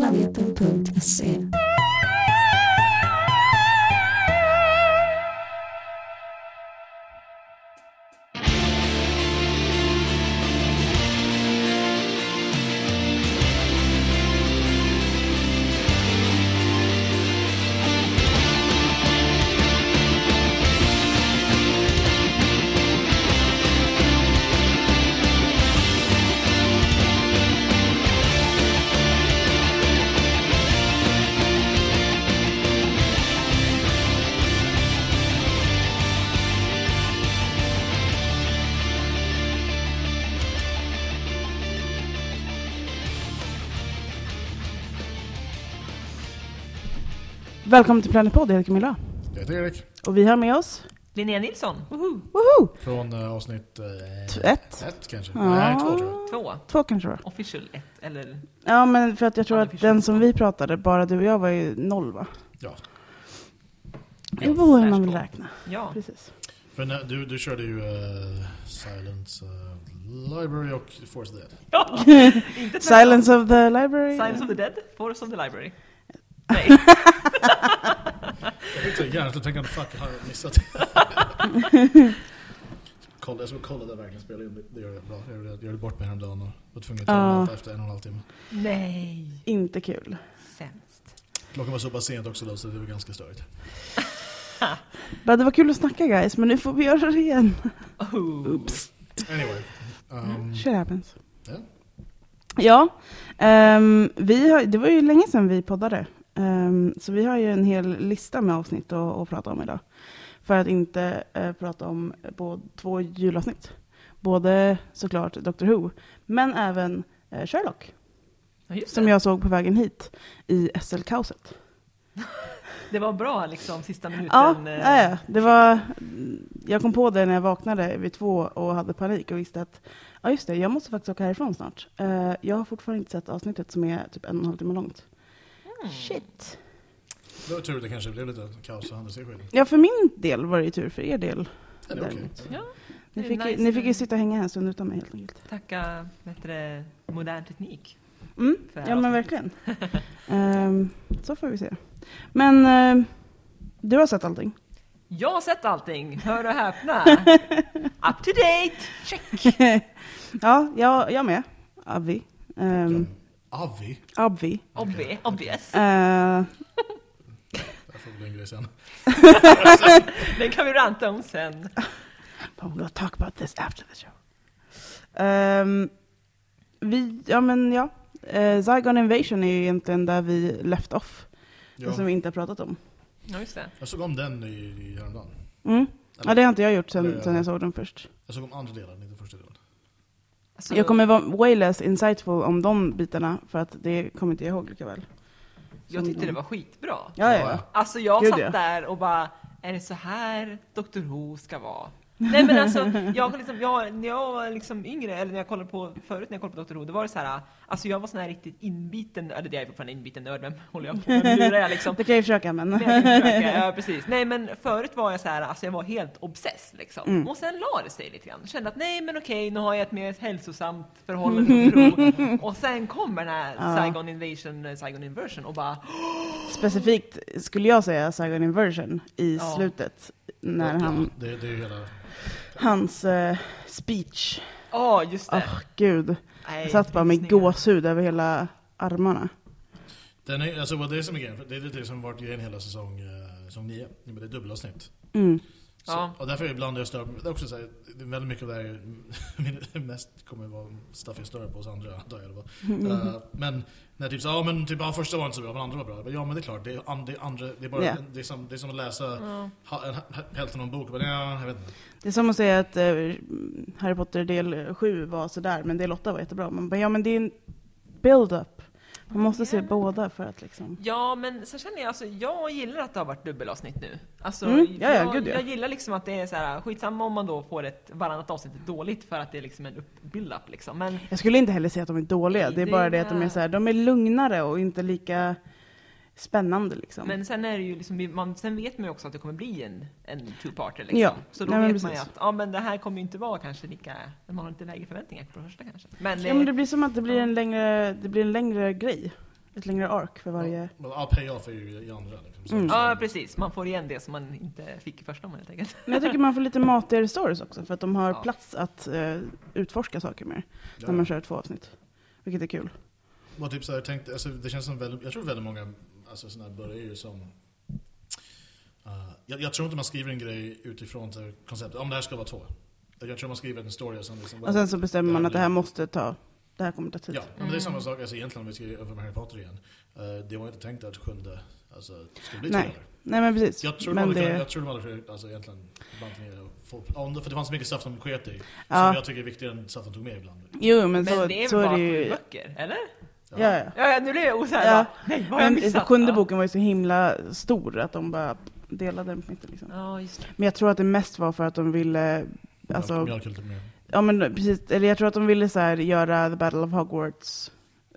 Planeta Atlântica assim. Välkommen till Planet Podd, jag heter Camilla. Jag heter Erik. Och vi har med oss... Linnea Nilsson. Woho! Woho! Från uh, avsnitt uh, T- ett. ett kanske? Ja. Nej, två tror jag. Två. Två kanske det var. Official ett. Eller... Ja, men för att jag tror att den som vi pratade, bara du och jag, var ju noll va? Ja. Det beror hur man vill räkna. Ja. Precis. För när, du, du körde ju uh, Silence uh, Library och Force Dead. ja. Inte tvärtom. Silence of the Library. Silence of the Dead. Force of the Library. Nej. Jag tänkte gärna att tänka fuck, har jag missat? kolla, jag ska kolla där verkligen spela in. Det gör jag bra. Jag gjorde, jag gjorde bort mig häromdagen och var tvungen att ta allt efter en och en halv timme. Nej. Inte kul. Sämst. Klockan var så pass sent också då, så det var ganska störigt. Men det var kul att snacka guys, men nu får vi göra det igen. Oh. Oops. Anyway. Um, Shit happens. ja. Ja, ehm, vi har, det var ju länge sedan vi poddade. Ehm, så vi har ju en hel lista med avsnitt att, att prata om idag. För att inte eh, prata om på två julavsnitt. Både såklart Doctor Who, men även eh, Sherlock. Ja, Som jag såg på vägen hit i SL-kaoset. det var bra liksom sista minuten. Ja, eh, ja, ja, det var... Jag kom på det när jag vaknade vid två och hade panik och visste att ja just det, jag måste faktiskt åka härifrån snart. Eh, jag har fortfarande inte sett avsnittet som är typ en och en halv timme långt. Mm. Shit. Det var tur det kanske blev lite kaos och skiten. Ja, för min del var det ju tur, för er del. Ja, det är okej. däremot. Ja, Ni Det är fick, ju, nice ni fick ju med- sitta och hänga en stund utan mig helt enkelt. tacka bättre modern teknik. Mm, För ja men avsnittet. verkligen. Ehm, så får vi se. Men ehm, du har sett allting? Jag har sett allting, hör och häpna. Up to date, check. ja, jag, jag med. Avi. Um, Avi. Abvi. Obvi, obvious. Eh, Jag får bli en grej sen. Den kan vi ranta om sen. but we'll talk about this after the show. Ehm, vi, ja men ja. Uh, Zygon Invasion är ju egentligen där vi left off. Ja. Som vi inte har pratat om. Ja, just det. Jag såg om den i, i häromdagen. Mm. Ja, det har inte jag gjort sen, Eller- sen jag såg den först. Jag såg om andra delen, inte. Alltså, Jag kommer vara way less insightful om de bitarna, för att det kommer inte jag ihåg lika väl. jag tyckte det var skitbra. Ja, ja, ja. Alltså jag Gud, satt ja. där och bara, är det så här Dr Who ska vara? Nej men alltså, jag, liksom, jag, när jag var liksom yngre, eller när jag kollade på, förut när jag kollade på Dr Who, då var det så här, alltså jag var sån här riktigt inbiten, eller det är jag fortfarande inbiten nörd, men håller jag på med? Lurar jag liksom. Det kan jag ju försöka, men... Men jag kan försöka, ja precis. Nej men förut var jag så här, alltså jag var helt obsess liksom. Mm. Och sen la det sig lite grann. Kände att nej men okej, nu har jag ett mer hälsosamt förhållande till. Och sen kommer den här Ja. Saigon Invasion, eh, Saigon Inversion och bara Specifikt skulle jag säga Saigon Inversion i Ja. slutet. När han, Ja, det, det är ju hela... hans eh, speech. Ja, just Åh, det. gud. Nej, Jag satt bara med gåshud över hela armarna. Den är, alltså vad det är som är grejen, det är det som varit grejen hela säsong, eh, säsong 9. Men det är dubbelavsnitt. Mm. Så, Ja. Och därför är ibland jag stör Det är också så här, det är väldigt mycket av det här mest kommer vara stuff jag stör på hos andra antar jag. eller vad. Eh, men när typ så, ja men typ ja, första var inte så bra men andra var bra. Bara, Ja men det är klart, det är, an, det är andra, det är bara, Ja. det, är som, det är som att läsa ha, en, ha- hälften av en bok. Bara, ja, jag vet inte. Det är som att säga att eh, Harry Potter del 7 var sådär, men del 8 var jättebra. Man bara, ja men det är en build-up. Man måste se båda för att liksom... Ja, men så känner jag, alltså, jag gillar att det har varit dubbelavsnitt nu. Alltså, Mm, ja, ja, jag, gud, ja. jag gillar liksom att det är så här, skitsamma om man då får ett varannat avsnitt dåligt för att det är liksom en build-up liksom. Men Jag skulle inte heller säga att de är dåliga, Nej, det är det bara det att de är är- så här, de är lugnare och inte lika spännande liksom. Men sen är det ju liksom, man, sen vet man ju också att det kommer bli en, en two-parter liksom. Ja, Så då nej, vet man ju att, ja men det här kommer ju inte vara kanske lika, man har inte lägre förväntningar på det första kanske. Men, ja, men det blir som att det blir en längre, det blir en längre grej. ett längre ark för varje... Ja, all payoff är ju i andra. Liksom. Så, Mm. så, Ja, precis. Man får igen det som man inte fick i första om helt enkelt. Men jag tycker man får lite matigare stories också, för att de har Ja. plats att eh, utforska saker mer ja. när man kör två avsnitt. Vilket är kul. Och typ så här, tänkt, alltså, det känns som väldigt, jag tror väldigt många alltså, såna här börjar ju som... Uh, jag, jag tror inte man skriver en grej utifrån konceptet, om det här ska vara två. Jag tror man skriver en story sen liksom... Och sen så bestämmer man att det här måste ta, det här kommer ta tid. Ja, men det är samma Mm. sak alltså, egentligen om vi ska över Harry Potter igen. Uh, det var inte tänkt att sjunde alltså, skulle bli Nej. Nej men precis. Jag tror, men de hade, det, jag tror de alltså egentligen det, för det fanns så mycket stuff de sket i. Som ja. jag tycker är viktigare än stuff de tog med ibland. Jo men, Men så, det är så väl är bara det ju. böcker, eller? Ja, ja. Ja, ja, nu blev jag osäker. Ja. Nej, vad har jag Men missat? sjunde boken var ju så himla stor att de bara delade den på mitten liksom. Ja, just det. Men jag tror att det mest var för att de ville, alltså, Mjölk lite mer. ja men precis, eller jag tror att de ville så här, göra The Battle of Hogwarts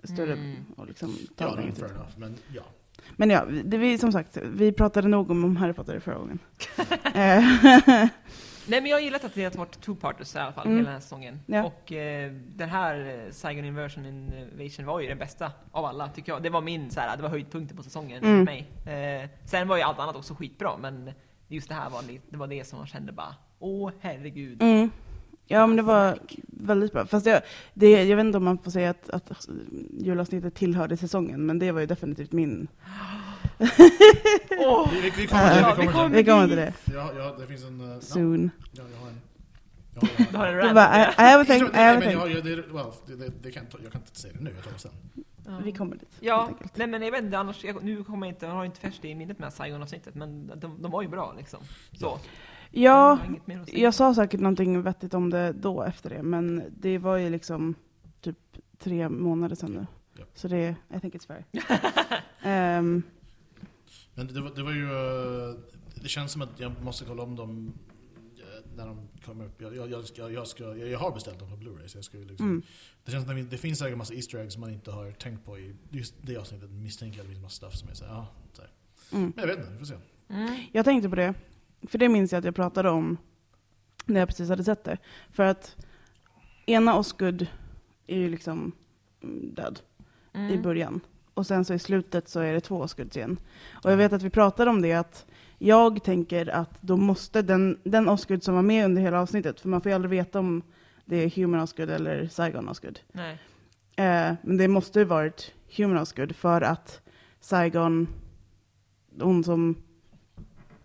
större Mm. och liksom ta Ja, längre det är tid. fair enough. Men ja. Men ja, det vi, som sagt, vi pratade nog om, om Harry Potter förra gången. Nej, men jag har gillat att det har varit two-parters i alla fall, Mm. hela den här säsongen. Ja. Och eh, den här eh, Saigon Inversion Invasion var ju den bästa av alla, tycker jag. Det var min, så här, det var höjdpunkten på säsongen Mm. för mig. Eh, sen var ju allt annat också skitbra, men just det här var, li- det var det som man kände bara, åh herregud. mm. Ja men det var väldigt bra. Fast jag, det, jag vet inte om man får säga att, att julavsnittet tillhörde säsongen, men det var ju definitivt min. Åh! Vi, vi, kommer till. Ja, Vi vi kommer till Vi kommer till det. det. Ja, ja, det finns en... Uh, ja, Soon. ja, jag har en... Du har en rant. bara, I, I have a thing, I have a thing. jag, det, well, det, det, det kan, jag kan inte säga det nu, jag tar det sen. Ja. Vi kommer dit. Ja, nej men jag vet inte, annars, jag, nu kommer jag inte, jag har inte färskt i minnet med Saigon-avsnittet, men de, de var ju bra liksom. Så. Ja, Jag sa säkert någonting vettigt om det då efter det, men det var ju liksom typ tre månader sedan nu. Ja. Så det, I think it's fair. Ehm, Men det var, det var ju... eh, Det känns som att jag måste kolla om dem eh, när de kommer upp. Jag, jag, jag, jag, ska, jag, jag har beställt dem på Blu-ray så jag ska ju liksom... mm. Det känns som att det finns säkert en massa Easter eggs som man inte har tänkt på i just det avsnittet. Misstänker jag att det finns massa stuff som är såhär, ja, så här. Mm. Men jag vet inte, vi får se. Mm. Jag tänkte på det, för det minns jag att jag pratade om när jag precis hade sett det. För att ena Osgood är ju liksom mm, död i Mm. början. Och sen så i slutet så är det två igen. Och jag vet att vi pratade om det att jag tänker att då måste den, den Osgood som var med under hela avsnittet, för man får ju aldrig veta om det är Human Osgood eller Saigon. Nej. Eh, men det måste ju varit Human Osgood för att Saigon, hon som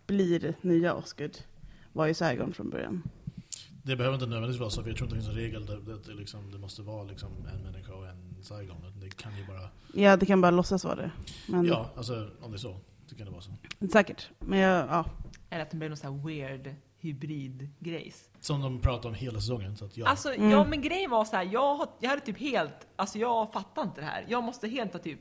blir nya Osgood, var ju Saigon från början. Det behöver inte nödvändigtvis vara så, för jag tror inte det finns en regel där där det, liksom, det måste vara liksom en människa och en Saigon. Det kan ju bara... Ja, det kan bara låtsas vara det. Men, Ja, alltså om det är så. Det kan det vara så. Säkert. Men jag, ja. Eller att det blev någon sån här weird hybrid-grejs. Som de pratar om hela säsongen. Så att ja. Alltså, Mm. ja men grejen var så här, jag, har- jag hade typ helt, alltså jag fattar inte det här. Jag måste helt ha typ,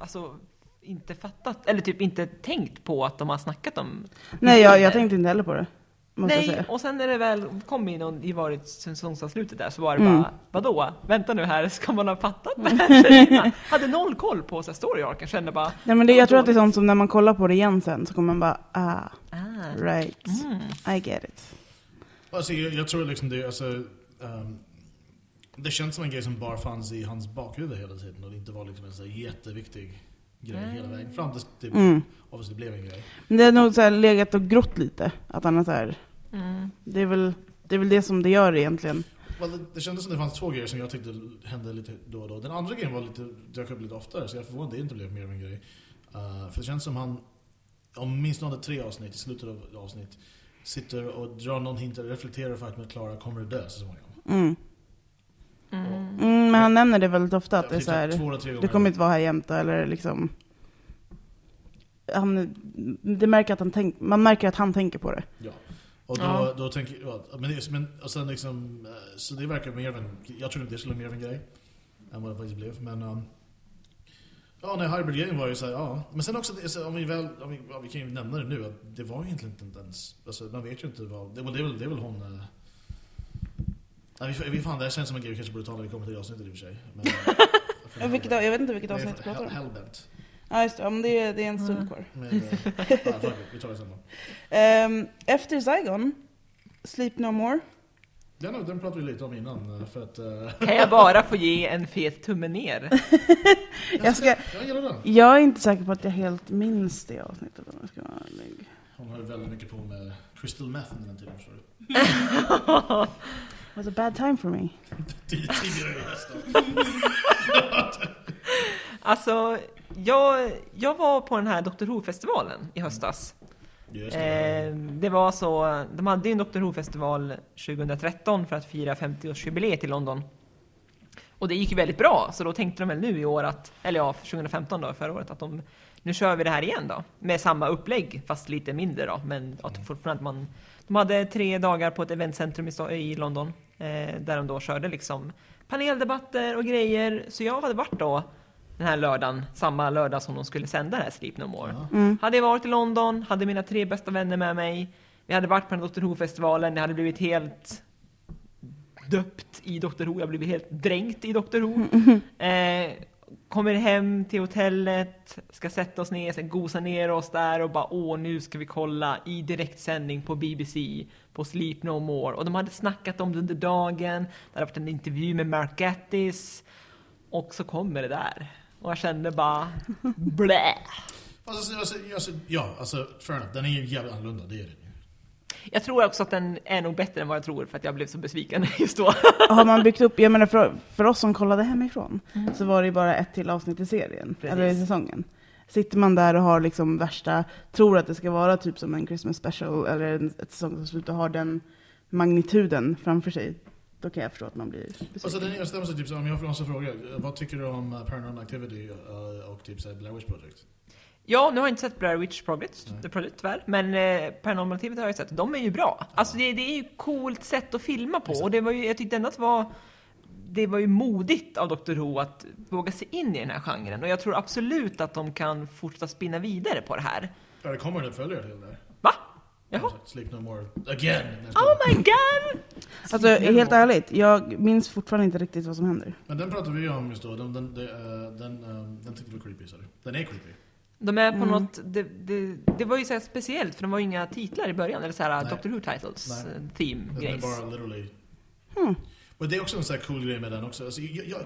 alltså inte fattat, eller typ inte tänkt på att de har snackat om Nej, jag, jag tänkte inte heller på det. Nej, säga. och sen när det väl kom in någon, i varit säsongsavslutet där så var det Mm. bara, vadå? Vänta nu här, ska man ha fattat det här? Hade noll koll på så här story arken, kände bara, Nej, men det, jag tror att det är sånt som när man kollar på det igen sen så kommer man bara, ah, ah, right, mm. I get it. Alltså, jag, jag tror liksom det, alltså, ehm, det känns som en grej som bara fanns i hans bakhuvud hela tiden och det inte var liksom en så jätteviktig grej hela vägen fram tills det Mm. blev en grej. Men det har nog så här legat och grott lite, att han är så här, Mm. det är väl det, är väl det som det gör egentligen. Well, det, det kändes som det fanns två grejer som jag tyckte hände lite då och då. Den andra grejen var lite, dök upp lite oftare så jag är förvånad att det inte blev mer av en grej. Uh, för det känns som han, åtminstone tre avsnitt, i slutet av avsnitt, sitter och drar någon hint och reflekterar faktum att Klara kommer att dö så småningom. Mm. Mm. Mm, men han nämner det väldigt ofta, att det är så här, eller du kommer inte vara här jämt eller liksom han, det märker att han tänk, man märker att han tänker på det. Ja. Och då, Ja. då tänker jag, ja, men, det, men och sen liksom, eh, så det verkar mer av en, jag trodde inte det skulle bli mer av en grej än vad det faktiskt blev, men um, Ja, nej, hybrid-grejen var ju så här, ja. Men sen också, så om vi väl, om vi, ja, vi kan ju nämna det nu, att det var ju egentligen inte ens, alltså man vet ju inte vad, det, det, är, väl, det är väl hon... Eh, nej, vi, vi fan, det här känns som en grej vi kanske borde ta när vi kommer till avsnittet i och för sig. Men, Ja, vilket, jag vet inte vilket avsnitt vi pratar om. Hellbent. Ja, just det. Ja, men det, är, det är en stund kvar. Men, eh, ja, fuck it, vi tar det sen då. Ehm, efter Saigon, Sleep No More, Den, den pratade vi lite om innan. eh, För att, eh, Kan jag bara få ge en fet tumme ner? Jag, ska, jag gillar den. jag är inte säker på att jag helt minns det avsnittet om jag ska vara ärlig. Hon har ju väldigt mycket på med crystal meth under den tiden förstår du. It was a bad time for me. Alltså, jag, jag var på den här Dr Who-festivalen i höstas. Just det. Eh, det var så, de hade ju en Dr Who-festival 2013 för att fira 50-årsjubileet i London. Och det gick ju väldigt bra, så då tänkte de väl nu i år att, eller ja, 2015 då, förra året, att de, nu kör vi det här igen då. Med samma upplägg, fast lite mindre då, men att fortfarande man, de hade tre dagar på ett eventcentrum i, London, eh, där de då körde liksom paneldebatter och grejer. Så jag hade varit då den här lördagen, samma lördag som de skulle sända det här Sleep No More. Ja. Hade jag varit i London, hade mina tre bästa vänner med mig. Vi hade varit på den Dr Who-festivalen, jag hade blivit helt döpt i Dr Who, jag hade blivit helt dränkt i Dr Who. Eh, kommer hem till hotellet, ska sätta oss ner, sen gosa ner oss där och bara åh, nu ska vi kolla i direktsändning på BBC på Sleep No More. Och de hade snackat om det under dagen, det hade varit en intervju med Mark Gattis och så kommer det där. Och jag kände bara blä. Alltså, alltså, alltså, ja, alltså, fair enough. Den är ju jävligt annorlunda, det är den. Jag tror också att den är nog bättre än vad jag tror för att jag blev så besviken just då. Har man byggt upp, jag menar för, för oss som kollade hemifrån, så var det ju bara ett till avsnitt i serien, Precis. eller i säsongen. Sitter man där och har liksom värsta, tror att det ska vara typ som en Christmas special, eller en, ett säsongsavslut och har den magnituden framför sig, då kan jag förstå att man blir besviken. Alltså, den är, stämmer så, typ, om jag måste fråga, eh, vad tycker du om Paranormal Activity uh, och typ Blair Witch Project? Ja, nu har jag inte sett Blair Witch Project, Project tyvärr, men eh, Paranormal Activity har jag sett. De är ju bra. Alltså det, det är ju coolt sätt att filma på Exakt. och det var ju, jag tyckte ändå att det var det var ju modigt av Dr Who att våga sig in i den här genren och jag tror absolut att de kan fortsätta spinna vidare på det här. Ja, det kommer en uppföljare till det. Va? Jaha? Sleep No More again. Oh my god! Alltså helt ärligt, jag minns fortfarande inte riktigt vad som händer. Men den pratade vi ju om just då. Den, den, den, uh, den, um, den tyckte du var creepy, du? Den är creepy. De är på Mm. något, det, det, det var ju så här speciellt för de var ju inga titlar i början, eller så här Nej. Dr Who titles, Nej. eh, theme Den är grejs. bara literally... Hmm. Och det är också en sån här cool grej med den också. Alltså, jag, jag,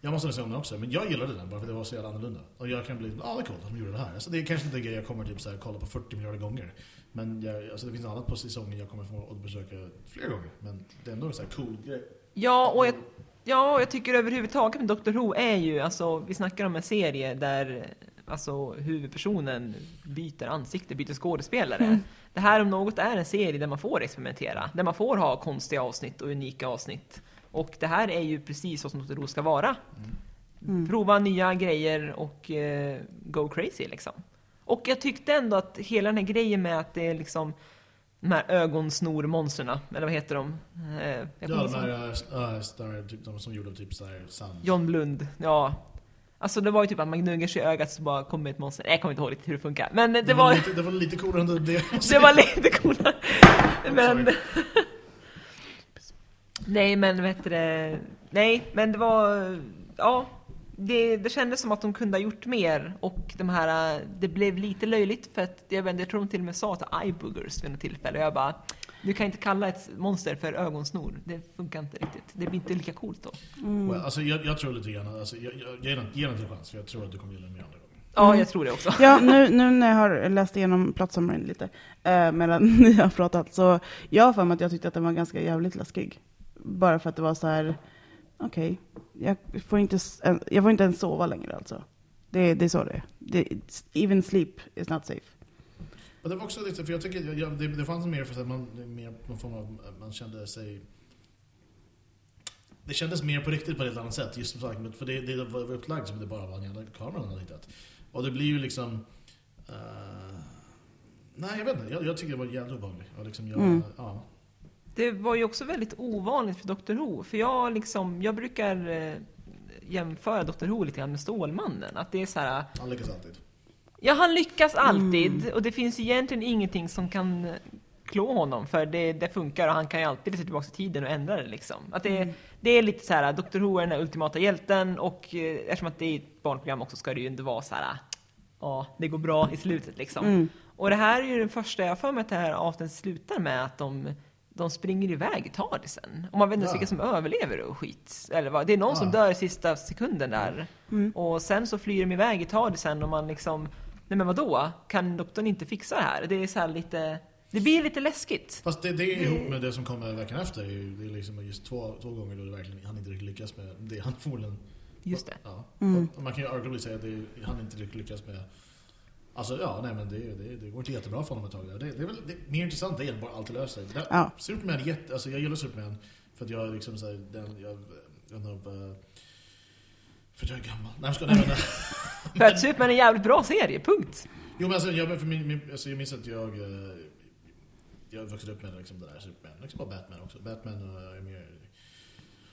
jag måste säga om den också, men jag gillade den bara för att det var så jävla annorlunda. Och jag kan bli, ja ah, det är coolt att de gjorde det här. Alltså, det är kanske inte en grej jag kommer typ så här, kolla på 40 miljarder gånger. Men jag, alltså, det finns annat på säsongen jag kommer få att besöka flera gånger. Men det är ändå en sån här cool grej. Ja, och jag, ja, jag tycker överhuvudtaget med Dr Who är ju, alltså vi snackar om en serie där alltså, huvudpersonen byter ansikte, byter skådespelare. Det här om något är en serie där man får experimentera, där man får ha konstiga avsnitt och unika avsnitt. Och det här är ju precis så som Who ska vara. Mm. Prova nya grejer och eh, go crazy liksom. Och jag tyckte ändå att hela den här grejen med att det är liksom de här ögonsnormonstren, eller vad heter de? Eh, jag Ja, de här, uh, star, typ, de som gjorde typ såhär sand. John Blund, ja. Alltså det var ju typ att man gnuggar sig i ögat så bara kommer ett monster. Jag kommer inte ihåg riktigt hur det funkar. Men det, det, var, lite, det var lite coolare än det. det var lite coolare. Men... Nej, men vet du. Nej, men det var... Ja. Det, det kändes som att de kunde ha gjort mer och de här, det blev lite löjligt för att jag, jag tror de till och med sa att eye boogers vid något tillfälle och jag bara Du kan inte kalla ett monster för ögonsnor, det funkar inte riktigt. Det blir inte lika coolt då. Well, alltså, jag, jag tror lite grann, alltså, jag, jag, ge den ge den till chans för jag tror att du kommer gilla den mer andra gånger. Ja, Mm. jag tror det också. Ja, nu, nu när jag har läst igenom plot summary lite, eh, medan ni har pratat, så jag har för mig att jag tyckte att den var ganska jävligt läskig. Bara för att det var så här, okej, jag, får inte jag får inte ens sova längre alltså. Det, det är så det är. Even sleep is not safe. Men det var också lite, för jag tycker, jag, det, det fanns mer för att man, mer, någon form av, man kände sig det kändes mer på riktigt på ett annat sätt, just som sagt, för det, det var upplagt som det bara var en jävla kamera han hade hittat. Och det blir ju liksom... eh, nej, jag vet inte. Jag, jag tycker det var jävligt obehagligt. Liksom jag, Mm. ja. Det var ju också väldigt ovanligt för Dr Who, för jag, liksom, jag brukar eh, jämföra Dr Who lite grann med Stålmannen. Att det är så här, Han lyckas alltid. Ja han lyckas alltid Mm. och det finns egentligen ingenting som kan eh, klå honom för det, det funkar och han kan ju alltid se tillbaka i tiden och ändra det liksom. Att det, Mm. det är lite så här, Dr Who är den här ultimata hjälten och eh, eftersom att det är ett barnprogram också ska det ju inte vara så här, ja det går bra i slutet liksom. Mm. Och det här är ju den första, jag för mig att det här avsnittet slutar med att de de springer iväg i tardisen. Och man vet inte Ja. vilka som överlever och skit. Eller vad. Det är någon som Ja. dör i sista sekunden där. Mm. Och sen så flyr de iväg i tardisen och man liksom, nej men vadå? Kan doktorn inte fixa det här? Det är så här lite, det blir lite läskigt. Fast det, det är ihop med det som kommer veckan efter. Det är ju- Det är liksom just två, två gånger då det verkligen, han inte riktigt lyckas med det han förmodligen... Just det. Ja. Mm. Man kan ju arguably säga att det, han inte riktigt lyckas med... Alltså ja, nej men det, det, det går inte jättebra för honom ett tag. Det, det är väl det, mer intressant det än bara alltid löser sig. Ja. Superman är jätte... Alltså jag gillar Superman för att jag är liksom såhär, den, jag... jag, jag, jag för att jag är gammal. Nej jag skojar, nej men... För att Superman är en jävligt bra serie, punkt. Jo men alltså jag, för min, min, alltså, jag minns att jag... eh, Jag har vuxit upp med liksom det där Superman. Liksom bara Batman också. Batman och är mer...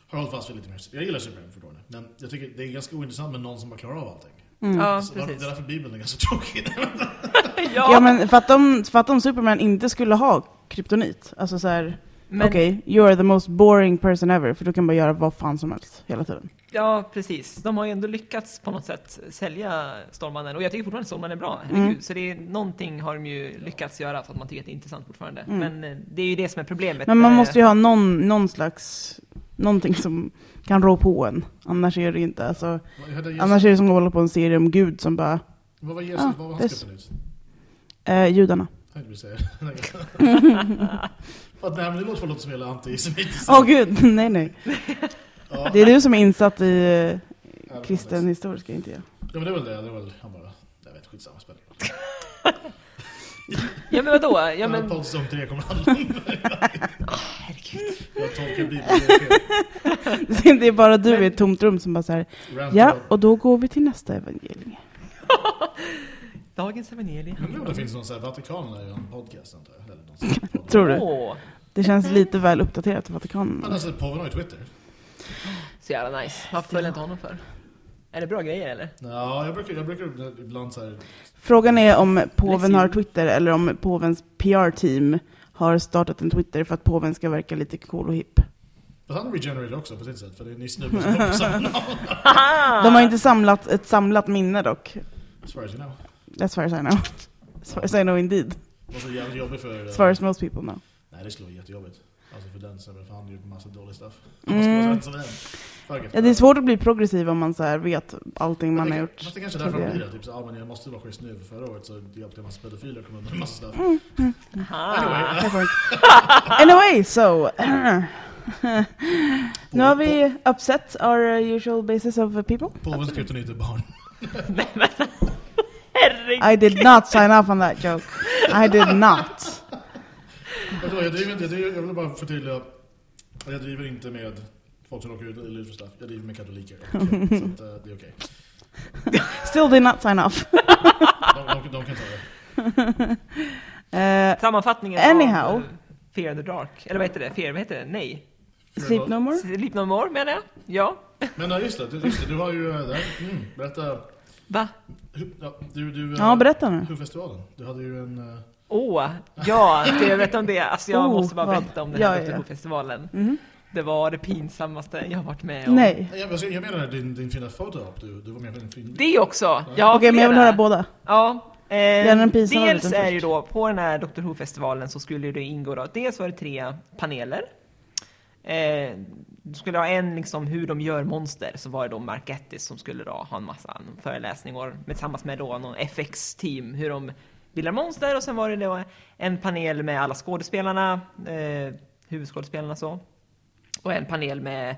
Har hållit fast vid lite mer... Jag gillar Superman ni. Men jag tycker det är ganska ointressant med någon som bara klarar av allting. Mm. Ja, Så var- det är precis. därför Bibeln är ganska tråkig. Ja men fatta om, fatta om Superman inte skulle ha kryptonit. Alltså så här, okej, you are the most boring person ever, för du kan bara göra vad fan som helst hela tiden. Ja, precis. De har ju ändå lyckats på något sätt sälja Stålmannen. Och jag tycker fortfarande Stålmannen är bra. Mm. Så det är, någonting har de ju lyckats göra så att man tycker att det är intressant fortfarande. Mm. Men eh, det är ju det som är problemet. Men man måste ju ha någon, någon slags, någonting som kan rå på en. Annars är det inte, alltså, annars är det som att hålla på en serie om Gud som bara, Vad var Jesus? Ah, vad var det- hans kryptonit? eh, judarna. Tänkte vi säga. Att, nej men det låter som låter som hela antisemitiskt. Åh gud, nej nej. Ja. Det är du som är insatt i eh, Ja, kristen historiska, inte jag. Ja men det är väl det. Det är väl, han bara... Jag vet, skitsamma. Ingen Ja men vadå? Ja, men... Podd säsong tre kommer handla om Herregud. Jag tolkar Bibeln det är fel. Det är bara du Men- i ett tomt rum som bara så här, ja, och då går vi till nästa evangelium. Dagens evangelium. Om det finns någon sån här Vatikanen är ju en podcast antar jag. Eller någon. Tror du? Det känns lite väl uppdaterat till Men Vatikanen. alltså påven har ju Twitter. Så jävla nice. Varför följer inte honom för? Är det bra grejer eller? Ja, jag brukar, jag brukar ibland så här... Frågan är om påven har. Twitter eller om påvens PR-team har startat en Twitter för att påven ska verka lite cool och hipp. Fast han regenerate också på sitt sätt. För det är ni snubbar som. De har inte samlat ett samlat minne dock. As far as you know. As far as I know. As far as I know indeed. Det var så jävligt jobbigt för... As far as most people know. Nej, det skulle vara jättejobbigt. Alltså för den snubben, för han har gjort massa dålig stuff. Mm. Man. Ja, det är svårt att bli progressiv om man så här vet allting man har gjort. Fast det kanske är därför tidigare. blir det. Typ så, ah, men jag måste vara schysst nu, för förra året så hjälpte jag en massa pedofiler att komma undan en massa stuff. Aha. Anyway, Fair point. Anyway, so. nu har vi upset our usual basis of people. Påvens kryptonit är barn. I did not sign off on that joke. I did not. Vad, jag, driver inte, jag, driver, jag vill bara förtydliga. Jag driver inte med folk som råkar ut för stuff. Jag driver med katoliker. Okej, så att, eh, det är okej. Still did not sign off. De, de, de kan ta det. Uh, Sammanfattningen Anyhow. av eh, Fear the Dark. Eller vad heter det? Fear, vad heter det? Nej. sleep no more? Sleep No More menar jag. Ja. Men ja, just det, du- just det, du har ju där. Mm, berätta. Va? Hur, ja, du, du, Ja, berätta nu. Huvudfestivalen. Du hade ju en... Åh, ja, ska jag berätta om det? Alltså jag Oh, måste bara vad? berätta om den här ja, ja. ja, festivalen. Mhm. Det var det pinsammaste jag har varit med om. Nej. Jag, jag, menar din, din fina foto-op. Du, du var med på en fin... Det också! Ja, Okej, men jag vill höra båda. Ja. Eh, dels är ju först. då, på den här Dr Who-festivalen så skulle det ingå då, dels var det tre paneler. Eh, du skulle ha en liksom hur de gör monster, så var det då Mark Gettis som skulle då ha en massa föreläsningar med, tillsammans med då någon FX-team, hur de bildar monster och sen var det då en panel med alla skådespelarna, eh, huvudskådespelarna så. Och en panel med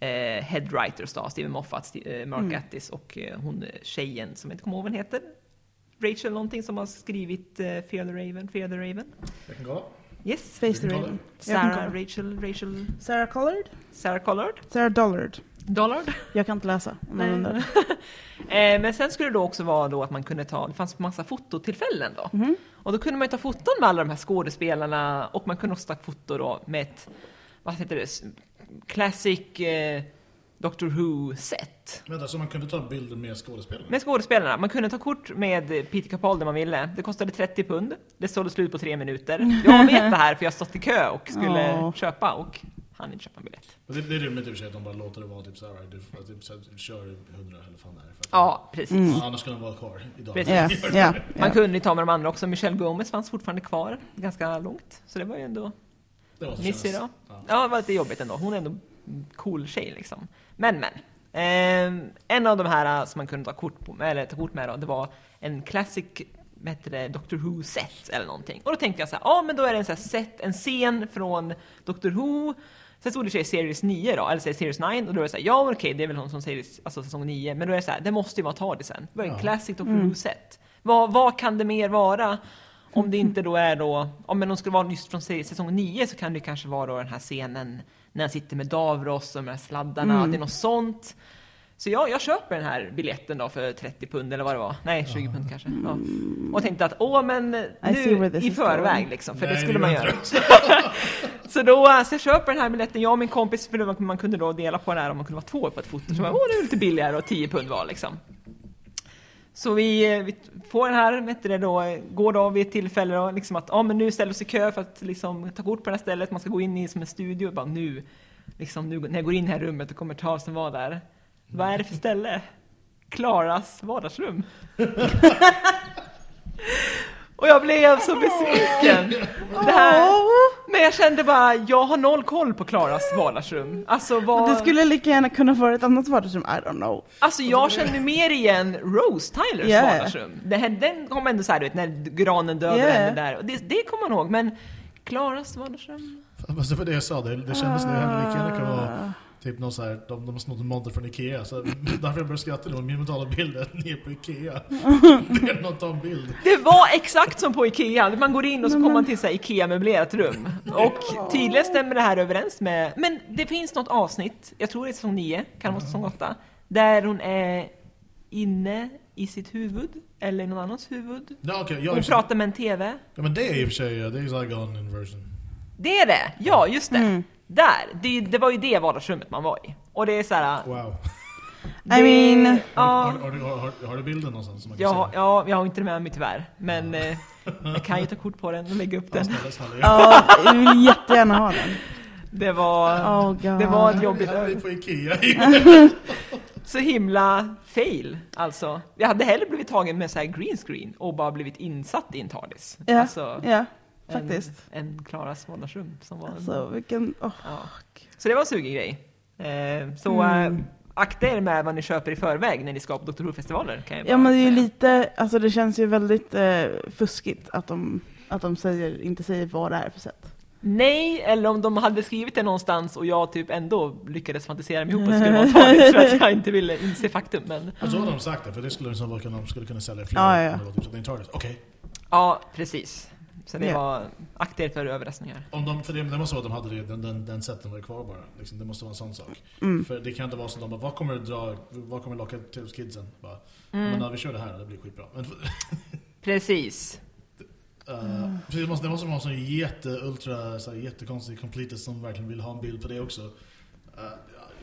eh, head writers då, Steven Moffat, eh, Mark Mm. Gatiss och eh, hon eh, tjejen som jag inte kommer ihåg vad hon heter. Rachel någonting som har skrivit eh, Fear the Raven, Fear the Raven. Jag kan kolla. Yes. Face the. Raven. Sarah. Rachel, Rachel, Sarah Collard? Sarah Collard. Sarah Dollard. Dollard. Jag kan inte läsa. om man Nej. undrar. Eh, men sen skulle det då också vara då att man kunde ta, det fanns massa fototillfällen då. Mhm. Och då kunde man ju ta foton med alla de här skådespelarna och man kunde också ta foto då med ett, vad heter det, Classic eh, Doctor Who-set. Vänta, så man kunde ta bilder med skådespelarna? Med skådespelarna. Man kunde ta kort med Peter Capaldi om man ville. Det kostade 30 pund. Det sålde slut på tre minuter. Jag vet det här för jag stått i kö och skulle Åh. köpa och han inte köpa en biljett. Det, det är rimligt i och för sig att de bara låter det vara typ såhär, right, du, att typ, så här, du kör 100 eller fan det är. För Ja, precis. Mm. Annars skulle de vara kvar idag. Precis. Ja, ja, Man kunde ju ta med de andra också. Michelle Gomez fanns fortfarande kvar ganska långt. Så det var ju ändå kändes. då? Ja. Ja, det var lite jobbigt ändå. Hon är ändå cool tjej liksom. Men, men. Eh, en av de här som man kunde ta kort, på, eller ta kort med då, det var en classic vad heter det, Doctor Who-set eller någonting. Och då tänkte jag så här, ja men då är det en, så här set, en scen från Doctor Who. Sen stod det i Series 9 då, eller Series 9, och då är det så här, ja men okej, det är väl någon som säger alltså säsong 9, men då är det så här, det måste ju vara TARDISen. Det var en Ja. classic Doctor Who-set. Vad, vad kan det mer vara? Om det inte då är då, om de skulle vara just från säsong 9 så kan det kanske vara då den här scenen när han sitter med Davros och de här sladdarna, Mm. det är något sånt. Så jag, jag köper den här biljetten då för 30 pund eller vad det var. Nej, 20 pund kanske. Ja. Och tänkte att, åh men nu i förväg liksom, för Nej, det skulle man gör göra. Så då så jag köper den här biljetten, jag och min kompis, för man kunde då dela på den här om man kunde vara två på ett foto. Så jag, åh det är lite billigare och 10 pund var liksom. Så vi, vi får den här, vet du det då, går då vid ett tillfälle då, liksom att ja, men nu ställer vi oss i kö för att liksom, ta kort på det här stället, man ska gå in i som en studio, bara nu, liksom, nu när jag går in i det här rummet och kommer Charleston vara där. Vad är det för ställe? Klaras vardagsrum. och jag blev så besviken. Det här, men jag kände bara, jag har noll koll på Klaras vardagsrum. Alltså vad... Det skulle lika gärna kunna vara ett annat vardagsrum, I don't know. Alltså jag känner mer igen Rose Tylers Yeah. vardagsrum. Det här, den kom ändå såhär, du vet, när granen dödade Yeah. där. Och det, det kommer man ihåg, men Klaras vardagsrum? Fast det var det jag sa, det, det kändes det här lika gärna kan Ah. vara typ någon så här, de, de har snott en monter från Ikea. Så därför jag började skratta då, min mentala bild är att ni är på Ikea. det är någon sån bild. Det var exakt som på Ikea, man går in och så kommer man till så här Ikea-möblerat rum. Och tydligen stämmer det här överens med, men det finns något avsnitt, jag tror det är säsong 9, kan vara säsong 8, där hon är inne i sitt huvud, eller i någon annans huvud. Ja, jag Hon pratar med en TV. Ja men det är i och för sig, ja, det är Zygon inversion. Det är det! Ja, just det. Mm. Där! Det, det var ju det vardagsrummet man var i. Och det är så här. Wow. I mean, Har, Ja, har, har, du- har, har, har du bilden någonstans som man kan ja, se? ja, jag har inte det med mig tyvärr. Men eh, jag kan ju ta kort på den och lägga upp Ja, den. snälla, snälla. ja, jag vill jättegärna ha den. Det var, Oh god. det var ett jobbigt ögonblick. på Ikea. Så himla fail, alltså. Jag hade hellre blivit tagen med så här green screen och bara blivit insatt i en TARDIS. Ja, Alltså, ja, faktiskt. En, en Klaras vardagsrum som var... Alltså vilken, åh. Ja. Så det var en sugig grej. Eh, så Mm. eh, akta er med vad ni köper i förväg när ni ska på Dr. Who-festivaler. Ja men det är ju lite, alltså det känns ju väldigt eh, fuskigt att de, att de säger, inte säger vad det är för sätt. Nej, eller om de hade skrivit det någonstans och jag typ ändå lyckades fantisera mig ihop att det skulle vara taget för att jag inte ville inse faktum. Men Och så hade de sagt det, för det skulle liksom vara de skulle kunna sälja fler. Ja, ja, ja. typ. Okej. ja, precis. Så det Ja. var, akta er för överraskningar. Om de, för det, det måste vara att de hade det, den, den, den sätten var kvar bara. Liksom, det måste vara en sån sak. Mm. För det kan inte vara så att de bara, vad kommer dra, vad kommer locka till hos kidsen? Bara, Mm. Men när vi kör det här, det blir skitbra. Men, Precis. Uh, för det, måste, det måste vara en sån jätte, ultra, så här, jättekonstig completist som verkligen vill ha en bild på det också. Uh,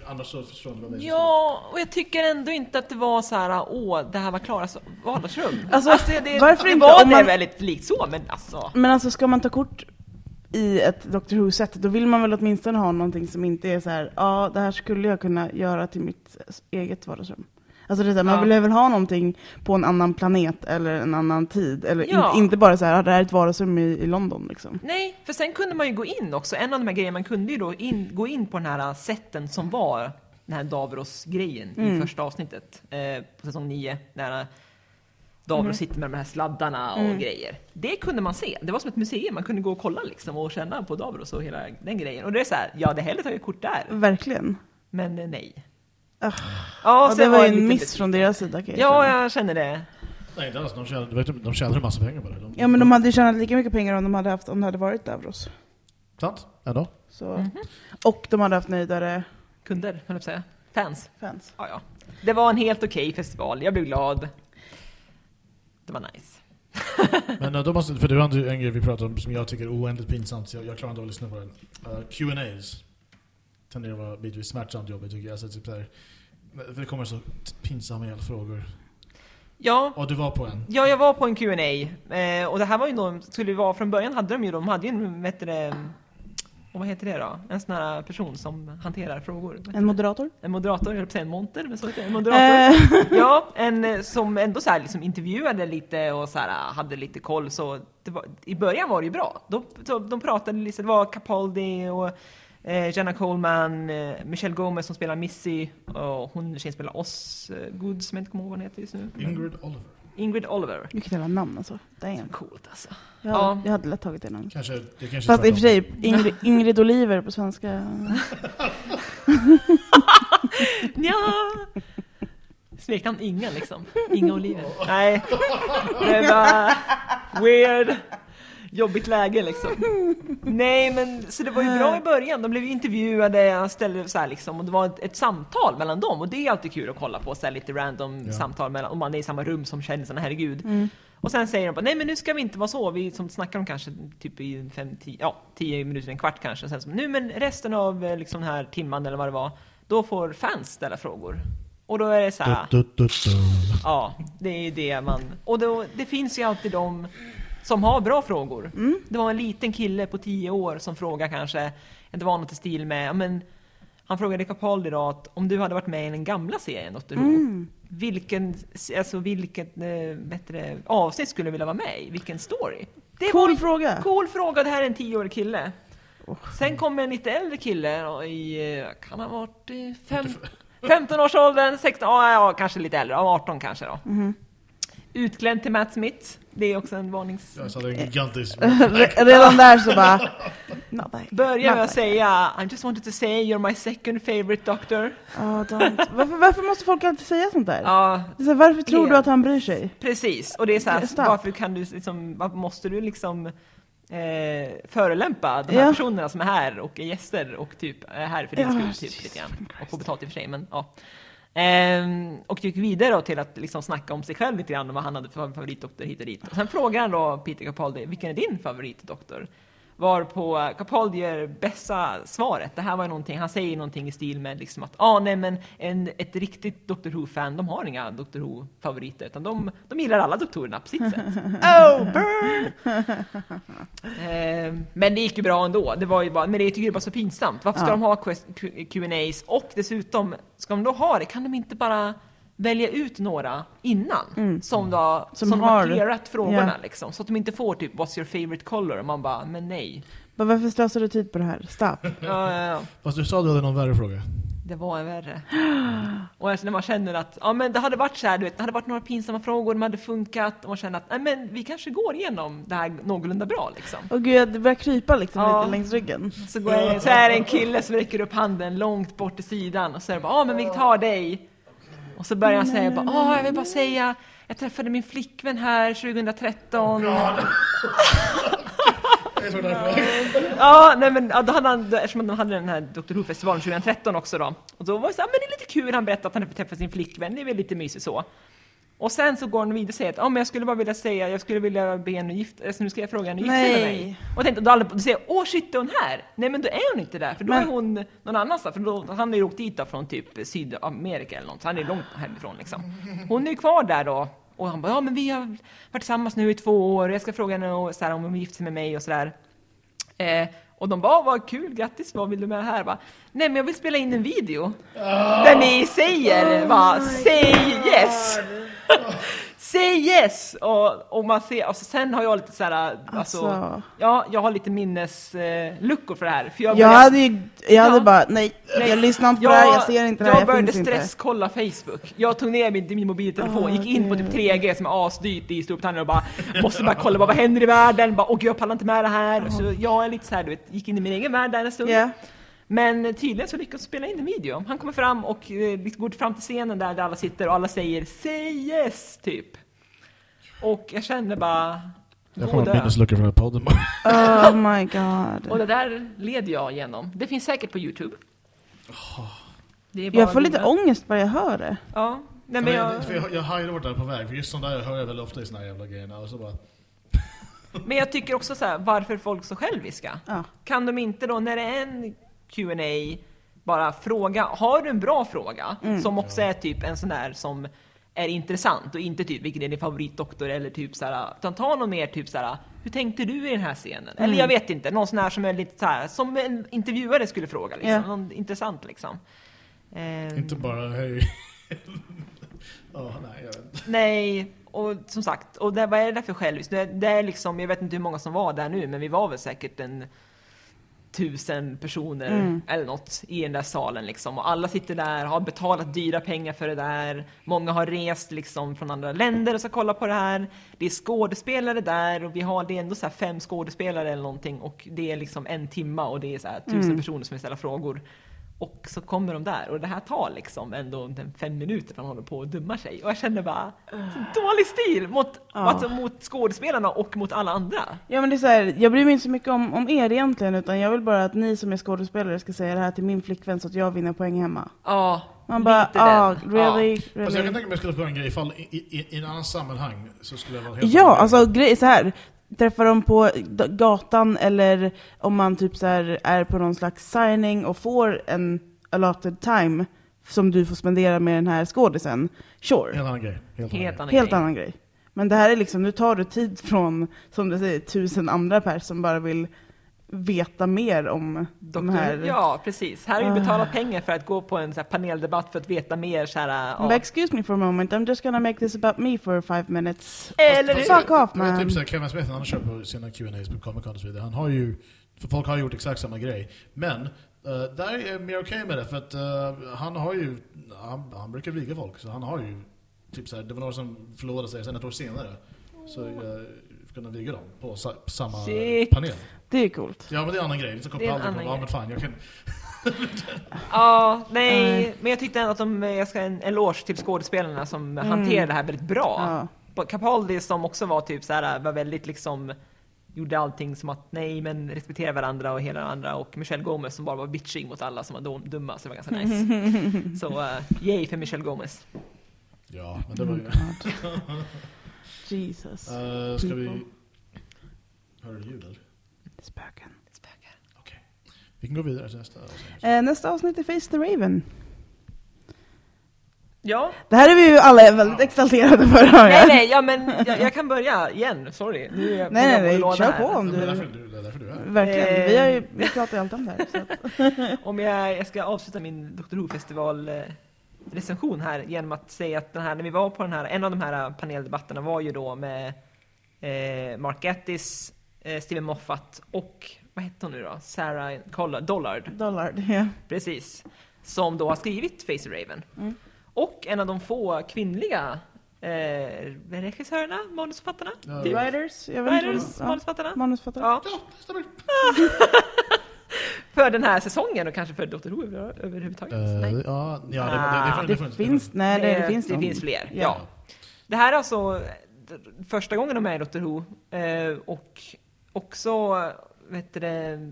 annars så förstår är. Ja, och jag tycker ändå inte att det var så här, åh, det här var Klaras vardagsrum. Alltså, det, varför det inte? var Om det man- väldigt likt så, men alltså. Men alltså ska man ta kort i ett Doctor Who-set, då vill man väl åtminstone ha någonting som inte är så här, ja det här skulle jag kunna göra till mitt eget vardagsrum. Alltså det är så här, man Ja. vill väl ha någonting på en annan planet eller en annan tid, eller Ja. inte, inte bara så här, ja, det här är ett vardagsrum i, i London liksom. Nej, för sen kunde man ju gå in också. En av de här grejerna, man kunde ju då in, gå in på den här sätten som var den här Davros-grejen Mm. i första avsnittet eh, på säsong 9. När Davros sitter med de här sladdarna och Mm. grejer. Det kunde man se. Det var som ett museum. Man kunde gå och kolla liksom och känna på Davros och hela den grejen. Och det är så här, ja det hellre tar jag kort där. Verkligen. Men eh, nej. Ah. Ja, Ja, så det var ju lite en miss besviken. från deras sida kan jag Ja, känna. jag känner det. Nej, inte alls. De tjänade, de tjänade en massa pengar på det. De, Ja men de hade ju tjänat lika mycket pengar om de hade haft om det hade varit Davros. Sant? Ändå? Så. Mhm. Och de hade haft nöjdare Kunder, höll jag säga. Fans. fans. Ja, ja. Det var en helt okej festival. Jag blev glad. Det var nice. Men uh, då måste, för det var en grej vi pratade om som jag tycker är oändligt pinsamt, så jag, jag klarar inte av att lyssna på den. Uh, Q&As tenderar att vara bitvis smärtsamt jobbigt tycker jag. Alltså, typ där, för det kommer så pinsamma jävla frågor. Ja, Och du var på en. Ja, jag var på en Q&A eh, och det här var ju nog, skulle det vara från början hade de ju, de hade ju en, vet det, Och vad heter det då? En sån här person som hanterar frågor. En moderator? En moderator, jag höll på en monter, men så heter det. En moderator. Eh, Ja, en eh, som ändå så här liksom intervjuade lite och så här, ah, hade lite koll. Så det var, I början var det ju bra. De, de pratade lite, det var Capaldi och eh, Jenna Coleman, eh, Michelle Gomez som spelar Missy och hon tjejen spelar Osgood som jag inte kommer ihåg vad hon heter just nu. Ingrid Oliver. Ingrid Oliver. Vilket jävla namn alltså. Damn. Coolt alltså. Jag, Ja. jag hade lätt tagit det namnet. Kanske, det kanske Fast i och för sig. Ingrid, Ingrid Oliver på svenska. Ja. Smeknamn Inga liksom. Inga Oliver. Nej, det var weird. Jobbigt läge liksom. Nej men så det var ju bra i början. De blev ju intervjuade, ställde så här liksom och det var ett, ett samtal mellan dem och det är alltid kul att kolla på så här lite random Ja. samtal mellan, om man är i samma rum som kändisarna, herregud. Och sen säger de bara, nej men nu ska vi inte vara så, vi som snackar om kanske typ i fem, tio, ja, tio minuter, en kvart kanske. Sen så, nu men resten av eh, liksom den här timman eller vad det var, då får fans ställa frågor. Och då är det så här, Du, du, du, du. ja, det är det man, och då, det finns ju alltid de som har bra frågor. Det var en liten kille på tio år som frågade kanske, det var något i stil med, men han frågade Capaldi då att om du hade varit med i den gamla serien Doctor Who, vilken, alltså vilket äh, bättre avsnitt skulle du vilja vara med i? Vilken story? Det Cool var fråga. Cool fråga, det här är en tioårig kille. Sen kommer en lite äldre kille och i, eh, kan han ha varit i fem, 15 års åldern, 16, ja, ja kanske lite äldre, ja, 18 kanske då. Utklädd till Matt Smith, det är också en varnings... Jag sa det är en gigantisk... Re- Redan där så bara... Börja med att säga I just wanted to say you're my second favorite doctor. Oh, don't. Varför, varför måste folk alltid säga sånt där? Ja, så här, varför tror du att han bryr sig? precis. Och det är så här, varför kan du liksom, varför måste du liksom eh, förolämpa de här Ja. personerna som är här och är gäster och typ är här för din Ja, skull typ lite grann. Och får betalt i och för sig, men ja. Ehm, och gick vidare då till att liksom snacka om sig själv lite grann, vad han hade för favoritdoktor hit och dit. Och sen frågar han då Peter Capaldi, vilken är din favoritdoktor? Varpå Capaldi ger bästa svaret. Det här var någonting, han säger någonting i stil med liksom att ah, nej men en, ett riktigt Doctor Who-fan, de har inga Doctor Who-favoriter, utan de, de gillar alla doktorerna på sitt sätt. Oh, burn! Ehm, men det gick ju bra ändå. Det var ju bara, men det tycker jag är bara så pinsamt. Varför ska Ja. de ha Q&As och dessutom, ska de då ha det, kan de inte bara välja ut några innan? Som, då, som, Som har clearat frågorna ja. liksom. Så att de inte får typ What's your favorite color? Och man bara, men nej. Bara, varför slösar du tid på det här? Stop. Ja, ja, ja. Fast du sa att du hade någon värre fråga. Det var en värre. Och alltså när man känner att, ja men det hade varit så här, du vet, det hade varit några pinsamma frågor, de hade funkat, och man känner att, nej men vi kanske går igenom det här någorlunda bra liksom. Och gud, det börjar krypa liksom Ja. lite längs ryggen. Så, går jag, så är det en kille som räcker upp handen långt bort till sidan och säger bara ja men vi tar dig. Och så börjar han säga bara ja jag vill bara säga jag träffade min flickvän här 2013. Jag såg därför. Ja, nej men ja, då hade han, då, eftersom de hade den här Dr Who-festivalen 2013 också då. Och då var det så här, men det är lite kul, han berättade att han hade träffat sin flickvän, det är väl lite mysigt så. Och sen så går han vidare och säger att ja, men jag skulle bara vilja säga, jag skulle vilja be henne gifta, alltså nu ska jag fråga henne gifta sig med Nej. mig. Och tänkte, då, alla, då säger jag, åh shit är hon här? Nej men då är hon inte där, för då Men- är hon någon annanstans, för då, han har ju åkt dit då från typ Sydamerika eller något, så han är långt härifrån liksom. Hon är ju kvar där då, och han bara, ja men vi har varit tillsammans nu i två år, jag ska fråga henne och, så här, om hon vill gifta sig med mig och sådär. Eh, och de bara, vad kul, grattis, vad vill du med här? Bara, Nej men jag vill spela in en video. Där ni säger, va, say yes! say yes! Och, och man ser, och så sen har jag lite såhär, alltså, Alltså. ja, jag har lite minnesluckor luckor för det här. För jag, Jag började- hade ju, jag hade Ja. bara, nej, Nej, jag lyssnar inte på det här, jag ser inte det här, jag jag började stresskolla Facebook. Jag tog ner min, min mobiltelefon, Ah, gick in på typ 3G som är asdyrt i Storbritannien och bara måste bara kolla bara, vad händer i världen, bara, åh gud jag pallar inte med det här. Så jag är lite så här, du vet, gick in i min egen värld där en stund. Ja. Men tydligen så lyckas jag spela in en video. Han kommer fram och eh, liksom går fram till scenen där, där alla sitter och alla säger Say yes! Typ. Och jag känner bara, Jag en dö. minneslucka från den här podden. Oh my god. Och det där leder jag igenom. Det finns säkert på Youtube. Det är bara Jag får att lite googla. ångest bara jag hör det. Ja, nej men jag... jag, jag, jag hajade vart där på väg, för just sånt där hör jag väl ofta i såna här jävla grejerna. Och så bara, Men jag tycker också så här, varför är folk så själviska? Ja. Kan de inte då, när det är en Q&A bara fråga, har du en bra fråga? Mm. Som också är typ en sån där som är intressant och inte typ vilken är din favoritdoktor eller typ så här, utan ta något mer typ så här, hur tänkte du i den här scenen? Eller jag vet inte, någon sån här som är lite så här, som en intervjuare skulle fråga liksom, Ja. någon intressant liksom. Ehm, Inte bara hej. Ja, nej, jag vet. Nej, och som sagt, och det, vad är det där för självis? Det, det är liksom, jag vet inte hur många som var där nu, men vi var väl säkert en tusen personer Mm. eller något i den där salen liksom. Och alla sitter där, har betalat dyra pengar för det där. Många har rest liksom från andra länder och ska kolla på det här. Det är skådespelare där och vi har, det är ändå så fem skådespelare eller någonting och det är liksom en timma och det är så tusen Mm. personer som vill ställa frågor. Och så kommer de där och det här tar liksom ändå en fem minuter han håller på och dummar sig. Och jag känner bara, så dålig stil mot, Ja. alltså, mot skådespelarna och mot alla andra. Ja men det är så här, jag bryr mig inte så mycket om, om er egentligen, utan jag vill bara att ni som är skådespelare ska säga det här till min flickvän så att jag vinner poäng hemma. Ja, Man bara, lite ah, den. really, Fast jag kan really? tänka mig att jag skulle få en grej ifall i, i, i en annan sammanhang så skulle jag vara helt Ja, alltså grej så här. Träffar dem på gatan eller om man typ så här är på någon slags signing och får en allotted time som du får spendera med den här skådisen. Sure, Helt annan grej. Helt, Helt annan annan helt grej. annan grej. Men det här är liksom, nu tar du tid från, som du säger, tusen andra personer som bara vill veta mer om de här... Doktor, ja, precis. Här har vi betalat pengar för att gå på en så här paneldebatt för att veta mer så här, ja. excuse me for a moment, I'm just gonna make this about me for five minutes. Eller hur? Fuck off man. typ såhär, Kevin Smith, han kör på sina Q&As på Comic Con och så vidare. Han har ju, för folk har gjort exakt samma grej. Men uh, där är jag mer okej med det, för att eh, han har ju, han, han brukar viga folk, så han har ju, typ såhär, det var några som förlovade sig sen ett år senare. Så jag kunde viga dem på sa, samma Shit. panel. Det är coolt. Ja men det är en annan grej, liksom Det är en aldrig på, annan ja men fan, jag kan, Ja, nej, men jag tyckte ändå att de, jag ska en eloge till skådespelarna som hanterade det här väldigt bra. Ja. Capaldi som också var typ så här, var väldigt liksom gjorde allting som att nej men respektera varandra och hela andra och Michelle Gomez som bara var bitching mot alla som var dum- dumma så det var ganska nice. så uh, yay för Michelle Gomez. ja men det var ju, Jesus. uh, ska vi, hör du ljud eller? Spöken. Okej. Vi kan gå vidare till nästa avsnitt. Eh, nästa avsnitt är Face the Raven. Ja, Det här är vi ju alla väldigt exalterade för hör nej jag. nej, ja men jag, jag kan börja igen, sorry. Nu är jag Nej, nej, nej, kör här. på om Ja, men det är du... därför du, det är därför du är här. Verkligen. Vi, har ju, vi pratar ju alltid om det här. Att, Om jag, jag ska avsluta min Dr. Who-festival eh, recension här genom att säga att den här, när vi var på den här, en av de här paneldebatterna var ju då med eh, Mark Gatiss, eh, Steven Moffat och vad hette hon nu då? Sarah Collard, Dollard, Dollard, ja. precis. Som då har skrivit Face Raven. Mm. Och en av de få kvinnliga eh, regissörerna, manusförfattarna, Ja. typ. Writers, jag vet inte. writers, Ja. manusförfattarna. Manusförfattare. Ja, Ja, det stämmer. för den här säsongen och kanske för Dr. Who över- överhuvudtaget. Eh, Nej. ja, ja, det, Ah, det, det, Det finns, nej det, det finns det finns fler. Ja. Ja. Det här är alltså första gången de är i Doctor Who eh, och också vet du, det,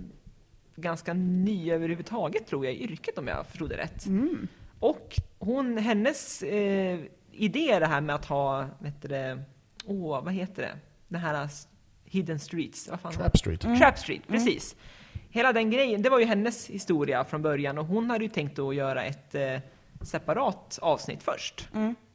ganska ny överhuvudtaget tror jag i yrket om jag förstod det rätt. Mm. Och hon, hennes eh, idé är det här med att ha, vet du, det, åh, vad heter det? Det här s- Hidden Streets, vad fan Trap Street. Mm. Trap Street, precis. Hela den grejen, det var ju hennes historia från början och hon hade ju tänkt att göra ett eh, separat avsnitt först.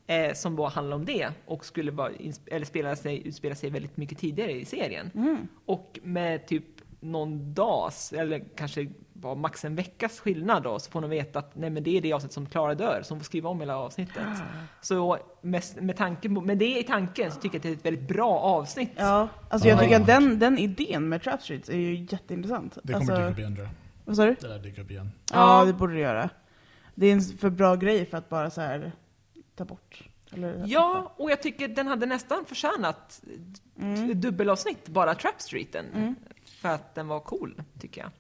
Mm. Eh, som då handlar om det och skulle vara, insp- eller spela sig, utspela sig väldigt mycket tidigare i serien. Mm. Och med typ någon dags, eller kanske bara max en veckas skillnad då, så får de veta att nej men det är det avsnitt som Klara dör, så hon får skriva om hela avsnittet. Så med, med, tanke på, med det i tanken så tycker jag att det är ett väldigt bra avsnitt. Ja, alltså jag Ja. tycker att den, den idén med Trap Streets är ju jätteintressant. Det kommer alltså, dyka upp igen tror jag. Vad sa du? Det där dyker upp igen. Ja, Ja. det borde det göra. Det är en för bra grej för att bara så här ta bort. Eller, Ja, och jag tycker den hade nästan förtjänat Mm. dubbelavsnitt, bara Trap Streeten. Mm. För att den var cool, tycker jag.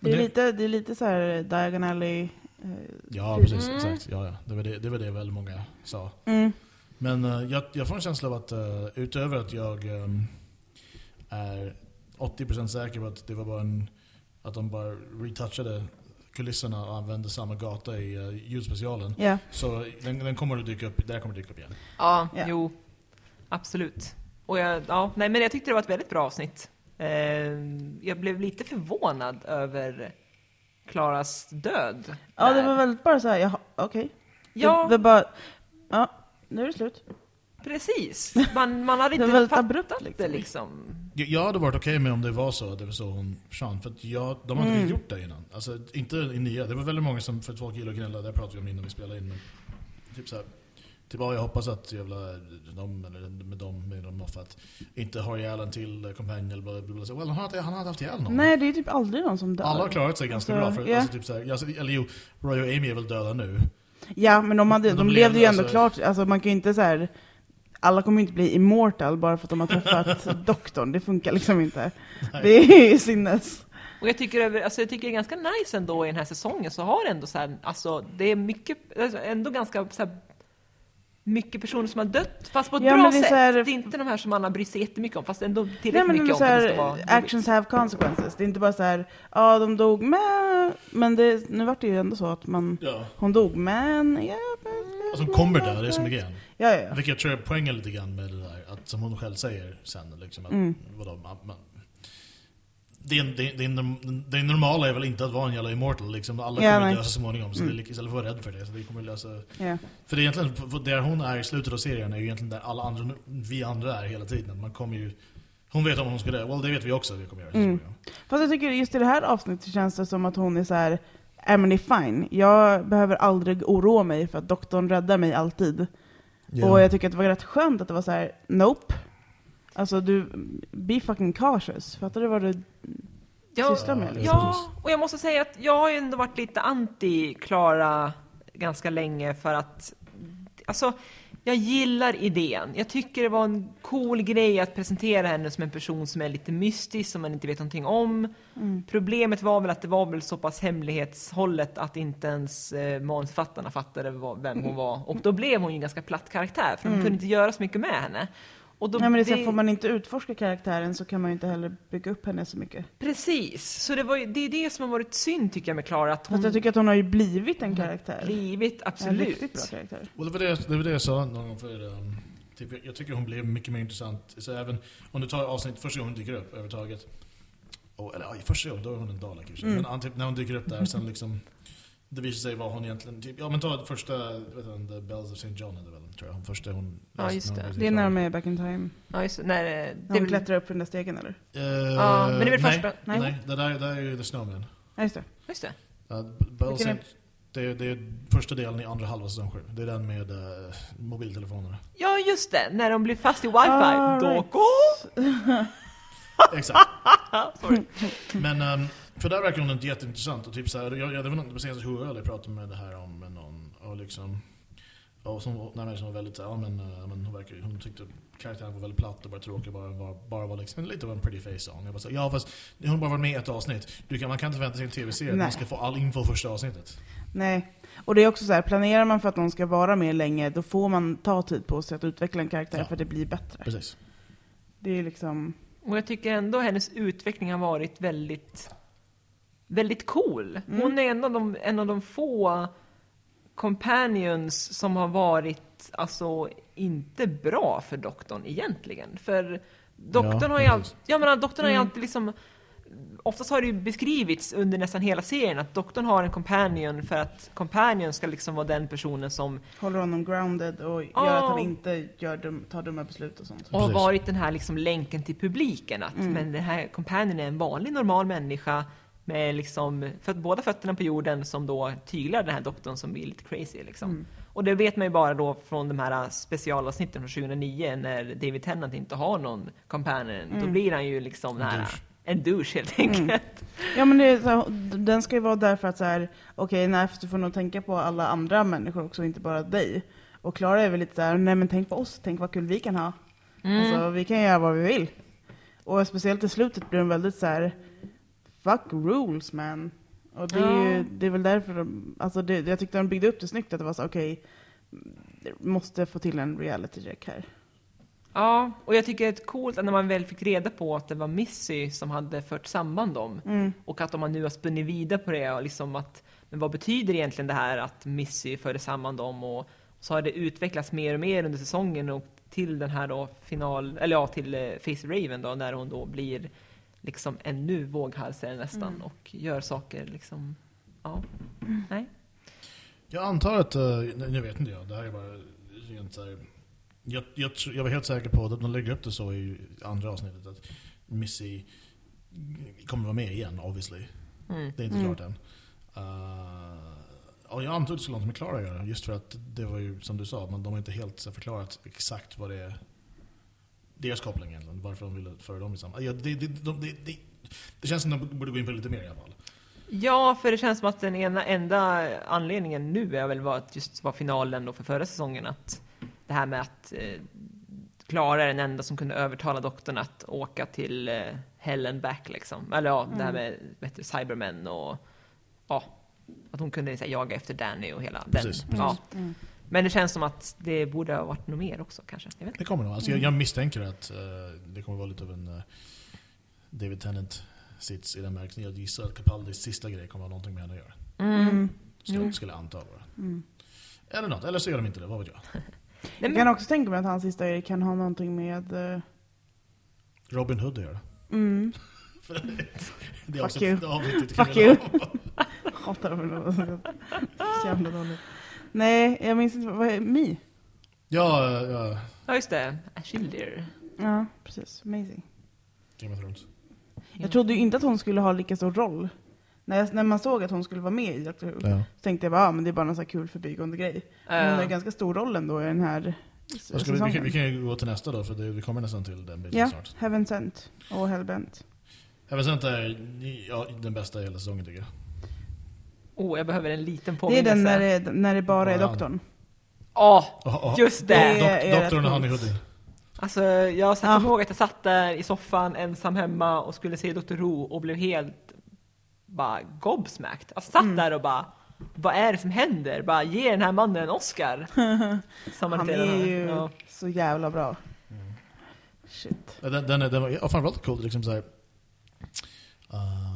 Det är lite, det är lite så här Diagon Alley. eh, Ja, precis. Mm. Exakt. Ja, ja. Det, var det, det var det väldigt många sa. Mm. Men eh, jag, jag får en känsla av att uh, utöver att jag ehm, är 80% säker på att det var bara en, att de bara retouchade kulisserna och använde samma gata i uh, ljudspecialen. Ja. Så den, den kommer att dyka upp, där kommer att dyka upp igen. Ja, Ja. jo. Absolut. Och jag, ja, nej, men jag tyckte det var ett väldigt bra avsnitt. Eh, jag blev lite förvånad över Klaras död. ja, det där. var väldigt bara så här, jaha, okej. Ja, Det, det bara, ja. nu är det slut. Precis. Man, man hade Det inte väldigt fattat abrupt, det liksom. Jag- hade varit okej med om det var så att det var så hon försvann. För att jag, de hade Mm. gjort det innan. Alltså inte i nya. Det var väldigt många som för två kilo gnällde. Det pratade vi om innan vi spelade in. Men typ såhär. Typ, ja, jag hoppas att jävla de, eller med dem, med dem Moffat, inte har ihjäl en till companion eller bla, bla, bla. Så, Well, han hade, han hade haft ihjäl någon. Nej, det är typ aldrig någon som dör. Alla har klarat sig ganska Alltså, bra. För, ja. alltså, typ såhär, alltså, eller jo, Roy och Amy är väl döda nu. Ja, men de, hade, Men de, de levde ju ändå alltså- klart. Alltså, man kan ju inte så här. Alla kommer inte bli immortal bara för att de har träffat doktorn. Det funkar liksom inte. Nej. Det är ju sinnes. Och jag tycker, över- alltså jag tycker det är ganska nice ändå i den här säsongen så har det ändå så här, alltså det är mycket, alltså ändå ganska så här, mycket personer som har dött, fast på ett Ja, bra men det sätt. så här- Det är inte de här som man har brytt sig jättemycket om, fast ändå tillräckligt Nej, men det mycket om så för att det ska här, vara actions have consequences. Det är inte bara så här, ja de dog med, men det, nu vart det ju ändå så att man, Ja. hon dog men, ja, hon kommer där, det är som är grejen. ja, ja, ja. Vilket jag tror är poängen lite grann med det där, att som hon själv säger sen, liksom, att, Mm. vadå, man, man, det, det, det, det normala är väl inte att vara en jävla immortal, liksom. alla Ja, kommer nej. dö så småningom, så Mm. det istället för att vara rädd för det, så det kommer lösa... ja. För det är egentligen, där hon är i slutet av serien är ju egentligen där alla andra, vi andra är hela tiden. Man kommer ju, hon vet om hon ska dö, well det vet vi också att vi kommer göra. Mm. Fast jag tycker just i det här avsnittet känns det som att hon är så här, äh, men det är fine. Jag behöver aldrig oroa mig för att doktorn räddar mig alltid. Och jag tycker att det var rätt skönt att det var så här: nope. Alltså du, be fucking cautious. Fattar du vad du Ja, sysslar med? liksom? Ja, och jag måste säga att jag har ju ändå varit lite anti Klara ganska länge för att alltså, jag gillar idén. Jag tycker det var en cool grej att presentera henne som en person som är lite mystisk, som man inte vet någonting om. Mm. Problemet var väl att det var väl så pass hemlighetshållet att inte ens eh, manusförfattarna fattade vem hon var. Och då blev hon ju en ganska platt karaktär, för de kunde inte göra så mycket med henne. Och då Nej, men det det- får man inte utforska karaktären så kan man ju inte heller bygga upp henne så mycket. Precis, så det, var, ju- det är det som har varit synd tycker jag med Klara, att hon Fast jag tycker att hon har ju blivit en karaktär. blivit, En absolut. riktigt bra karaktär. Och det var det, det var det jag sa någon gång för um, typ, jag tycker hon blev mycket mer intressant. Så även om du tar avsnitt första gången hon dyker upp överhuvudtaget. Och, eller ja, första gången, då är hon en sig. Mm. Men typ, när hon dyker upp där sen liksom det visar sig vad hon egentligen, typ, ja men ta första, vet du, The Bells of St. John är det väl, tror jag. Hon första hon... Ja, just det. Det är när de är back in time. Ja, just, det. nej, det, När hon är väl- klättrar upp för den där stegen eller? Eh, Ja, men det är väl nej, första- nej. Nej, det där, det där är ju The Snowman. Ja, just det. Just det. Uh, Bells Vilken. Det är, det är första delen i andra halva säsong 7. Det är den med uh, mobiltelefonerna. Ja, just det. När de blir fast i wifi. Ah, då right. går... Exakt. Sorry. Men um, för där verkar hon inte jätteintressant. Och typ så här, jag, jag, det var något- det var senast Who jag pratade med det här om med någon. Och liksom, och som, nej, som var väldigt ja, men, uh, men hon, verkar, hon tyckte karaktären var väldigt platt och bara tråkig. Bara var, bara var liksom lite av en pretty face on. Jag bara så, ja fast hon har bara varit med i ett avsnitt. Du kan, man kan inte förvänta sig en tv-serie att man ska få all info första avsnittet. Nej. Och det är också så här, planerar man för att någon ska vara med länge, då får man ta tid på sig att utveckla en karaktär Ja. för att det blir bättre. Precis. Det är liksom... Och jag tycker ändå hennes utveckling har varit väldigt, väldigt cool. Mm. Hon är en av de, en av de få companions som har varit, alltså, inte bra för doktorn egentligen. För doktorn Ja, har ju alltid, jag menar, doktorn har ju Mm. alltid liksom Oftast har det ju beskrivits under nästan hela serien att doktorn har en companion för att companion ska liksom vara den personen som Håller honom grounded och gör Ja. att han inte gör dum, tar dumma beslut och sånt. och har varit den här liksom länken till publiken. Att, Mm. Men den här companion är en vanlig normal människa med liksom, för båda fötterna på jorden som då tyglar den här doktorn som blir lite crazy. Liksom. Mm. Och det vet man ju bara då från de här specialavsnitten från 2009 när David Tennant inte har någon companion. Då Mm. blir han ju liksom den En här, en douche helt enkelt. Ja men det så här, den ska ju vara där för att så här, okej nej fast du får nog tänka på alla andra människor också, inte bara dig. Och Klara är väl lite så här, nej men tänk på oss, tänk vad kul vi kan ha. Mm. Alltså vi kan göra vad vi vill. Och speciellt i slutet blir de väldigt så här, fuck rules man. Och det är, ju, det är väl därför de, alltså det, jag tyckte de byggde upp det snyggt, att det var så okej, måste få till en reality check här. Ja, och jag tycker det är coolt att när man väl fick reda på att det var Missy som hade fört samman dem Mm. och att man nu har spunnit vidare på det och liksom att men vad betyder egentligen det här att Missy förde samman dem och så har det utvecklats mer och mer under säsongen och till den här då final, eller ja till eh, Face Raven då när hon då blir liksom ännu våghalsigare nästan Mm. och gör saker liksom, ja, nej. Jag antar att, uh, nu vet inte jag, det här är bara rent så här, jag, jag, jag var helt säker på att de lägger upp det så i andra avsnittet att Missy kommer vara med igen, obviously. Mm. Det är inte Mm. klart än. Uh, och jag antog det skulle ha något med Klara att göra, just för att det var ju som du sa, men de har inte helt så, förklarat exakt vad det är, deras koppling egentligen, varför de ville föra dem i samma... Ja, det, det, de, det, det, det känns som att de borde gå in på lite mer i alla fall. Ja, för det känns som att den ena, enda anledningen nu är väl vad att just var finalen då för förra säsongen. Att det här med att eh, Klara är den enda som kunde övertala doktorn att åka till eh, Hell and back liksom. Eller ja, det här med vet du, Cybermen och ja, att hon kunde här, jaga efter Danny och hela Precis, den. Ja. Mm. Men det känns som att det borde ha varit något mer också kanske. Jag vet inte. Det kommer nog. Alltså, jag, jag misstänker att eh, det kommer vara lite av en eh, David Tennant sits i den märkelsen. Jag gissar att Capaldis sista grej kommer ha någonting med henne att göra. Mm. Skulle, Jo. skulle jag anta bara. Mm. Eller något, eller så gör de inte det, vad vet jag. Jag kan också tänka mig att hans sista grej kan ha någonting med... eh, Robin Hood att göra. Mm. Det Fuck också- you. Fuck kriminal- Hatar dem. Så jävla dåligt. Nej, jag minns inte. Vad är Mi? Ja, ja, ja, just det. Ashildir. Ja, precis. Amazing. Game of Thrones. Jag trodde ju inte att hon skulle ha lika stor roll. När, jag, när man såg att hon skulle vara med i Doctor Who, Ja. så tänkte jag bara, ah, men det är bara någon sån här kul förbigående grej. Men hon har ju ganska stor roll ändå i den här vi, vi, kan, vi kan ju gå till nästa då, för det, vi kommer nästan till den biten Ja, snart. Heaven Sent och Hellbent. Heaven Sent är ja, den bästa i hela säsongen tycker jag. Oh, jag behöver en liten Det är påminnelse. den när det, när det bara är doktorn. Åh, Oh, oh, just det! Det Dok, är doktorn och Honey coolt. Hoodin. Alltså, jag Ja. ihåg att jag satt där i soffan ensam hemma och skulle se Dr. Who och blev helt bara gobsmacked. Alltså satt Mm. där och bara, vad är det som händer? Bara ge den här mannen en Oscar. Han är ju Ja. så jävla bra. Mm. Shit. Ja, Den, den, är, den var ja, framförallt cool, liksom så här. Uh,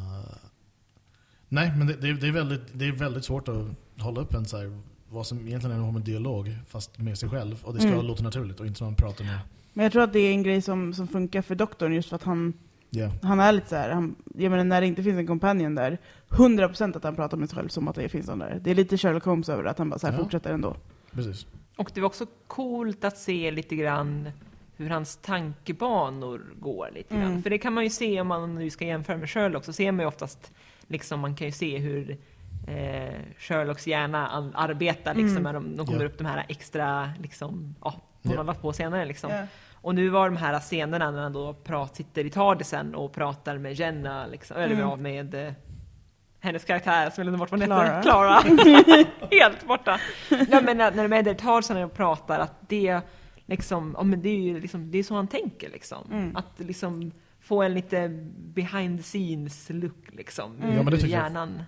nej, men det, det, är- det, är väldigt, det är väldigt svårt att hålla upp en så här, vad som egentligen är en dialog, fast med sig själv. Och det ska Mm. låta naturligt och inte som man pratar med... Men jag tror att det är en grej som, som funkar för doktorn just för att han, Yeah. han är lite så här, han, jag menar när det inte finns en companion där, 100% att han pratar med sig själv som att det finns någon där. Det är lite Sherlock Holmes över att han bara så här Ja. fortsätter ändå. Precis. Och det var också coolt att se lite grann hur hans tankebanor går lite grann. Mm. För det kan man ju se om man nu ska jämföra med Sherlock, så ser man ju oftast, liksom man kan ju se hur eh, Sherlocks hjärna arbetar liksom, Mm. när de, de kommer Ja. upp de här extra, liksom, ja, hon har lagt på senare liksom. Ja. Och nu var de här scenerna när han då prat, sitter i Tardisen och pratar med Jenna, liksom, eller Mm. ja, med eh, hennes karaktär, som jag glömde bort vad Clara. Clara. Helt borta. Ja, men när, när de är där i Tardisen och pratar, att det liksom, ja, men det är ju liksom, det är så han tänker liksom. Mm. Att liksom få en lite behind the scenes look liksom. Mm. Ja, men det tycker jag. hjärnan.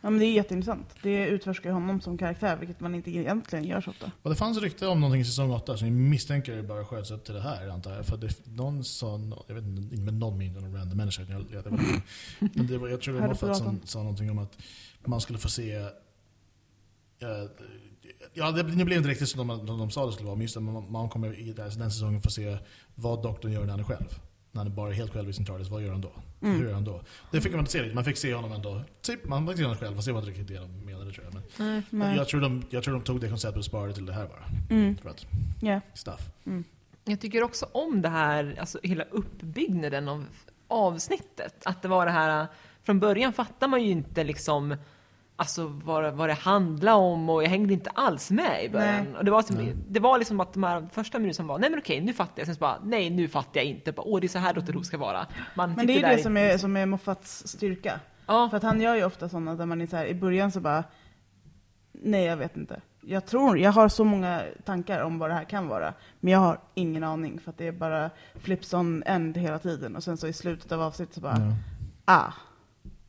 Ja men det är jätteintressant. Det utforskar ju honom som karaktär, vilket man inte egentligen gör så ofta. Och det fanns rykte om någonting i säsong 8 som jag misstänker bara sköts upp till det här antar jag. För det, någon sa, jag vet inte, med någon min någon random människa. Jag, jag, det var, men det var, jag tror det var Moffat som sa någonting om att man skulle få se eh, Ja, det, det blev inte riktigt som de, som de sa det skulle vara, men just det, man, man kommer i den den säsongen få se vad doktorn gör när han är själv. När han är bara helt själv i sin TARDIS, vad gör han då? Mm. Hur gör han då? Det fick man inte se riktigt, man fick se honom ändå. Typ, man fick se honom själv, fast det var inte riktigt det de menade tror jag. Men Nej. jag, tror de, jag tror de tog det konceptet och sparade till det här bara. Mm. För att, Ja. stuff. Jag tycker också om det här, alltså hela uppbyggnaden av avsnittet. Att det var det här, från början fattar man ju inte liksom Alltså vad, vad det handlar om och jag hängde inte alls med i början. Nej. Och det, var som, Nej. det var liksom att de här första minuterna var, nej men okej nu fattar jag. Sen så bara, nej nu fattar jag inte. Bara, Åh det är så här Dr. Who ska vara. Man Men det är ju det i- som är, som är Moffats styrka. Ja, För att han gör ju ofta sådana där man är så här, i början så bara, nej jag vet inte. Jag tror, jag har så många tankar om vad det här kan vara. Men jag har ingen aning för att det är bara flips on end hela tiden. Och sen så i slutet av avsnittet så bara, Ja. ah,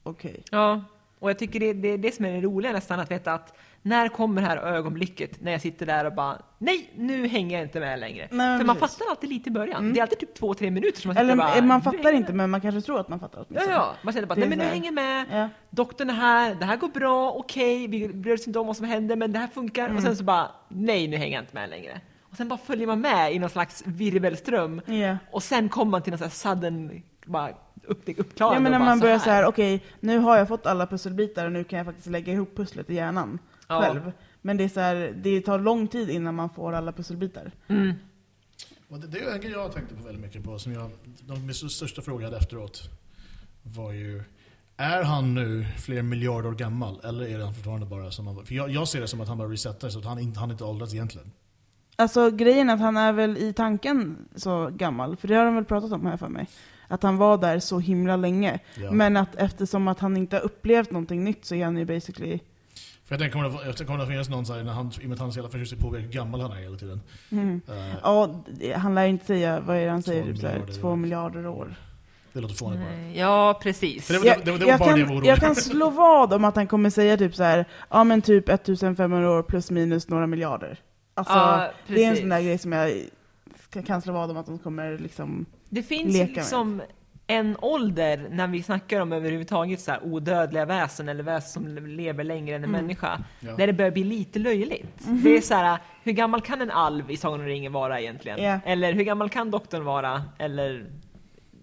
okej. Ja, och jag tycker det, det är det som är det roliga nästan, att veta att när kommer det här ögonblicket när jag sitter där och bara nej, nu hänger jag inte med längre. Nej, För man precis. fattar alltid lite i början. Mm. Det är alltid typ två, tre minuter som man sitter Eller bara, man nu fattar inte jag men man kanske tror att man fattar. Ja, ja, man känner bara, Det nej men nu hänger med, Ja. doktorn är här, det här går bra, okej, vi bryr oss inte om vad som händer, men det här funkar. Mm. Och sen så bara, nej nu hänger jag inte med längre. Och sen bara följer man med i någon slags virvelström. Ja. Och sen kommer man till någon sån här sudden, bara upp, uppklarande. Ja men när man börjar så så här, okej, nu har jag fått alla pusselbitar och nu kan jag faktiskt lägga ihop pusslet i hjärnan Ja. själv. Men det, är så här, det tar lång tid innan man får alla pusselbitar. Mm. Och det, det är en grej jag tänkte på väldigt mycket på. Som jag, de min största fråga hade efteråt var ju är han nu flera miljarder år gammal eller är han fortfarande bara som han var? För jag, jag ser det som att han bara resetar så att han, inte- han inte åldrats egentligen. Alltså grejen är att han är väl i tanken så gammal, för det har de väl pratat om här för mig. Att han var där så himla länge. Ja. Men att eftersom att han inte har upplevt någonting nytt så är han ju basically... För jag tänker kommer det, kommer det finnas någon så här, när han, i och med att han så jävla förtjust i på hur gammal han är hela tiden. Mm. Eh, Ja, han lär ju inte säga, vad är det han säger, Två typ såhär, miljarder två år. miljarder år. det låter fånigt bara. Ja, precis. Det, Jag, det, det, det var jag, bara det jag var kan, jag slå vad om att han kommer säga typ så här, ja men typ 1500 år plus minus några miljarder. Alltså, Ja, det är en sån där grej som jag kan slå vad om att de kommer liksom... Det finns leka ju med. liksom en ålder när vi snackar om överhuvudtaget så här odödliga väsen eller väsen som lever längre än en Mm. människa. Ja. Där det börjar bli lite löjligt. Det är så här, hur gammal kan en alv i Sagan om ringen vara egentligen? Ja. Eller hur gammal kan doktorn vara? Eller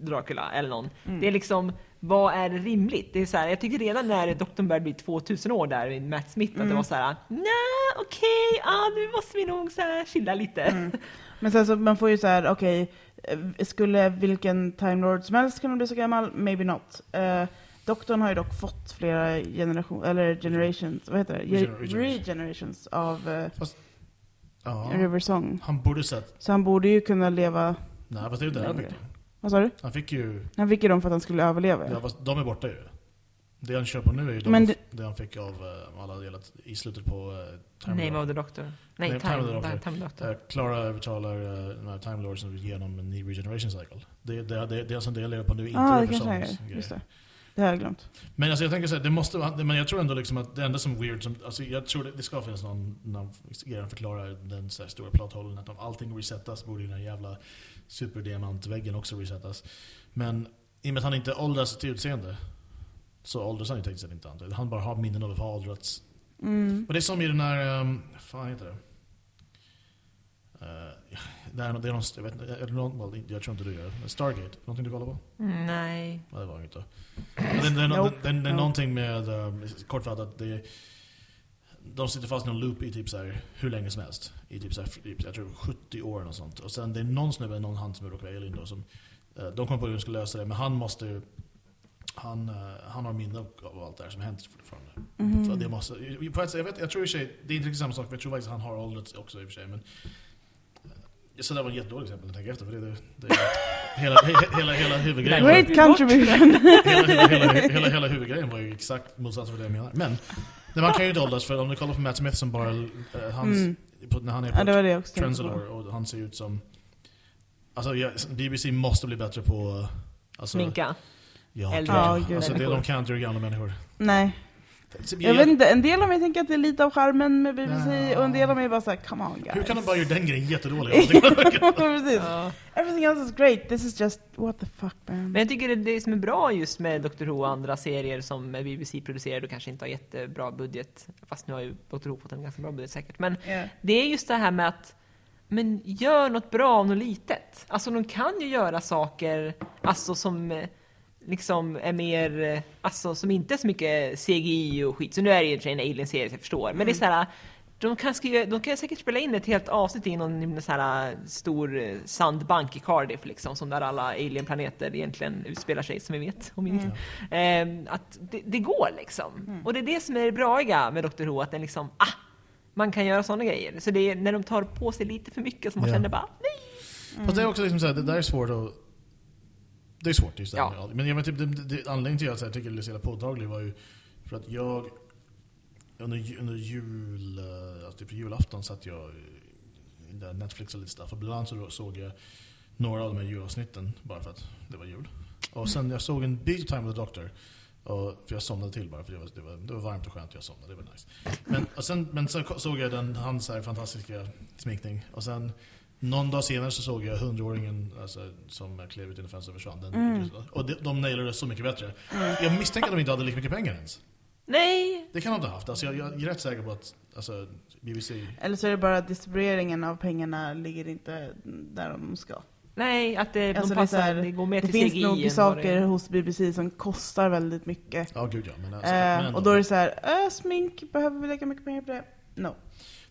Dracula eller någon. Mm. Det är liksom, vad är rimligt? Det är så här, jag tycker redan när doktorn började bli 2000 år där med Matt Smith, att Mm. det var så här, nej okej, ja nu måste vi nog så här chilla lite. Mm. Men sen så man får ju så här, okej, eh, skulle vilken Time Lord som helst kunna bli så gammal? Maybe not. Uh, doktorn har ju dock fått flera generation, eller generations, vad heter det? Regener- Ge- regenerations. Regenerations av Ja. River Song. Han borde sett... Så han borde ju kunna leva, Nej, fast det är ju det han fick. vad sa du? Han fick ju... Han fick ju dem för att han skulle överleva. Ja, fast de är borta ju. Det han kör på nu är ju Men det... det- han fick av eh, alla delat i slutet på uh, Time Name Lord. of the Doctor. Nej, Nej, Time, Time of the Doctor. Time, Doctor. Eh, Clara övertalar uh, Time Lords genom en ny regeneration cycle. Det, det, det, det är som det jag lever på nu, inte ah, det. Just det. Det har jag glömt. Men alltså jag tänker så här, det måste vara, men jag tror ändå liksom att det enda som är weird, som, alltså jag tror det, det ska finnas någon, någon grej att förklara den så här stora plothålen, att om allting resetas borde ju den här jävla superdiamantväggen också resetas. Men i och med att han inte åldras till utseende, så åldras han ju tekniskt sett inte antar jag. Han bara har minnen av att ha åldrats. Mm. Och det är som i den här, um, fan heter det? Uh, det, är, det är någon, jag vet inte, det någon, jag tror inte du gör det. Stargate, någonting du kollar på? Nej. Ja, det var inte. Men Det, det, är Nope. det, det, det är någonting med, um, kortfattat, det, de sitter fast i en loop i typ så här, hur länge som helst. I typ så här, typ, jag tror 70 år och sånt. Och sen det är någon snubbe, någon han som råkar vara alien då, som, eh, de kommer på hur de ska lösa det, men han måste han, eh, han har minne av allt det här som hänt fortfarande. Mhm. Så det måste, på ett sätt, jag, vet, jag tror i och för sig, det är inte riktigt samma sak, för jag tror faktiskt att han har åldrats också i och för sig. Men, eh, så det var ett jättedåligt exempel när jag tänker efter, för det, det, det hela, he, hela, hela huvudgrejen var- Great contribution! hela, hela, hela, hela, hela huvudgrejen var ju exakt motsatsen till det jag menar. Men, men man kan ju inte åldras, för om du kollar på Matt Smith som bara, eh, hans, Mm. på, när han är Ja, det på var det tänkte Trenzalore och han ser ut som... Alltså BBC måste bli bättre på... Alltså, Sminka. Ja, Äldre Ja, gud. alltså, det, de kan inte göra gamla människor. Nej. Så Jag vet inte, en del av mig tänker att det är lite av charmen med BBC Ja. och en del av mig är bara såhär, come on guys. Hur kan de bara göra den grejen jättedålig? Alltså, Precis. Ja. Everything else is great, this is just, what the fuck man. Men jag tycker det, det som är bra just med Dr Who och andra serier som BBC producerar och kanske inte har jättebra budget, fast nu har ju Dr Who fått en ganska bra budget säkert, men Yeah. det är just det här med att men gör något bra av något litet. Alltså de kan ju göra saker alltså, som eh, liksom är mer, eh, alltså som inte är så mycket CGI och skit. Så nu är det ju en alien-serie, så jag förstår. Men det är så här, de kan, skriva, de kan säkert spela in ett helt avsnitt i någon så här stor eh, sandbank i Cardiff, liksom, som där alla alien-planeter egentligen utspelar sig, som vi vet. Om inget. Ehm, att det, det går liksom. Och det är det som är det braiga med Dr Who, att den liksom, ah, man kan göra sådana grejer. Så det är när de tar på sig lite för mycket som man Ja. känner bara, nej. Fast det är också liksom såhär, det där är svårt att... Det är svårt just det Ja. Men jag vet, typ, det, det, anledningen till att jag tycker det är så jävla påtaglig var ju för att jag under, under jul, eh, alltså typ julafton satt jag i där Netflix och lite stuff och bland annat så såg jag några av de här julavsnitten bara för att det var jul. Och sen jag såg en bit Time with the Doctor och, för jag somnade till bara för det var, det var, det var varmt och skönt och jag somnade, det var nice. Men, och sen, men sen såg jag den, hans här fantastiska sminkning och sen någon dag senare så såg jag hundraåringen alltså, som klev ut genom fönstret och försvann. Den, Mm. Och de, de nailade det så mycket bättre. Jag misstänker att de inte hade lika mycket pengar ens. Nej, Det kan de inte ha haft. Alltså, jag, jag är rätt säker på att alltså, BBC... Eller så är det bara att distribueringen av pengarna ligger inte där de ska. nej, att det, Alltså, de det passar, här, det går mer Det till finns CGI än nog vad saker det- hos BBC som kostar väldigt mycket. Ja, gud ja. Men, alltså, Eh, men och då är det så här, äh, smink, behöver vi lägga mycket pengar på det? No.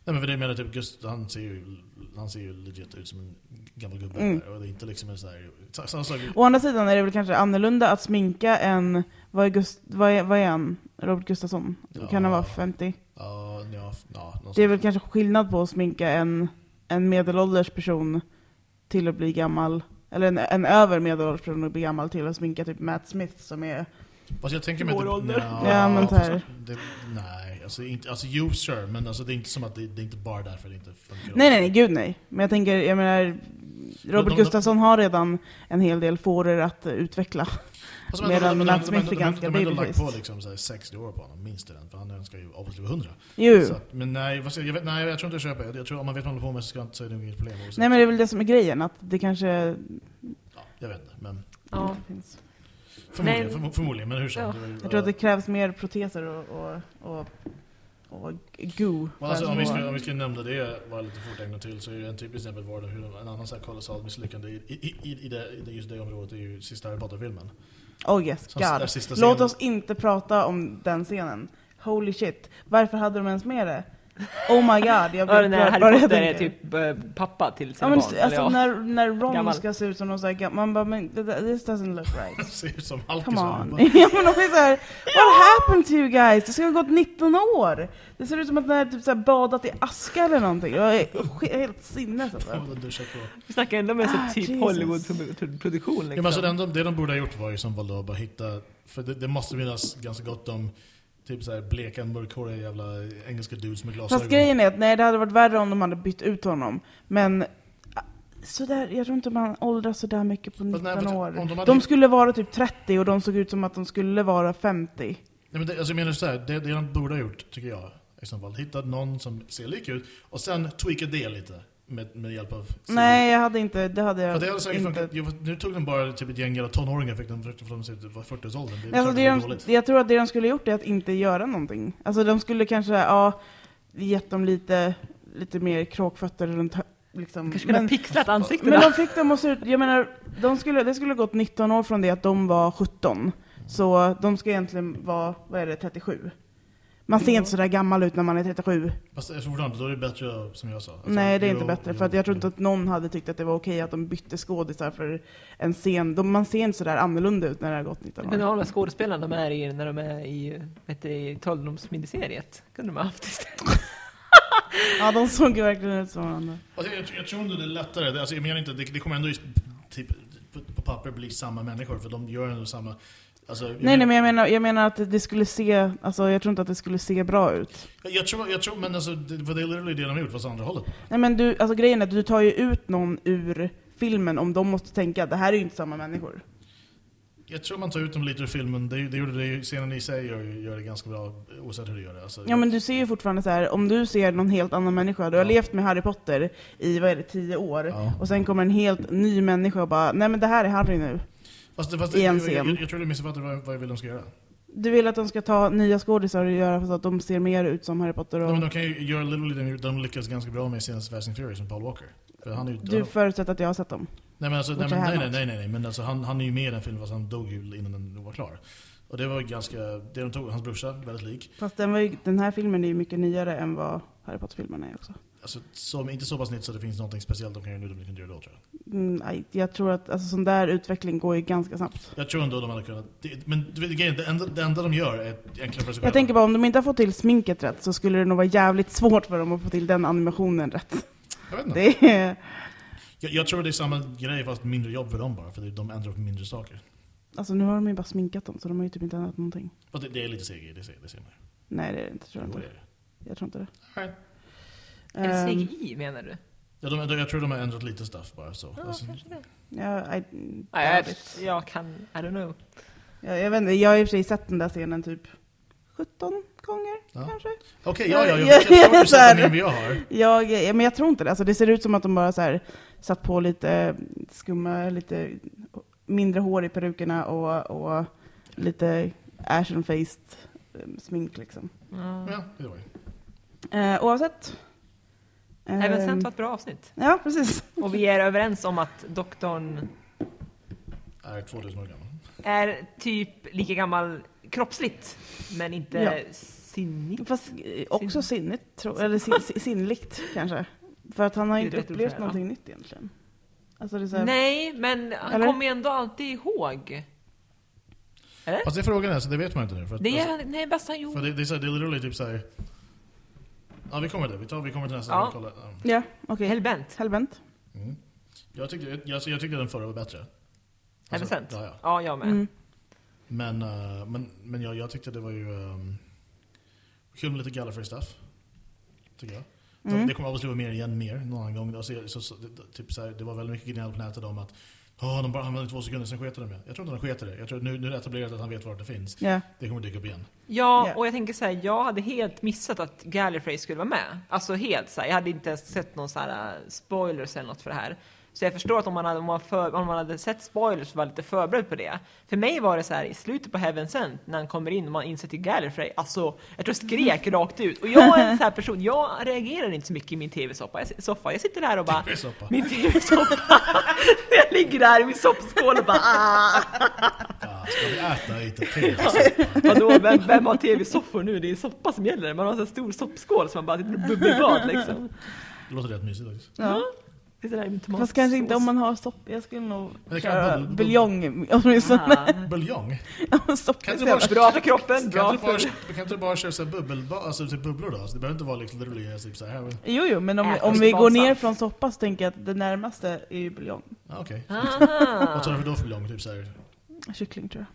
Nej men för det menar typ Gust, han ser ju, han ser ju legit ut som en gammal gubbe. Mm. Och det är inte liksom en sån här, sa- samma sak. Å andra sidan är det väl kanske annorlunda att sminka en, vad är, Gust, vad är, vad är han? Robert Gustafsson? Kan han Ja. vara 50? Ja, ja, ja Det är väl kanske skillnad på att sminka en, en medelålders person till att bli gammal, eller en, en över medelålders person att bli gammal till att sminka typ Matt Smith som är... Fast jag tänker mig Vår typ, ålder. Ja, men här. Nej, alltså, inte, alltså jo sure, men alltså, det är inte som att det, det är inte bara därför det inte funkar. Nej nej nej, gud nej. Men jag tänker, jag menar, Robert de- de- Gustafsson har redan en hel del fåror att utveckla. Alltså, medan Matt Smith är ganska De har ändå lagt babyface. på liksom så här 60 år på honom, minst den, för han önskar ju obviously vara 100. Jo. Så, men nej, jag, vet, nej, jag tror inte jag köper det. Jag tror om man vet vad man håller på med så, ska, så är det nog inget problem. Nej men det är väl det som är grejen, att det kanske ja, jag vet inte, men Ja. inte finns. Förmodligen, Nej. förmo- förmodligen men hur som. Ja. det Jag tror att det krävs mer proteser och, och, och, och goo. Alltså, om, vi få- om vi ska nämna det bara lite fort en gång till så är ju en typisk exempel var det hur en annan så här kolossalt misslyckande i, i, i, i, det, i det, just det området är ju sista Harry Potter-filmen. Oh yes, Som god. Låt oss inte prata om den scenen. Holy shit. Varför hade de ens med det? Oh my god, jag Ja, blir när Harry Potter är typ eh, pappa till sina Ja, men, barn. eller alltså, ja. när, när Ron Gammal. ska se ut som någon sån här gam- man bara, men this doesn't look right. ser ut som alkis. Come allihopa. on. ja, men de är så här, what happened to you guys? Det ska ha gått 19 år. Det ser ut som att de har typ så här badat i aska eller någonting. Jag är helt sinnes alltså. Ja, de. Vi snackar ändå med så Ah, typ. Hollywood-produktion Ja, liksom. men alltså, det, enda, det de borde ha gjort var ju som valde att bara hitta, för det, det måste finnas ganska gott om typ så här bleka, mörkhåriga jävla engelska dudes med glasögon. Fast grejen är att nej, det hade varit värre om de hade bytt ut honom. Men ah, sådär, jag tror inte man åldras sådär mycket på 19 nej, år. de hade- De skulle vara typ 30 och de såg ut som att de skulle vara 50. Nej, men det, alltså jag menar så här, det, det de borde ha gjort, tycker jag, hittat någon som ser lik ut och sen tweaka det lite med, med hjälp av CGI. Nej, jag hade inte, det hade För jag det hade säkert inte. funkat. För Nu tog de bara typ ett gäng jävla tonåringar fick de för de att vara 40-årsåldern. Det Alltså, det de, dåligt. jag tror att det de skulle gjort är att inte göra någonting. Alltså de skulle kanske, ja, gett dem lite, lite mer kråkfötter runt liksom. Kanske ha Men, pixlat ansiktena. men de fick dem att se ut, jag menar, de skulle, det skulle gått 19 år från det att de var 17. Så de ska egentligen vara, vad är det, 37? Man ser inte sådär gammal ut när man är 37. Fast jag tror fortfarande, då är det bättre som jag sa. Alltså, Nej, det är jo, inte bättre. jo, För att jag tror inte att någon hade tyckt att det var okej att de bytte skådisar för en scen. De, man ser inte sådär annorlunda ut när det har gått 19 Men år. de här skådespelarna de är i, när de är i, vet du, i Trolldomsminiseriet. Kunde de ha haft istället. Ja, de såg ju verkligen ut som varandra. Alltså, jag, jag tror ändå det är lättare. Det- Alltså, jag menar inte, det, det kommer ändå i, typ, på, på papper bli samma människor, för de gör ändå samma... Alltså, jag Nej, nej, menar- men jag menar, jag menar att det skulle se, alltså jag tror inte att det skulle se bra ut. Jag, jag, tror, jag tror, men alltså, det, för det är literally det de har gjort, fast andra hållet. Nej men du, alltså grejen är att du tar ju ut någon ur filmen om de måste tänka att det här är ju inte samma människor. Jag tror man tar ut dem lite ur filmen, det, det gjorde det ju, scenen i sig gör, gör det ganska bra, oavsett hur du gör det. Alltså, Ja men du ser ju fortfarande så här, om du ser någon helt annan människa, du har Ja. levt med Harry Potter i, vad är det, tio år, Ja. och sen kommer en helt ny människa och bara, nej men det här är Harry nu. Fast, fast, i en jag, jag, scen. jag, tror du missuppfattar vad, vad jag vill de ska göra. Du vill att de ska ta nya skådisar och göra så att de ser mer ut som Harry Potter Nej, och... men de kan ju göra det de lyckas ganska bra med senaste Fast and Furious med Paul Walker. För han är ju, Du förutsätter att jag har sett dem? nej, men alltså, nej, men, nej, nej, nej, nej, nej, men alltså, han, han är ju med i den filmen fast han dog ju innan den var klar. Och det var ganska, det de tog, hans brorsa, väldigt lik. Fast den, var ju, den här filmen är ju mycket nyare än vad Harry Potter-filmerna är också. Alltså, så, inte så pass nytt så det finns något speciellt de kan göra nu de kunde göra då tror jag. Mm, jag tror att alltså, sån där utveckling går ju ganska snabbt. Jag tror ändå de hade kunnat, det, men du vet, det enda, det enda de gör är enklare för sig Jag själva. tänker bara om de inte har fått till sminket rätt så skulle det nog vara jävligt svårt för dem att få till den animationen rätt. Jag vet inte. Det är, Jag, jag tror det är samma grej fast mindre jobb för dem bara, för de ändrar på mindre saker. alltså nu har de ju bara sminkat dem så de har ju typ inte ändrat någonting. Fast det, det är lite CGI, det ser, det ser man ju. Nej det är det inte, tror jag inte. det. Jag tror inte det. Right. Är det Ehm, CGI menar du? Ja, de, jag tror de har ändrat lite stuff bara så. Ja, Alltså, kanske det. Ja, I, Nej, doubt jag, jag kan, I don't know. jag, jag vet inte, jag har i och för sig sett den där scenen typ 17 gånger Ja. kanske. Okej, ja, ja, jag Ja, jag så här. än jag har. Jag, ja, men jag tror inte det. Alltså, det ser ut som att de bara så här, satt på lite skumma, lite mindre hår i perukerna och, och lite ashen-faced eh, smink liksom. Mm. Ja, det var ju. Eh, oavsett. Även Eh, sen var ett bra avsnitt. Ja, precis. Och vi är överens om att doktorn Är 2000 år gammal. är typ lika gammal kroppsligt, men inte Ja. Sinnigt. Fast eh, också sinnigt, tro, eller sin, sin- sinnligt kanske. För att han har inte upplevt för det, någonting nytt egentligen. Alltså det är så här, Nej, men han Eller? kommer ju ändå alltid ihåg. Eller? Fast det är frågan är, så det vet man inte nu. För att, Det alltså, är, nej, bästa han för gjorde. det, det är så här, det är literally typ såhär... Ja, vi kommer till det. Vi, tar, vi kommer till nästa. Ja. Ja. Okej. Hellbent. Hellbent. Mm. Jag, tyckte, jag, jag tyckte den förra var bättre. Alltså, Hellbent? Ja, ja. Ja, jag med. Mm. Men, eh, men, men jag, jag tyckte det var ju... Um, kul med lite Gallifrey-stuff. Tycker jag. De, Mm. Det kommer obviously vara mer igen mer någon annan gång. Alltså, så, så, det, typ så här, det var väldigt mycket gnäll på nätet om att Åh, de bara använde två sekunder, sen sket de med. Jag tror inte de sket det. Jag tror nu, nu är det etablerat att han vet vart det finns. Ja. Det kommer dyka upp igen. Ja, Ja. och jag tänker så här, jag hade helt missat att Gallifrey skulle vara med. Alltså helt så här, jag hade inte ens sett någon så här uh, spoilers eller något för det här. Så jag förstår att om man hade, om man för, om man hade sett spoilers var lite förberedd på det. För mig var det så här i slutet på Heaven Sent när han kommer in och man inser till Gallifrey, alltså jag tror jag skrek rakt ut. Och jag är en sån här person, jag reagerar inte så mycket i min tv-soppa. Jag, jag sitter där och bara, Det är soppa. min tv-soppa. jag ligger där i min soppskål och bara ah. Ja, ska vi äta inte till? Vadå, vem, vem har tv-soffor nu? Det är soppa som gäller. Man har en sån här stor soppskål som man bara sitter och bubbelbad liksom. Det låter rätt mysigt faktiskt. ja. Det är där tomatsås. Fast kanske inte om man har sopp. Jag skulle nog det kan köra bubbel- buljong åtminstone. Buljong? Sopp Kan är du så jävla- bara- Bra för kroppen, Kan bra inte, bara, för... kan inte bara köra så här bubbelba, alltså typ bubblor då? Alltså, det behöver inte vara liksom literally typ så här. Jo, jo, men om, Äta om vi går ner från soppa så tänker jag att det närmaste är ju buljong. Ja, Okej. Vad Aha. tar du för då för buljong? Typ så här. Kyckling tror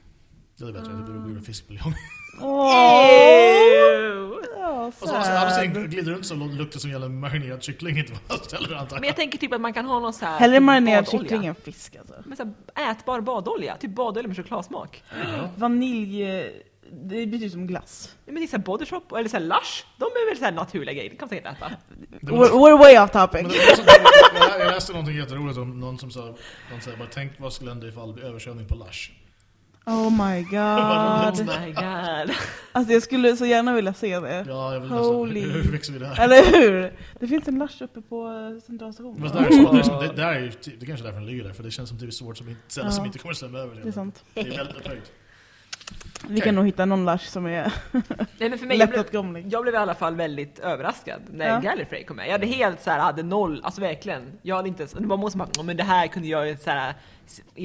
jag. Det är bättre. Det borde bli fiskbuljong. Åh! Ja, Och så har allting glider runt så luktar som jävla marinerad kyckling inte vad ställer antar Men jag tänker typ att man kan ha någon så här... Hellre marinerad badolja. kyckling än fisk alltså. Men så här, ätbar badolja, typ badolja med chokladsmak. Vanilj, det blir som glass. Men det är så här body shop, eller så här lush, de är väl så här naturliga grejer, det kan man säkert äta. We're, we're way off Men topic. det jag, jag läste någonting jätteroligt om någon som sa, någon säger bara tänk vad skulle hända ifall det blir överkörning på Lush. Oh my Oh god. my god. Alltså jag skulle så gärna vilja se det. Ja, jag vill Holy. nästan, hur växer vi det här? Eller hur? Det finns en lush uppe på eh, centralstationen. Det, där är så, det, är som, det, där är ju, det kanske är därför den ligger där, för det känns som det är svårt som inte, ställe som Ja. inte kommer stämma över. Det är sant. Det är väldigt upphöjt. Vi kan nog hitta någon lush som är Nej, men för mig, jag blev, lättåtkomlig. jag blev i alla fall väldigt överraskad när Ja. Gallifrey kom med. Jag hade helt så här, hade noll, alltså verkligen. Jag hade inte ens, det var många som bara, "Åh, men det här kunde jag ju så här,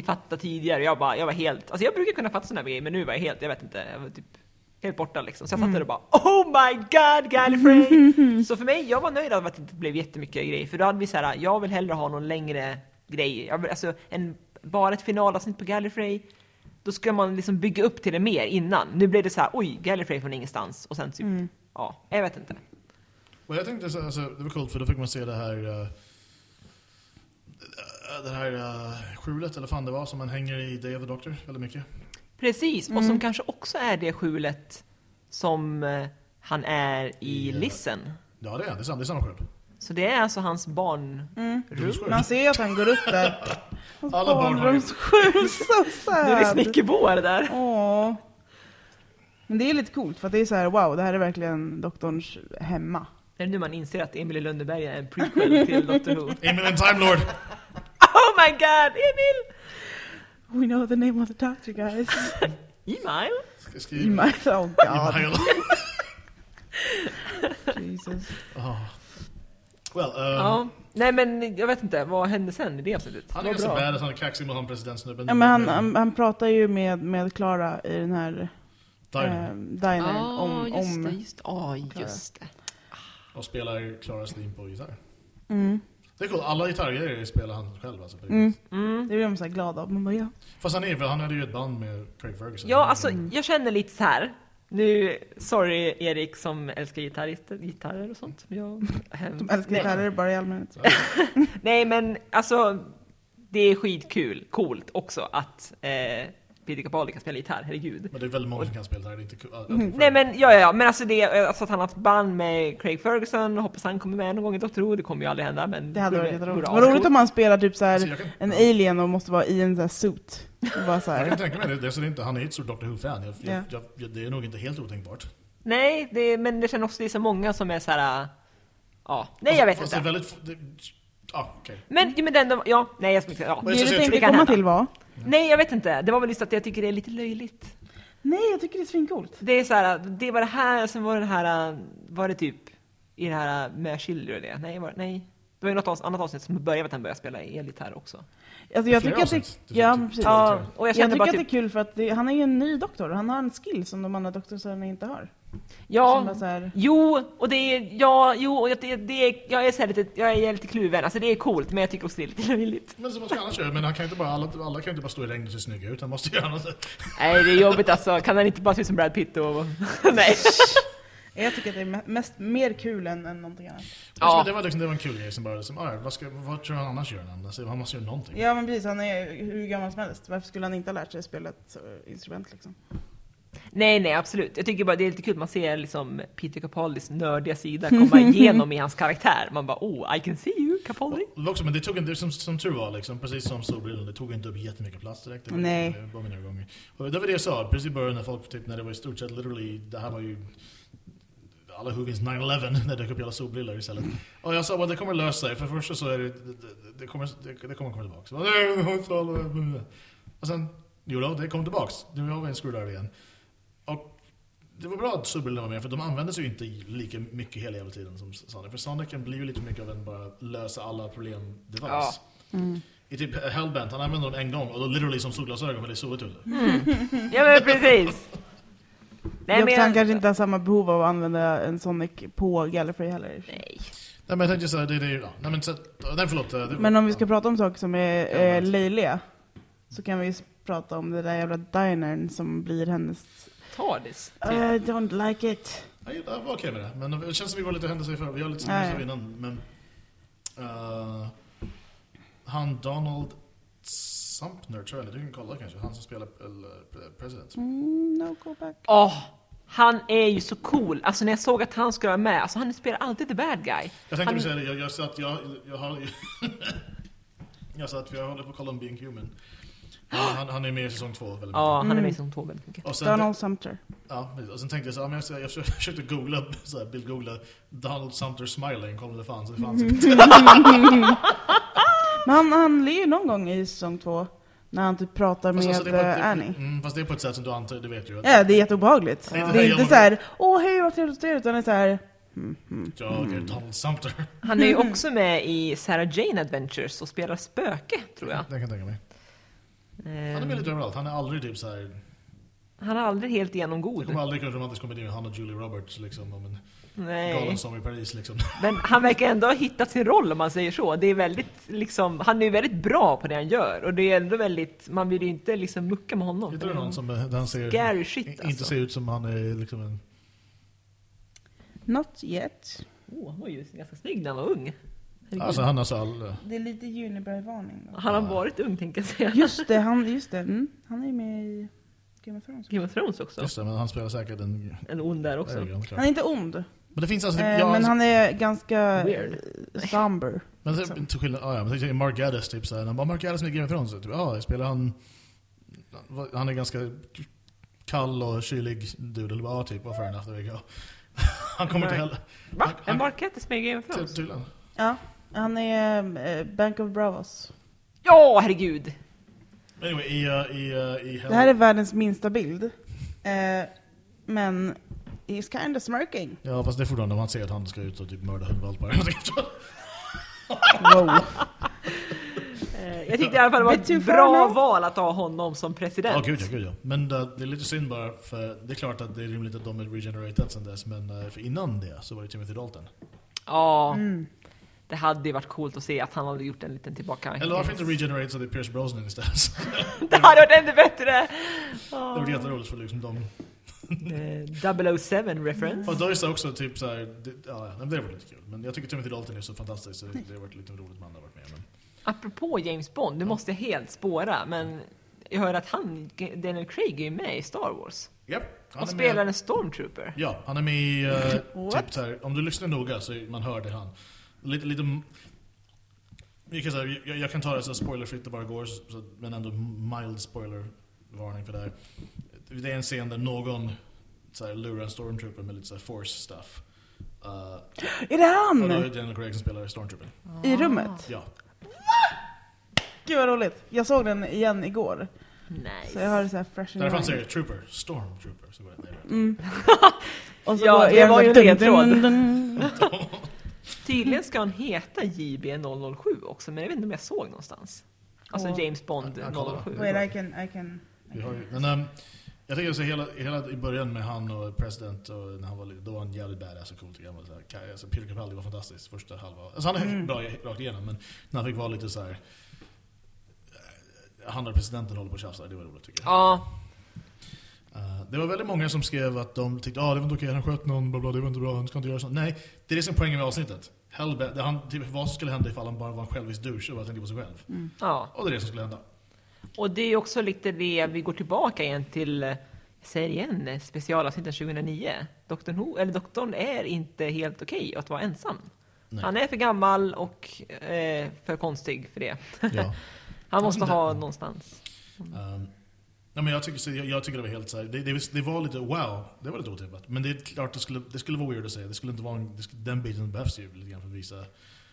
fatta tidigare. Jag bara, jag var helt, alltså jag brukar kunna fatta sådana grejer, men nu var jag helt, jag vet inte, jag var typ helt borta liksom. Så jag satt där och bara, oh my god Gallifrey! så för mig, jag var nöjd av att det inte blev jättemycket grejer, för då hade vi så här, jag vill hellre ha någon längre grej. Jag vill, alltså en, bara ett finalavsnitt på Gallifrey, då ska man liksom bygga upp till det mer innan. Nu blev det så här, oj, Gallifrey från ingenstans. Och sen typ, ja, jag vet inte. Och jag tänkte, så- alltså, det var coolt för då fick man se det här uh, det här uh, skjulet, eller fan det var, som man hänger i Day of the Doctor väldigt mycket. Precis, och som kanske också är det skjulet som eh, han är i Ja. Listen. Ja det är det, är samma, det är samma skjul. Så det är alltså hans barnrum. Rumsskjul. Man ser att han går upp där. Alla Barnrumsskjul, så Nu är det snickerboar där. Åh. Men det är lite coolt för att det är så här, wow, det här är verkligen doktorns hemma. Det är nu man inser att Emil i Lönneberga är en prequel till Doctor Who. Emil and Time Lord! Oh my god, Emil! We know the name of the doctor guys. Emil? Ska skriva Emil, oh god. Emil. Jesus. Ah. Well, um, Ja. Nej men jag vet inte, vad hände sen i det avsnittet? han är ganska bad att han är kaxig mot han presidentsnubben. Ja, men han, han, han pratar ju med, med Clara i den här Diner. eh, dinern Ah, om... just om det, just det. Ah, just det. Och spelar Claras theme på gitarr. mm, Det är coolt, alla gitarrgrejer spelar han själv alltså. mm. Mm. det blir de så här glada av. Man bara, ja. Fast han är för han hade ju ett band med Craig Ferguson. Ja, alltså jag känner lite så här. Nu, sorry Erik som älskar gitarrister, gitarrer och sånt. Jag, De älskar nej, gitarrer bara i allmänhet. nej men alltså, det är skitkul, coolt också att eh, Peter Capaldi kan spela gitarr, herregud. Men det är väldigt många som kan spela gitarr, det är inte kul. Mm. Nej men ja, ja, ja, men alltså det, alltså att han har haft band med Craig Ferguson, hoppas han kommer med någon gång i Doctor Who, det kommer ju aldrig hända men Det hade varit jätteroligt. Vad roligt om man spelar typ så Alltså, här en ja. alien och måste vara i en så här suit. Bara så Jag kan här. tänka mig det, det, är så det inte, han är ett stort Doctor Who-fan. Jag, jag, Ja. jag, jag, det är nog inte helt otänkbart. Nej, det, men det känns också det är så många som är så här. ja, nej jag vet Fast inte. Det är väldigt... Det, ja, okej. Men, men den, ja, nej jag ska inte, ja. Vad är Det så du jag tänkte kan komma hända. till var? Nej, jag vet inte. Det var väl just att jag tycker det är lite löjligt. Nej, jag tycker det är svincoolt. Det är så här, det var det här, sen var det här, var det typ i det här med Schiller och det? Nej, var, nej. Det var ju något annat avsnitt som började med att han började spela elgitarr också. Alltså jag tycker att det, avsnitt. Det ja, precis. Ja, och jag tycker att det är typ, kul för att det, han är ju en ny doktor. Han har en skill som de andra doktorerna inte har. Ja, här, jo, och det är, ja, jo, och det, det är, jag är så lite, jag är lite kluven. Alltså det är coolt, men jag tycker också det är lite löjligt. Men som man ska annars göra, men han kan inte bara, alla, alla kan inte bara stå i regnet och se snygga ut, han måste göra något. Nej, det är jobbigt alltså. Kan han inte bara se ut som Brad Pitt och... Nej. jag tycker att det är me- mest, mer kul än, än någonting annat. Ja. Ja. Det, var liksom, det var en kul grej som bara, som, ah, vad, ska, vad tror han annars gör han? Alltså, han måste göra någonting. Ja men precis, han är hur gammal som helst. Varför skulle han inte ha lärt sig spela ett eh, instrument liksom? Nej, nej, absolut. Jag tycker bara det är lite kul. Man ser liksom Peter Capaldis nördiga sida komma igenom i hans karaktär. Man bara, oh, I can see you, Capaldi. Det var också, men det tog inte, som, som tur var, liksom, precis som solbrillen, det tog inte upp jättemycket plats direkt. Det var- Nej. Det var några gånger. Och det var det jag sa, precis i början när folk, typ, när det var i stort sett literally, det här var ju alla Hugins 9-11 när det dök upp jävla solbrillor istället. Och jag sa bara det kommer lösa sig, för det första så är det, det, det, det kommer, det, det kommer komma tillbaks. Och, "Nej, det alla-" och sen, jo då, det kom tillbaks. Nu har vi en screwdriver igen. Det var bra att solbrillorna var med, för de använde sig ju inte lika mycket hela jävla tiden som Sonic. För Sonicen blir ju lite mycket av en bara lösa alla problem device. Ja. I typ Hellbent, han använde dem en gång och då literally som solglasögon för det är soligt ute. Ja, men precis. Nej, Nej, men han kanske inte har samma behov av att använda en Sonic på Gallifrey heller. Nej. Nej men jag tänkte såhär, det, det, ja. Nej men så, nej förlåt. Det, Men om vi ska prata om saker som är Ja, eh, löjliga så kan vi prata om det där jävla dinern som blir hennes... Tardis. I don't like it. Nej, jag var okej med det. Men det känns som vi var lite händelser för. Vi har lite ja. innan. Men, eh, han Donald Sumpner tror jag, du kan kolla kanske. Han som spelar eller, president. Mm, no, go back. Åh, han är ju så cool. Alltså när jag såg att han skulle vara med, alltså han spelar alltid the bad guy. Jag tänkte Han- säga det, jag, jag sa att jag, jag har Jag sa att jag håller på att kolla om Being Human. Han, han, är med i säsong två väldigt Ja, han är med Mm. i säsong två väldigt mycket. Och sen, Donald Sumter. Ja, precis. och sen tänkte jag så, ja, men jag, jag, jag försökte googla, så här, bildgoogla Donald Sumter smiling, kom det fanns, det fanns inte. Men han, han ler ju någon gång i säsong två när han typ pratar Fast med alltså, det är på ett- eh, Annie. Mm, fast det är på ett sätt som du antar, det vet ju. Ja, det är jätteobehagligt. Ja. Det är Ja, inte men- så här, åh hej vad trevligt att se ut, utan det är så här, mm, mm. Jag är Donald Sumter. Han är ju också med i Sarah Jane Adventures och spelar spöke, tror jag. Det kan jag tänka mig. Han är Eh, med lite överallt. Han är aldrig typ så här. han är aldrig helt igenom Det god. kommer aldrig kunna romantisk komedi med han och Julie Roberts liksom om en Nej. galen sommar i Paris liksom. Men han verkar ändå ha hittat sin roll om man säger så. Det är väldigt, liksom, han är ju väldigt bra på det han gör. Och det är ändå väldigt, man vill ju inte liksom mucka med honom. Hittar du någon som eh, han ser, Scary shit inte alltså. ser ut som han är liksom en... Not yet. Åh, han var ju ganska snygg när han var ung. Herregud. Alltså han har så all... Det är lite Juniberg-varning då. Han har varit ung tänkte jag säga. Just det, han, just det. Mm, han är med i Game of Thrones. Game of Thrones också. Just det, men han spelar säkert en... En ond där också. ögon, klart. Han är inte ond, Men det finns alltså... eh, ja, men han är ganska Weird. eh, somber. Men det, liksom. till skillnad, ah, ja, men är Mark Gaddis typ såhär, han bara Mark Gaddis med Game of Thrones, typ, ja, spelar han... Han är ganska kall och kylig dude, eller bara, typ, well, fair enough, there we go. Han kommer inte heller... Va? Han- En Mark Cattis med i Game of Thrones? Tydligen. Ja, han är eh, Bank of Bravos. Ja, herregud! Anyway, i, uh, i, uh, i Det här är världens minsta bild. Eh, men he's kind of smirking. Ja, fast det är fortfarande man ser att han ska ut och typ mörda hundvalpar. Wow. Jag tyckte i alla fall det var ett bra val att ha honom som president. Ja, gud ja, gud ja. Men uh, det är lite synd bara, för det är klart att det är rimligt att de är regenerated sen dess, men uh, för innan det så var det Timothy Dalton. Ja, Mm. Det hade ju varit coolt att se att han hade gjort en liten tillbaka. Eller varför inte regenerated så det är Pierce Brosnan istället? Det hade varit ännu bättre! det var jätteroligt för liksom de... Eh, 007 reference. Och då är det också typ såhär, det, ja, ja, det var lite kul. Men jag tycker Timothy Dalton är så fantastisk så det, det har varit lite roligt med han har varit med. Men, Apropå James Bond, nu måste jag helt spåra, men jag hör att han, Daniel Craig är ju med i Star Wars. Japp, han Och spelar med, en stormtrooper. Ja, han är med i, uh, typ såhär, om du lyssnar noga så man hör det han. Lite, lite... Jag kan, säga, jag, jag kan ta det så spoilerfritt det bara går, så, men ändå mild spoilervarning för det här. Det är en scen där någon så här, lurar en stormtrooper med lite så här, force stuff. Uh, Är det och då är han? det Daniel Craig som spelar stormtrooper. I rummet? Ja. Gud vad roligt. Jag såg den igen igår. Nice. Så jag har det så här fresh han mind. säger Trooper, Stormtrooper. Så går det ner. Mm. Och så Ja, det den var ju en ledtråd. Tydligen ska han heta JB007 också, men jag vet inte om jag såg någonstans. Alltså Åh. James Bond Ja, kolla. 007. Wait, I can, I can. Vi har ju, men ehm, jag tänker så hela, hela i början med han och president och när han var då var han jävligt badass och cool tycker jag. Han var så här, Alltså, Peter Capaldi var fantastisk första halva. Alltså han är Mm. bra i- rakt igenom men när han fick vara lite så här. eh, Han och presidenten håller på och tjafsar, det var roligt tycker jag. Ja, det var väldigt många som skrev att de tyckte ah, det var inte okej, han sköt någon, bla bla, det var inte bra, han ska inte göra sånt. Nej, det är det som är poängen med avsnittet. Hellbe, det han, typ, vad skulle hända ifall han bara var en självisk douche och bara tänkte på sig själv. ja. Och det är det som skulle hända. Och det är också lite det, vi går tillbaka igen till, eh, jag säger igen, eh, specialavsnittet 2009. Doktorn, Ho, eller doktorn är inte helt okej att vara ensam. Nej. Han är för gammal och eh, för konstig för det. Ja. Han måste ha någonstans. Um, ja, men jag, tycker, så- jag, jag tycker det var helt så här, det, det, det var lite wow, det var lite otippat. Men det är klart det skulle, det skulle vara weird att säga. Det skulle inte vara en, skulle, den biten behövs ju lite grann för att visa.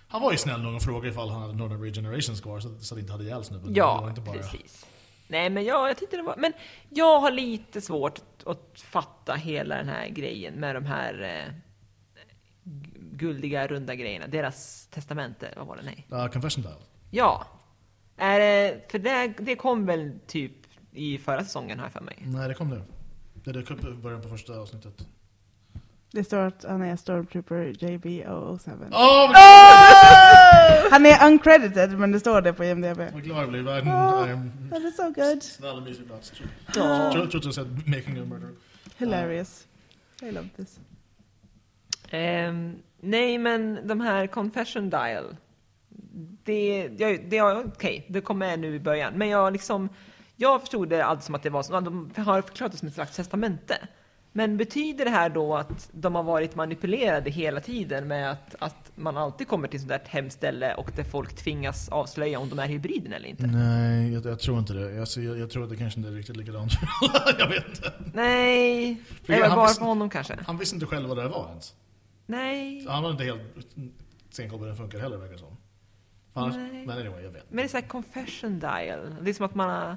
Han var ju snäll nog och frågade ifall han hade Northern Regeneration kvar så, så att det inte hade ihjäl snubben. Ja, bara, precis. Nej, men jag, jag tyckte det var... Men jag har lite svårt att fatta hela den här grejen med de här eh, guldiga, runda grejerna. Deras testamente, vad var det? Nej. Uh, confession dial. Ja. Är det, för det, det kom väl typ i förra säsongen, har jag för mig. Nej, det kom nu. Det dök upp i början på första avsnittet. Det står att han är Stormtrooper JB007. Åh, Han är uncredited, men det står det på IMDB. vad glad jag Ah. är That is so good. snäll och mysig plats. Ja. Tror tror att jag sett Making a Murder. Hilarious. I love this. Ehm, nej, men de här Confession Dial. Det, jag, det, ja, okej, det kom med nu i början. Men jag liksom, jag förstod det alltid som att det var som, de har förklarat det som ett slags testamente. Men betyder det här då att de har varit manipulerade hela tiden med att, att man alltid kommer till sånt där hemskt ställe och där folk tvingas avslöja om de är hybriden eller inte? Nej, jag, jag tror inte det. Alltså, jag, jag tror att det kanske inte är riktigt likadant. jag vet inte. Nej, För eller han bara visste- för honom kanske. Han visste inte själv vad det var ens. Nej, Så han var inte helt stenkoll på hur den funkar heller verkar det som. Annars, Nej. men anyway, jag vet. men det är såhär confession dial. Det är som att man har...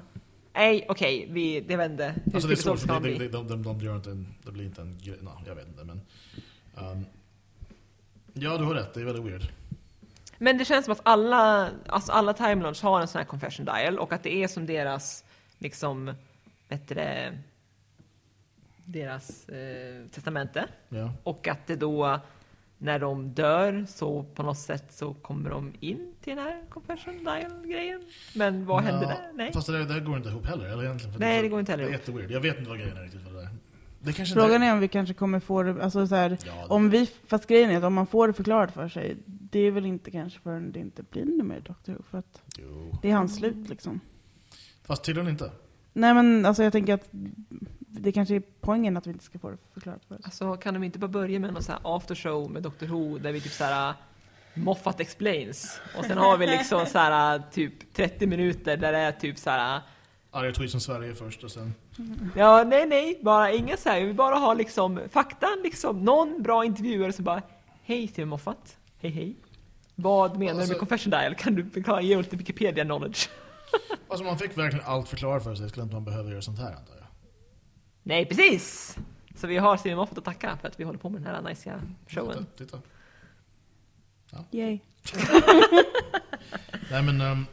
Nej, okej, vi, det. Hur Alltså det är man det, det, de, de, de gör inte en, det blir inte en grej, no, jag vet inte men... Um, ja, du har rätt, det är väldigt weird. Men det känns som att alla, alltså alla Time Lords har en sån här confession dial och att det är som deras, liksom, det, deras eh, testamente. Ja. Och att det då, när de dör, så på något sätt så kommer de in till den här confession dial-grejen. Men vad händer Ja, där? Nej. Fast det, där- det går inte ihop heller, eller egentligen. För Nej, är, det går inte heller Det är jätteweird. Jag vet inte vad grejen är riktigt för det där. Det kanske Frågan är om vi kanske kommer få det, alltså så här, Ja, det- om vi, fast grejen är att om man får det förklarat för sig, det är väl inte kanske förrän det inte blir något mer Doctor Who, för att Jo. det är hans slut liksom. Fast tydligen inte. Nej men alltså jag tänker att det kanske är poängen att vi inte ska få det förklarat för oss. Alltså kan de inte bara börja med någon så här after show med Doctor Who där vi typ så här Moffat explains och sen har vi liksom så här typ 30 minuter där det är typ så här Arga tweets om Sverige först och sen... Ja, nej, nej, bara inga så här. Vi bara har liksom faktan, liksom någon bra intervjuare som bara Hej Steven Moffat, hej hej. Vad menar du Alltså- med confession dial? Kan du förklara, ge lite Wikipedia knowledge? Alltså man fick verkligen allt förklarat för sig, skulle inte man behöva göra sånt här antar jag. Nej, precis! Så vi har Steven Moffat att tacka för att vi håller på med den här nice showen. Titta, titta. Yay. Nej men... Um,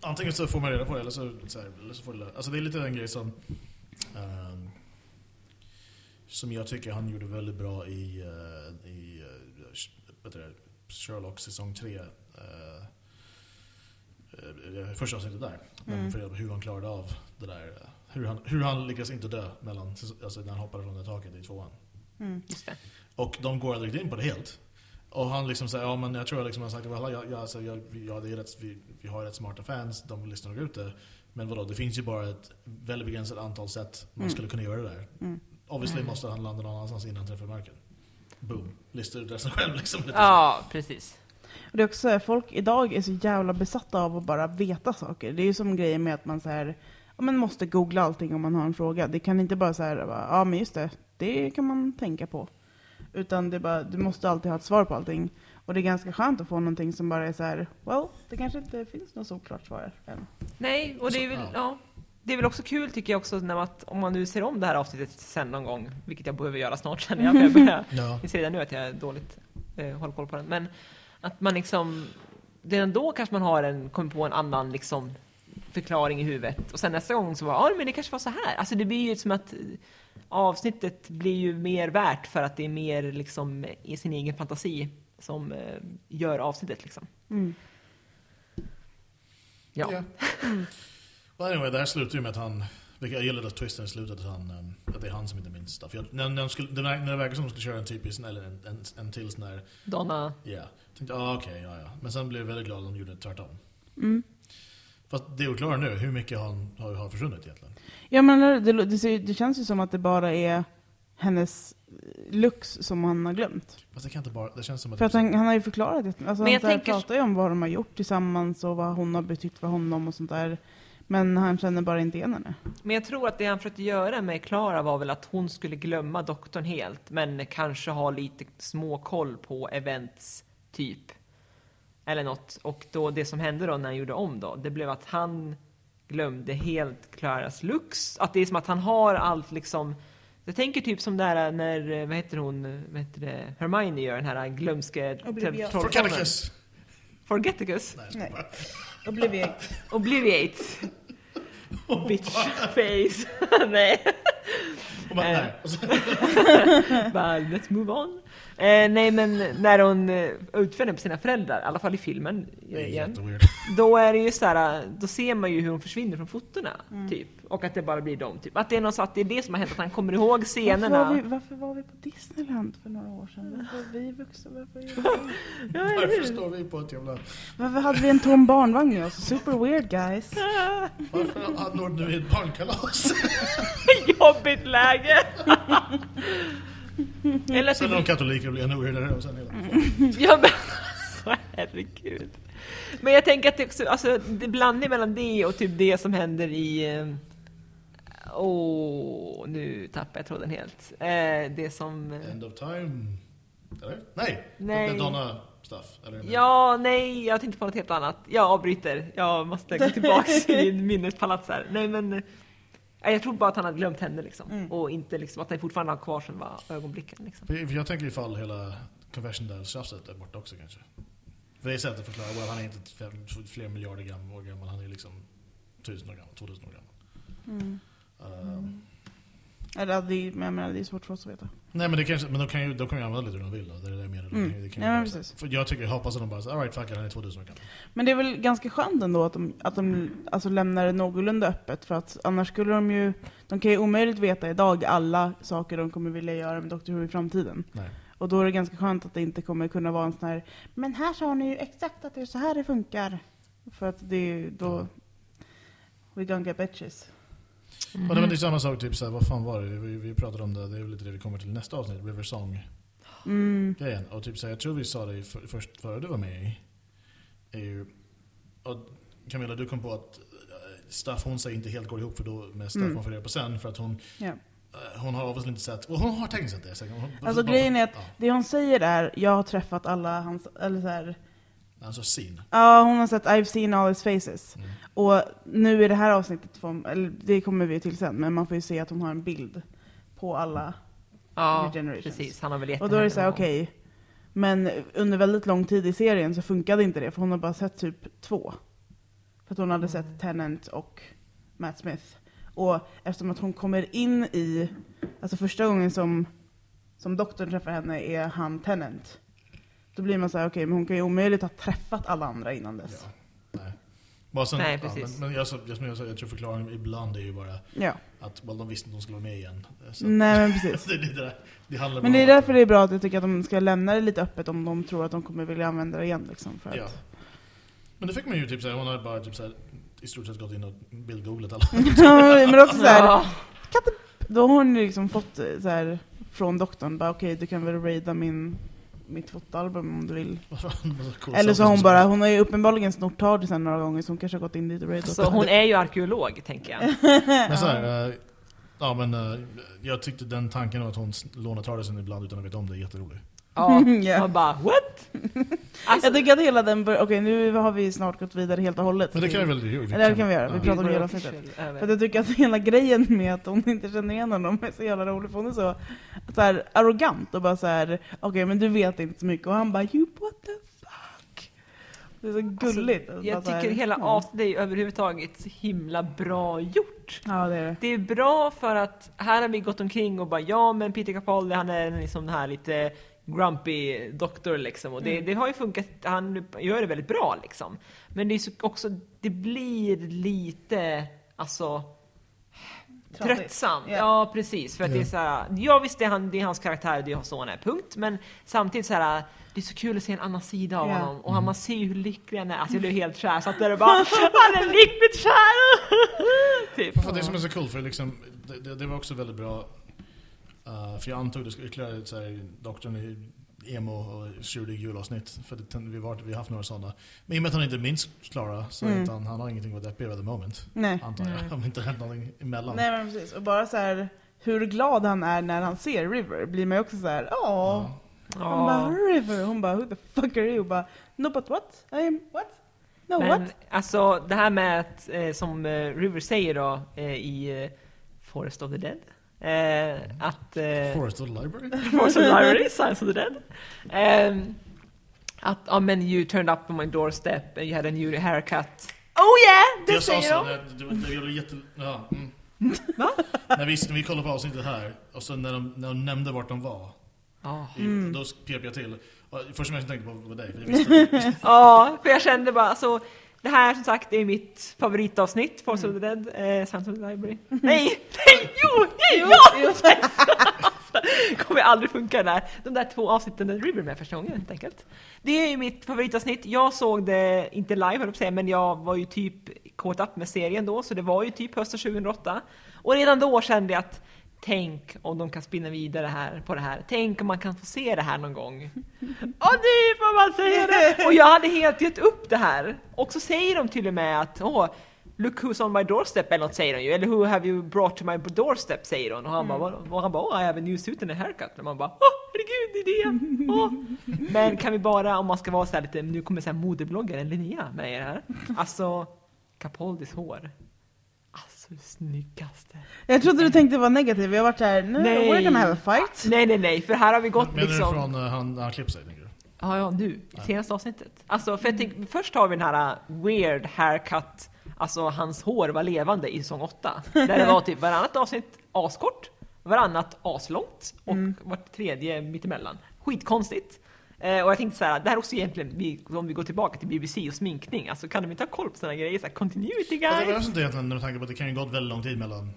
antingen så får man reda på det eller så, så, här, eller så får det... Alltså det är lite en grej som... ehm, som jag tycker han gjorde väldigt bra i, uh, i uh, det, Sherlock säsong 3. Uh, uh, första avsnittet där. På hur han klarade av det där. Hur, han, hur han lyckades inte dö mellan, alltså när han hoppade från det taket i tvåan. Just det. Och de går aldrig in på det helt. Och han liksom säger, ja men jag tror jag liksom har sagt att jag, jag, alltså, jag, ja, det är rätt, vi, vi har rätt smarta fans, de lyssnar nog ut det. Men vadå, det finns ju bara ett väldigt begränsat antal sätt man skulle kunna göra det där. Obviously måste han landa någon annanstans innan han träffar marken. Boom. Listar ut resten själv liksom. Lite så. Ja, precis. Och det är också så här, folk idag är så jävla besatta av att bara veta saker. Det är ju som grejen med att man så här, ja, man måste googla allting om man har en fråga. Det kan inte bara så här, ja men just det, det kan man tänka på. Utan det är bara, du måste alltid ha ett svar på allting. Och det är ganska skönt att få någonting som bara är så här, well, det kanske inte finns något solklart svar än. Nej, och det är väl, ja. Det är väl också kul tycker jag också när man, om man nu ser om det här avsnittet sen någon gång, vilket jag behöver göra snart känner jag, jag börjar Ja. Ser redan nu att jag är dåligt eh, håller koll på den. Men att man liksom, redan då kanske man har en, kommer på en annan liksom förklaring i huvudet. Och sen nästa gång så var ja men det kanske var så här. Alltså det blir ju som att eh, avsnittet blir ju mer värt för att det är mer liksom i sin egen fantasi som eh, gör avsnittet liksom. Mm. Ja. Ja. Well, anyway, det här slutar ju med att han, vilket jag gillade att twisten i slutet, att, han, att det är han som inte minns stuff. Jag, när, när, de skulle, det när det verkar som de skulle köra en typisk, eller en, en, en till sån här, Donna, ja. Yeah. Tänkte, ah, okej, ja, ja. Men sen blev jag väldigt glad att de gjorde tvärtom. Mm. Fast det är oklart nu, hur mycket han har, har försvunnit egentligen. Ja men det, det, det, känns ju som att det bara är hennes looks som han har glömt. Fast det kan inte bara, det känns som att... För att han, han har ju förklarat det. Alltså Men jag han tänker- pratar ju om vad de har gjort tillsammans och vad hon har betytt för honom och sånt där. Men han känner bara inte igen henne. Men jag tror att det han försökte göra med Klara var väl att hon skulle glömma doktorn helt, men kanske ha lite små koll på events, typ. Eller något. Och då det som hände då när han gjorde om då, det blev att han glömde helt Klaras looks. Att det är som att han har allt liksom jag tänker typ som där när, eh, vad heter hon, vad heter det, Hermione gör den här glömske trollformeln. Forgeticus! Nej. Obliviate. Obliviate. Bitch face. Nej. Och bara, Eh. nej. Så- Bara, let's move on. Eh, nej men när hon eh, utför den på sina föräldrar, i alla fall i filmen Det är igen, då är det ju så här, då ser man ju hur hon försvinner från fotona, Mm. typ. Och att det bara blir dem, typ. Att det är något så att det är det som har hänt, att han kommer ihåg Varför var, scenerna. vi, varför var vi på Disneyland för några år sedan? Varför vi vuxna? Varför? Ja, Varför står vi på ett jävla... varför hade vi en tom barnvagn med oss? Super weird guys. Varför anordnar vi ett barnkalas? Jobbigt läge! Eller Sen är de katoliker och blir ännu weirdare och sen hela... ja men alltså herregud. Men jag tänker att det också, alltså det blandning mellan det och typ det som händer i eh, Åh, nu tappar jag tråden helt. Eh, det som... eh, End of time? Eller? Nej! Nej. Det är Donna stuff. Eller? Ja, nej, jag tänkte på något helt annat. Jag avbryter. Jag måste gå tillbaks i min minnespalats här. Nej men, jag tror bara att han hade glömt henne liksom. Mm. Och inte liksom att han fortfarande har kvar själva ögonblicken liksom. För jag tänker ifall hela Confession Dial-tjafset är borta också kanske. För det är sättet att förklara, well, han är inte fem, flera miljarder gammal, gammal, han är liksom tusen år gammal, 2000 år gammal. Mm. Um, Eller, det, jag menar, det är svårt för oss att veta. Nej men, det kanske, men de kan ju, de kan ju använda lite hur de vill då, det är det jag menar. Mm. kan ju- det kan ju Ja, men bara så- precis. för jag tycker, jag hoppas att de bara säger alright fuck it, han är 2000 år gammal. Men det är väl ganska skönt ändå att de, att de alltså lämnar det någorlunda öppet för att annars skulle de ju, de kan ju omöjligt veta idag alla saker de kommer vilja göra med Doctor Who i framtiden. Nej. Och då är det ganska skönt att det inte kommer kunna vara en sån här, men här sa ni ju exakt att det är så här det funkar. För att det är då, we gonna get bitches. Och det, men det är samma sak, typ såhär, vad fan var det? Vi, vi pratade om det, det är väl lite det vi kommer till nästa avsnitt, River Song Mm. grejen. Och typ såhär, jag tror vi sa det för, först före du var med i. Är ju, och Camilla du kom på att eh, Staff hon säger inte helt går ihop för då med Staff Mm. får reda på sen för att hon eh, hon har obviously inte sett, och hon har tekniskt sett det. Hon, Alltså grejen är att Ja, det hon säger är, jag har träffat alla hans, eller så här, alltså sin. ja hon har sett I've seen all his faces. Mm. Och nu i det här avsnittet, får, eller det kommer vi till sen, men man får ju se att hon har en bild på alla. Ja, precis. Han har väl gett Och då är det så här, okej. Men under väldigt lång tid i serien så funkade inte det, för hon har bara sett typ två. För att hon hade sett Tennant och Matt Smith. Och eftersom att hon kommer in i, alltså första gången som, som doktorn träffar henne är han Tennant. Då blir man så här, okej, men hon kan ju omöjligt ha träffat alla andra innan dess. Ja. Nej. Bara sen, Nej, ja, precis. men, men jag, jag, jag, jag tror förklaringen ibland är ju bara Ja. att well, de visste att de skulle vara med igen. Så, Nej men precis. det, det, det, det handlar Men det är att- därför det är bra att jag tycker att de ska lämna det lite öppet om de tror att de kommer vilja använda det igen. Liksom, för att, Ja. Men det fick man ju typ såhär, hon hade bara typ såhär, i stort sett gått in och bildgooglat alla. men också så här, Ja. Då har hon liksom fått eh, så här, från doktorn, bara okej du kan väl raida min, mitt fotoalbum om du vill. Eller så har hon bara, hon har ju uppenbarligen snort tardisen några gånger så hon kanske har gått in dit och raidat. Så hon är ju arkeolog, tänker jag. Men så här, eh, ja men eh, jag tyckte den tanken om att hon lånar tardisen ibland utan att veta om det är jätterolig. Ja, Ja. man bara what? Alltså, Jag tycker att hela den. Okej, nu har vi snart gått vidare helt och hållet. Men det kan vi väl göra? Det kan vi göra. Vi Ja. pratar om hela avsnittet. För att jag tycker att hela grejen med att hon inte känner igen honom är så jävla rolig, för hon är så, så här, arrogant och bara så här: okej men du vet inte så mycket, och han bara you what the fuck? Det är så gulligt. Alltså, jag så här, tycker hela avsnittet är överhuvudtaget så himla bra gjort. Ja det är det. Det är bra för att här har vi gått omkring och bara ja men Peter Capaldi han är liksom den här lite grumpy doktor liksom och det, Mm. det har ju funkat, han gör det väldigt bra liksom. Men det är så också, det blir lite, alltså tröttsamt. Ja. Ja precis, för att det är Ja. så här, ja visst det är, han, det är hans karaktär, det är så han är, punkt. Men samtidigt så här, det är så kul att se en annan sida av Ja. honom och han, man ser ju hur lycklig han är. Alltså jag blev helt kär, satt där och bara han är lyckligt kär! typ. För det som är så kul, för liksom, det, det, det var också väldigt bra. Uh, för jag antog det skulle ytterligare så här, doktorn i emo och tjurig julavsnitt. För det, vi, var, vi har haft några sådana. Men i och med att han inte minns Klara så Mm. utan han har ingenting att vara deppig över the moment. Nej. Antar jag. Om det inte hänt någonting emellan. Nej men precis, och bara så här hur glad han är när han ser River blir man ju också så här, åh. Han bara River, hon bara who the fuck are you? Och bara no but what? I am what? No Men what? alltså det här med att, eh, som eh, River säger då eh, i eh, Forest of the Dead. Eh, att... Eh, Forest of the Library? Forest of the Library, Science of the Dead. Ehm, att, ja men you turned up on my doorstep and you had a new haircut. Oh yeah! Det jag sa säger så, de! det, det, det blev jätte... Ja, mm. Va? när, vi, när vi kollade på avsnittet här, och så när de, när de nämnde vart de var, Ja, i, Mm. då pep jag till. Först som jag tänkte på var dig, jag Ja, för jag kände bara alltså det här som sagt är mitt favoritavsnitt, Forest of the Dead, eh, Science of the Library. Nej, nej, jo, nej, ja! kommer aldrig funka där. De där två avsnitten där River är med första gången helt enkelt. Det är ju mitt favoritavsnitt. Jag såg det, inte live höll jag säga, men jag var ju typ caught up med serien då, så det var ju typ hösten 2008. Och redan då kände jag att Tänk om de kan spinna vidare här på det här. Tänk om man kan få se det här någon gång. Och det får man säga det! Och jag hade helt gett upp det här. Och så säger de till och med att åh, Look who's on my doorstep eller något säger de ju. Eller who have you brought to my doorstep säger hon. Och han bara, "Vad?" och han bara, oh, I have a new suit and a haircut. Och man bara, åh herregud, det det! Åh. Men kan vi bara, om man ska vara så här lite, nu kommer så här modebloggaren Linnea med det här. Alltså, Capoldis hår. Det snyggaste. Jag trodde du tänkte vara negativ, jag har varit såhär, no, Nej. we're gonna have a fight. Nej, nej, nej, för här har vi gått Menar liksom... du från uh, han, han klippt sig? Ja, ja, nu. Senaste avsnittet. Alltså, för jag tänk, först har vi den här uh, weird haircut, alltså hans hår var levande i säsong 8. Där det var typ varannat avsnitt askort, varannat aslångt och vart tredje mittemellan. Skitkonstigt. Eh, och jag tänkte så här, det här är också egentligen, om vi går tillbaka till BBC och sminkning, alltså kan de inte ha koll på sådana grejer? Så här, continuity Fast det var guys! inte egentligen med tanke på att det kan ju gått väldigt lång tid mellan...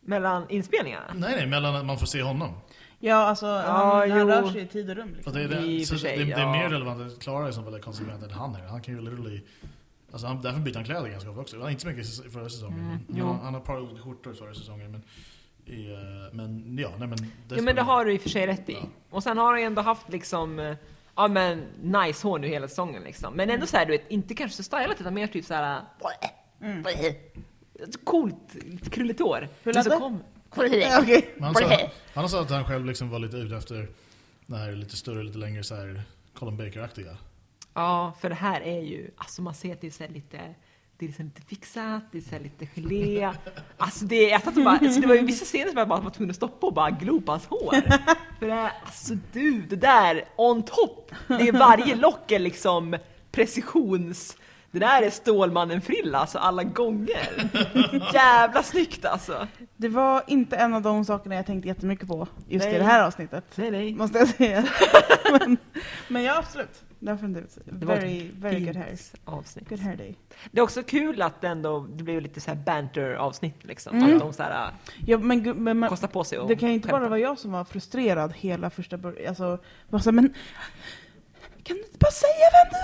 Mellan inspelningarna. Nej, nej, mellan att man får se honom. Ja alltså, Ja, han, han rör sig i tid och rum liksom. Det, är det, så sig, det, det är ja. mer relevant att Klara är som väldigt konsekvent än han är. Han kan ju literally... Alltså han, därför byter han kläder ganska ofta också. Han inte så mycket i förra säsongen. Mm, men han, han har ett par olika skjortor förra säsongen. Men, eh, men ja, nej men... Ja men det har du i och för sig rätt i. Ja. Och sen har han ju ändå haft liksom, eh, ja men nice hår nu hela säsongen liksom. Men ändå såhär du vet, inte kanske så stylat utan mer typ såhär... Mm. Coolt, lite krulligt hår. Hur lät det? kom-. Men han, sa, han sa att han själv liksom var lite ute efter det här lite större, lite längre så här Colin Baker-aktiga. Ja, för det här är ju, alltså man ser att det är lite det är liksom lite fixat, det är så lite gelé. Alltså det, jag satt och bara, alltså det var ju vissa scener som jag bara var tvungen att stoppa och bara glo på hans hår. För det alltså du, det där on top! Det är varje lock är liksom precisions... Det där är Stålmannen-frilla, alltså alla gånger. Jävla snyggt alltså. Det var inte en av de sakerna jag tänkte jättemycket på just Nej. i det här avsnittet. Nej, nej. Måste jag säga. men, men ja, absolut. Definitivt. Det var Very, very good hair. avsnitt. Good hair day. Det är också kul att det ändå, det blev lite så här banter-avsnitt liksom. Mm. Att de så här, Ja, men, men, men kostar på sig och det kan ju inte bara vara jag som var frustrerad hela första början. Alltså, bara så här, men kan du inte bara säga vem du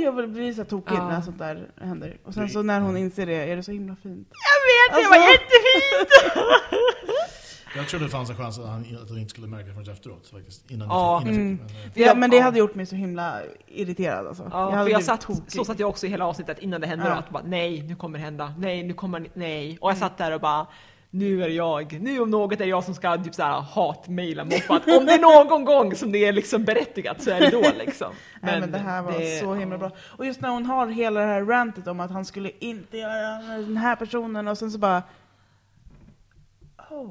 är? Jag blir så tokig Ja. när sånt där händer. Och sen så när hon inser det är det så himla fint. Jag vet, det Alltså- var jättefint! Jag trodde det fanns en chans att han, att han inte skulle märka det förrän efteråt faktiskt. Innan Ja. jag innan Mm. jag men, Ja, men det ja. hade gjort mig så himla irriterad alltså. Ja, hade för jag satt, tokig. så satt jag också i hela avsnittet innan det hände. Ja. Att bara, nej, nu kommer det hända. Nej, nu kommer nej. Och jag satt där och bara, nu är det jag, nu om något är jag som ska typ såhär hatmejla Moffat. Om det är någon gång som det är liksom berättigat så är det då liksom. Nej, men det här var det- så himla bra. Och just när hon har hela det här rantet om att han skulle inte göra den här personen och sen så bara... Oh,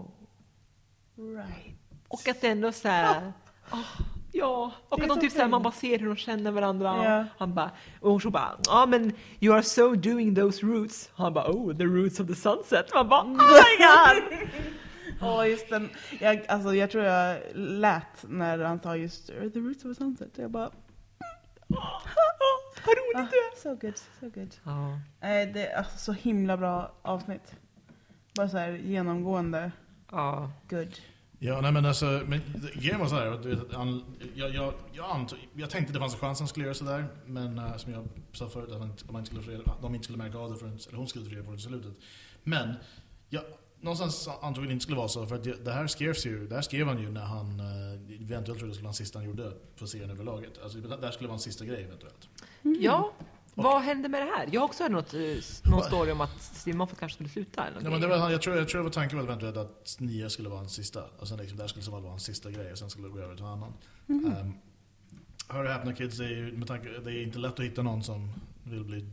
right. Och att det ändå såhär, oh, ja, och Det att de så typ såhär, man bara ser hur de känner varandra. Ja. Han bara, och hon så bara, ja men you are so doing those roots. Han bara, oh the roots of the sunset. Man bara, oh my god! Åh, just den. Jag, alltså, jag tror jag lät när han sa just "Uh, the roots of a sunset. Jag bara... Vad roligt det är! Ah, so good, so good. Ja. Nej, det är alltså så himla bra avsnitt. Bara så här genomgående Ja. good. Ja, nej men alltså, men grejen var så här, du vet, att han, jag, jag, jag, antog, jag tänkte det fanns en chans att han skulle göra sådär, men uh, som jag sa förut, att han, han inte skulle få reda, att de inte skulle märka av det förrän, eller hon skulle få reda på det i slutet. Men, jag, någonstans antog det inte skulle vara så, för att det, det här skrevs ju, det här skrev han ju när han uh, eventuellt trodde det skulle vara den sista han gjorde på serien överlaget. Alltså det här skulle vara en sista grej eventuellt. ja. Vad hände med det här? Jag har också hört något, eh, någon story om att Steve Moffat kanske skulle sluta eller Ja, men det var, jag, tror, jag tror det var tanken var eventuellt att nio skulle vara en sista. Och sen liksom, det här skulle vara en sista grej och sen skulle det gå över till en annan. Um, hör och häpna kids, är ju, med tanke, det är inte lätt att hitta någon som vill bli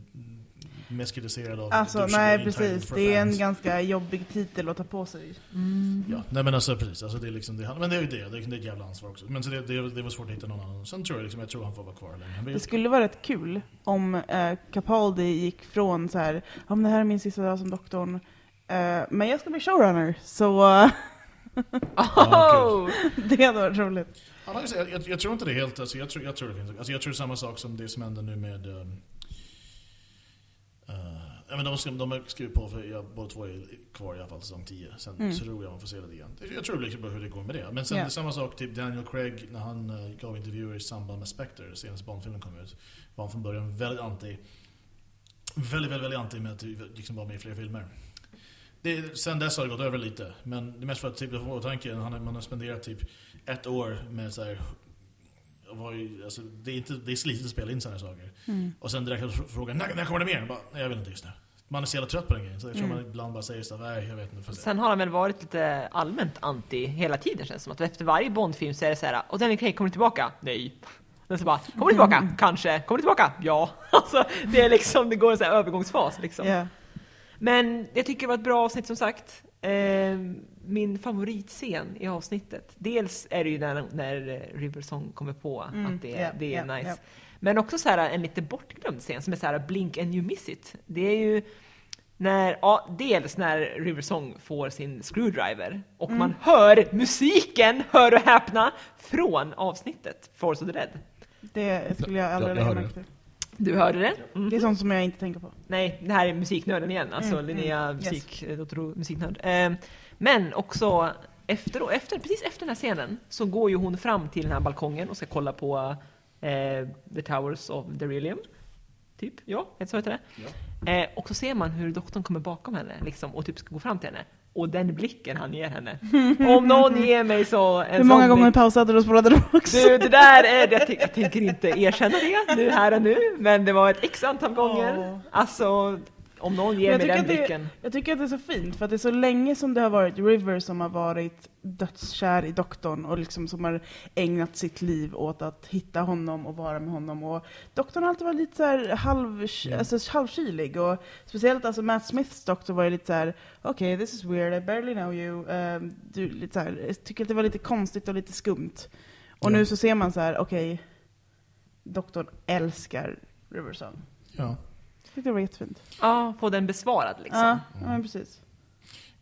mm, mest kritiserad av Alltså nej precis, det är en ganska jobbig titel att ta på sig. Ja, nej men alltså precis. Alltså, det är liksom, det, men det är ju det, det är, det är ett jävla ansvar också. Men så det, det, det var svårt att hitta någon annan. Sen tror jag liksom, jag tror han får vara kvar länge. Det skulle vara rätt kul om eh, Capaldi gick från så här, ja men det här är min sista dag som doktorn, eh, men jag ska bli showrunner, så Oh! det hade varit roligt. Jag, jag, jag tror inte det helt, alltså, jag, tror, jag tror det finns, alltså, jag tror samma sak som det som händer nu med um, ja, men de, ska, de har skrivit på för jag, båda två är kvar i alla fall säsong 10. Sen Mm. tror jag man får se det igen. Jag tror liksom hur det går med det. Men sen Ja. det samma sak, typ Daniel Craig när han uh, gav intervjuer i samband med Spectre, senaste Bond-filmen kom ut. Var han från början väldigt anti, väldigt, väldigt, väldigt anti med att liksom vara med i fler filmer. Det, sen dess har det gått över lite, men det mest för att typ, jag får åtanke, han, man har spenderat typ ett år med så här, var ju, alltså, det, är inte, det är slitigt att spela in sådana här saker. Mm. Och sen direkt att fråga när, när kommer det mer? Jag Bara, jag vet inte just nu. Man är så jävla trött på den grejen, så jag tror Mm. man ibland bara säger så här, nej jag vet inte. Sen har han väl varit lite allmänt anti hela tiden känns det som. Att efter varje Bondfilm så är det så här, och Daniel Craig, kommer du tillbaka? Nej. Den så bara, kommer du tillbaka? Kanske. Kommer du tillbaka? Ja. Alltså, det är liksom, det går en sån här övergångsfas liksom. Ja. Men jag tycker det var ett bra avsnitt som sagt. Eh, min favoritscen i avsnittet. Dels är det ju när, när eh, River Song kommer på Mm, att det, ja, det är ja, nice. ja. Men också så här en lite bortglömd scen som är så här blink and you miss it. Det är ju när, ja, dels när River Song får sin screwdriver och Mm. man hör musiken, hör och häpna, från avsnittet Force of the Dead. Det skulle jag aldrig lägga märke till. Du hörde det? Mm. Det är sånt som jag inte tänker på. Nej, det här är musiknörden igen, alltså Mm, Linnea mm, yes. musik, yes. Dr. musiknörd. Eh, men också efter, efter, precis efter den här scenen så går ju hon fram till den här balkongen och ska kolla på eh, The Towers of Derelium. Typ, ja, så heter det. Eh, och så ser man hur doktorn kommer bakom henne liksom, och typ ska gå fram till henne. Och den blicken han ger henne. Om någon ger mig så en Hur många gånger blick. pausade du och spolade tillbaks? Du, det där är det. Jag, tänk, jag tänker inte erkänna det nu här och nu, men det var ett x antal gånger. Åh. Alltså, om någon ger Jag mig tycker den att det- blicken. Jag tycker att det är så fint, för att det är så länge som det har varit River som har varit dödskär i doktorn och liksom som har ägnat sitt liv åt att hitta honom och vara med honom. Och doktorn har alltid varit lite så här halv, Ja. alltså halvkylig. Och speciellt alltså Matt Smiths doktor var ju lite så här: okej this is weird, I barely know you. Ehm, du, lite så här, jag tycker att det var lite konstigt och lite skumt. Och Ja. nu så ser man så här: okej, doktorn älskar Riversong. Ja. Tyckte det var jättefint. Ja, få den besvarad liksom. Ja, ja men precis.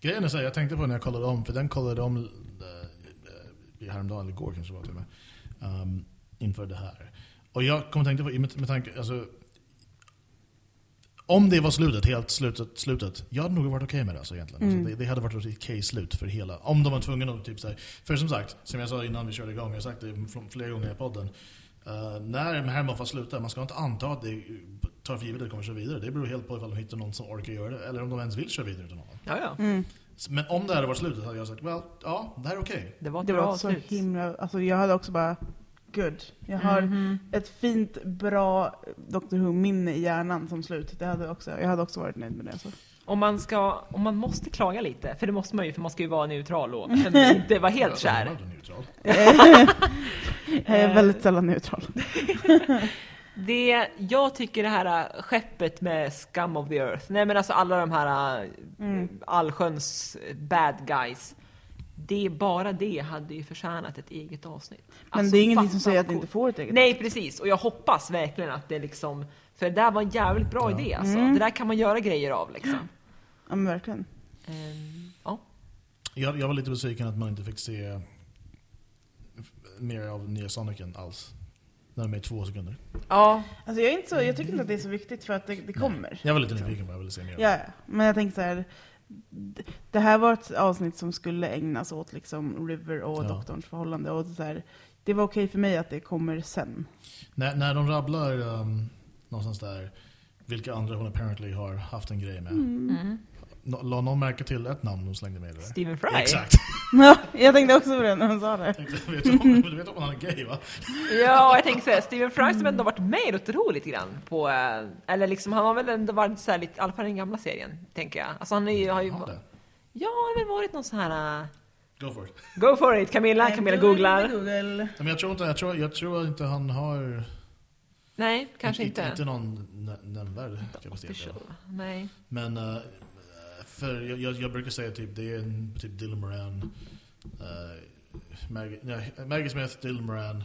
Grejen är så här, jag tänkte på när jag kollade om, för den kollade om uh, häromdagen, eller igår kanske var till och med, um, inför det här. Och jag kom att tänka på, med, med tanke, alltså, om det var slutet, helt slutet, slutet, jag hade nog varit okej med det alltså, egentligen. Mm. Alltså, det, det hade varit ett okej slut för hela, om de var tvungna att typ så här, för som sagt, som jag sa innan vi körde igång, jag har sagt det flera gånger i podden, Uh, när Herr Moffat slutar, man ska inte anta att det tar för givet att det kommer att köra vidare. Det beror helt på ifall de hittar någon som orkar göra det, eller om de ens vill köra vidare utan honom. Ja, ja. Mm. Men om det hade varit slutet hade jag sagt, well, ja, det här är okej. Det var Det bra var så slut. himla, alltså jag hade också bara, good. Jag har Mhm. ett fint, bra Doctor Who-minne i hjärnan som slut. Det hade också, jag hade också varit nöjd med det. Så. Om man, ska, om man måste klaga lite, för det måste man ju, för man ska ju vara neutral och inte vara helt Jag kär. Jag är väldigt sällan neutral. Det, jag tycker det här äh, skeppet med Scum of the Earth, nej men alltså alla de här äh, Mm. allsköns bad guys. Det, bara det hade ju förtjänat ett eget avsnitt. Men Alltså, det är ingenting fatta som säger att det inte får ett eget. Nej precis, och jag hoppas verkligen att det liksom, för det där var en jävligt bra Ja. idé alltså. Mm. Det där kan man göra grejer av liksom. Ja men verkligen. Ehm, ja. Jag, jag var lite besviken att man inte fick se mer av nya Sonicen alls. När de är två sekunder. ja, Alltså jag, är inte så, jag tycker inte att det är så viktigt för att det, det kommer. Jag var lite nyfiken på jag ville se mer. Ja, men jag tänker så här. Det här var ett avsnitt som skulle ägnas åt liksom River och Ja. doktorns förhållande. Och så här, det var okej för mig att det kommer sen. När, när de rabblar um, någonstans där vilka andra hon apparently har haft en grej med. mm. La någon märka till ett namn hon slängde med? Eller? Stephen Fry. Exakt. Ja, jag tänkte också på det när hon sa det. Tänkte, vet du, vet om han är gay va? Ja, jag tänker såhär, Stephen Fry som ändå varit med i lite grann på, eh, eller liksom han har väl ändå varit såhär lite, i alla fall i den gamla serien, tänker jag. Alltså han är ju, har ju, Har det? ja, han har väl varit någon sån här, eh, Go for it. go for it Camilla, Camilla googlar. Google. Men jag tror inte, jag tror, jag tror inte han har... Nej, kanske inte. Inte någon nä- nämnvärd kapacitet. Nej. Men eh, för jag, jag, jag brukar säga typ det är en, typ Dylan Moran, uh, Maggie, nej, Maggie Smith, Dylan Moran,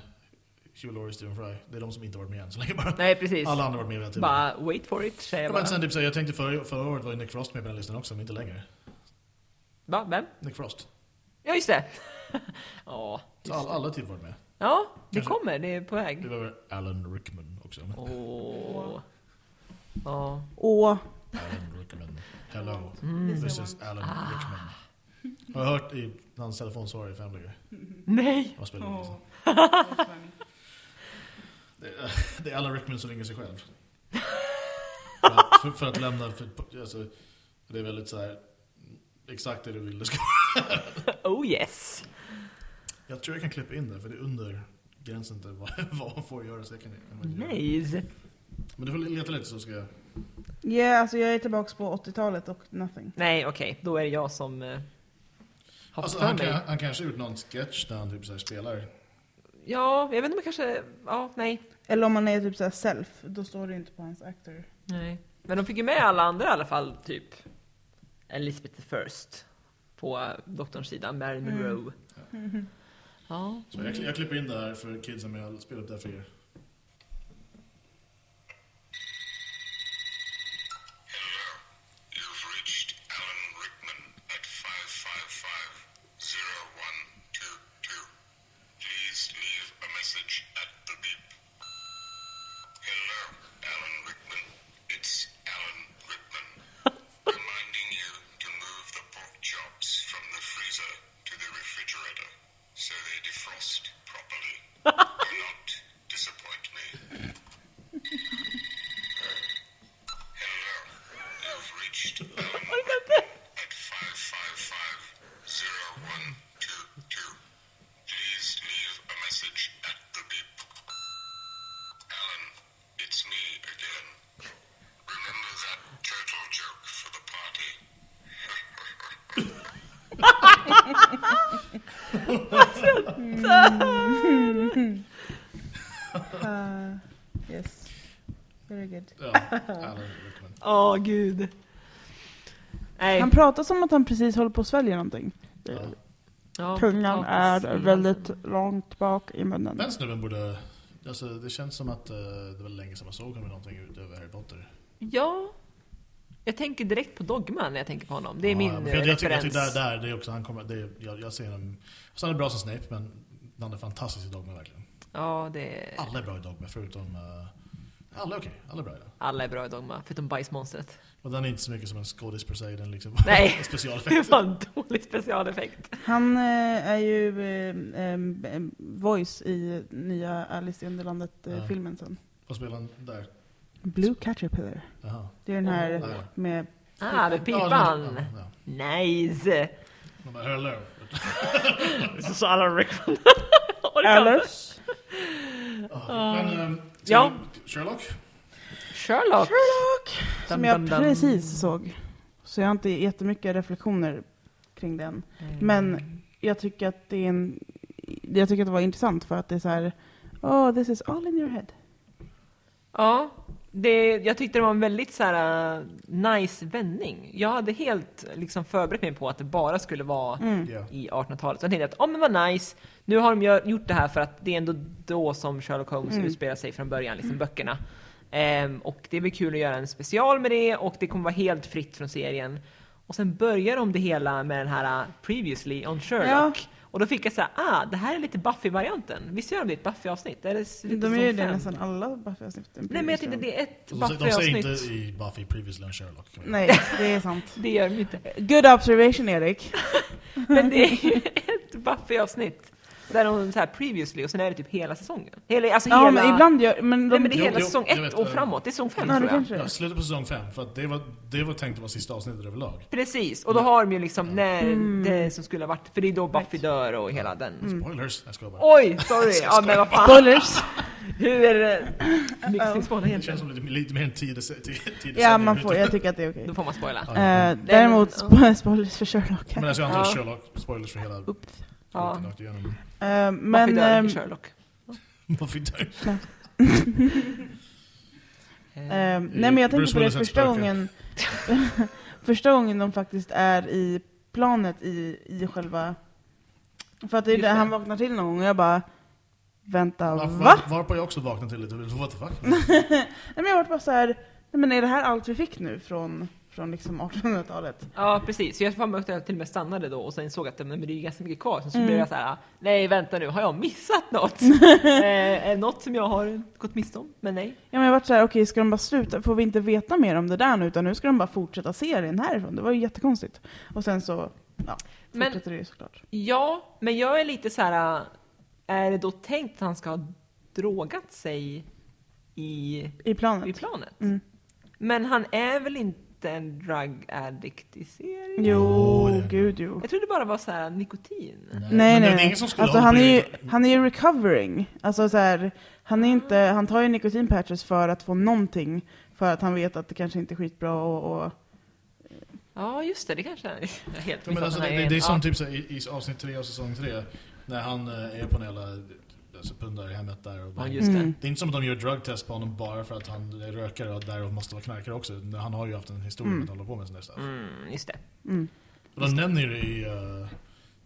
Hugh Laurie, Stephen Fry. Det är de som inte varit med än så länge bara. Nej, precis. Alla andra har varit med hela tiden. Bara wait for it, säger Ja, jag men sen typ så, jag tänkte förra, förra året var ju Nick Frost med på den listan också, men inte längre. Va, vem? Nick Frost. Ja, just det. Ja, Så all, alla typ varit med. ja det Kanske. kommer, det är på Det väg. var väl Alan Rickman också. Men Åh. Ja. Och Alan Rickman. Hello. Mm. This is Alan Ah. Rickman. Har jag hört i hans telefonsvar i Family Guy. Nej. Han spelar liksom. Det är, det är Alan Rickman som ringer sig själv. för, att, för, för att lämna... För, alltså, det är väldigt så här exakt det du vill det ska Oh yes. Jag tror jag kan klippa in det, för det är under gränsen till vad, vad man får göra. Så jag kan, kan man göra. Men du får leta lite så ska jag... ja, alltså jag är tillbaka på 80-talet och nothing. Nej, okej. Då är det jag som eh, har Alltså, för han, mig. kan, han kanske har gjort någon sketch där han typ så här spelar. Ja, jag vet inte om jag kanske... Ja, nej. Eller om man är typ så här self, då står det inte på hans actor. nej. Men de fick ju med alla andra i alla fall, typ Elizabeth the First på doktorns sida, Marilyn Mm. Monroe. Ja. Så jag, jag klipper in det här för kidsen, men jag spelar upp det här för er. Pratar som att han precis håller på att svälja någonting. Ja. Ja, Tungan ja, är väldigt långt bak i munnen. Den snubben borde... Alltså, det känns som att eh, det var länge sedan man såg honom i någonting utöver Harry Potter. Ja. Jag tänker direkt på Dogman när jag tänker på honom. Det är Ja, min ja, eh, för jag, jag, tycker, jag referens. tycker där, där, det är också, han kommer, det är, jag, jag ser honom... Så han är bra som Snape, men han är fantastisk i Dogma verkligen. Ja, det är... Alla är bra i Dogma, förutom... Uh, alla är okej, alla är bra i det. Alla är bra i Dogma, förutom bajsmonstret. Och den är inte så mycket som en skådis per se, den är liksom Nej. en Det var en dålig specialeffekt. Han eh, är ju eh, em, voice i nya Alice i Ja. Underlandet-filmen sen. Vad spelar han där? Blue Caterpillar. Jaha. Det är den här Åh. med... Ah, med Ja, pipan. ja, ja. Nice! De bara, hello. Så sa Alan Rickman. Alice? Men, um, Ja. Sherlock? Sherlock. Sherlock! Som jag precis såg. Så jag har inte jättemycket reflektioner kring den. Men jag tycker att det är en, jag tycker att det var intressant för att det är så här, oh this is all in your head. Ja, det, jag tyckte det var en väldigt så här, uh, nice vändning. Jag hade helt liksom, förberett mig på att det bara skulle vara Mm. Ja. i 1800-talet. Så jag tänkte att, oh, men vad nice, nu har de gör, gjort det här för att det är ändå då som Sherlock Holmes Mm. utspelar sig från början, liksom böckerna. Ehm, och det blir kul att göra en special med det och det kommer vara helt fritt från serien. Och sen börjar de det hela med den här uh, Previously on Sherlock. Och då fick jag säga, ah, det här är lite Buffy-varianten. Visst gör de det i ett Buffy-avsnitt? De som gör ju det nästan alla Buffy-avsnitten. Nej men jag tänkte det är ett säger- de säger inte Buffy-avsnitt. i Buffy previously on Sherlock. Nej, det är sant. Det gör de inte. Good observation Erik. Men det är ju ett Buffy-avsnitt. Där de så här previously och sen är det typ hela säsongen. Hela, alltså Ja, hela... men ibland gör... Men Nej de, men det är Jo, hela jo, säsong jag ett vet, och framåt. Det är säsong fem Ja, tror jag. Ja, slutet på säsong fem, för att det var, det var tänkt att vara sista avsnittet överlag. Precis, och då har de ju liksom när Mm. det som skulle ha varit, för det är då Buffy dör och hela den. Spoilers! Jag skojar bara. Oj, sorry! Ja men vad fan. spoilers. Hur är det? Ska vi spoila Det egentligen? känns som lite, lite mer än tio dec- tio- tio Ja, decennier man får, jag tycker att det är okej. Då får man spoila. Eh, däremot spo- spoilers för Sherlock. Men alltså jag antar Ja. Sherlock, spoilers för hela Oops. Ja. Eh, Buffy men... dör ehm, i Sherlock. Buffy dör. Eh, nej men jag tänkte på det första gången Första gången de faktiskt är i planet i, i själva För att det är det. han vaknar till någon gång och jag bara Vänta, Var, va? var, varpå jag också vaknade till lite, what the fuck? Nej men jag var bara så här, nej men är det här allt vi fick nu från, från liksom 1800-talet? Ja precis, så jag får att jag till och med stannade då och sen såg att men det är ganska mycket kvar. Sen så Mm. blev jag så här, nej vänta nu, har jag missat något? eh, något som jag har gått miste om? Men nej. Ja men jag var så här, okej ska de bara sluta? Får vi inte veta mer om det där nu? Utan nu ska de bara fortsätta serien härifrån. Det var ju jättekonstigt. Och sen så, ja, Men- fortsätter det ju såklart. Ja, men jag är lite så här, är det då tänkt att han ska ha drogat sig i, I planet. i planet? Mm. Men han är väl inte en drug addict i serien? Jo, det- gud jo. Jag trodde bara det var så här nikotin. Nej, men nej, det är nej. ingen som skulle Alltså, ha han, är ju, han är ju recovering. Alltså, så här, han, är inte, han tar ju nikotinpatches för att få någonting. För att han vet att det kanske inte är skitbra och... och Ja, just det, det kanske är helt Ja, men alltså, det, det, är som Ja. typ så, här, i, i avsnitt tre av säsong tre när han eh, är på en jävla alltså, pundarhemmet där och bara, Ja, just det. Mm. Det är inte som att de gör drugtest på honom bara för att han är rökare och därfh måste vara knarkare också. Han har ju haft en historia med att hålla på med sån där stuff. Mm, just det. mm. Och de nämner ju det i, eh,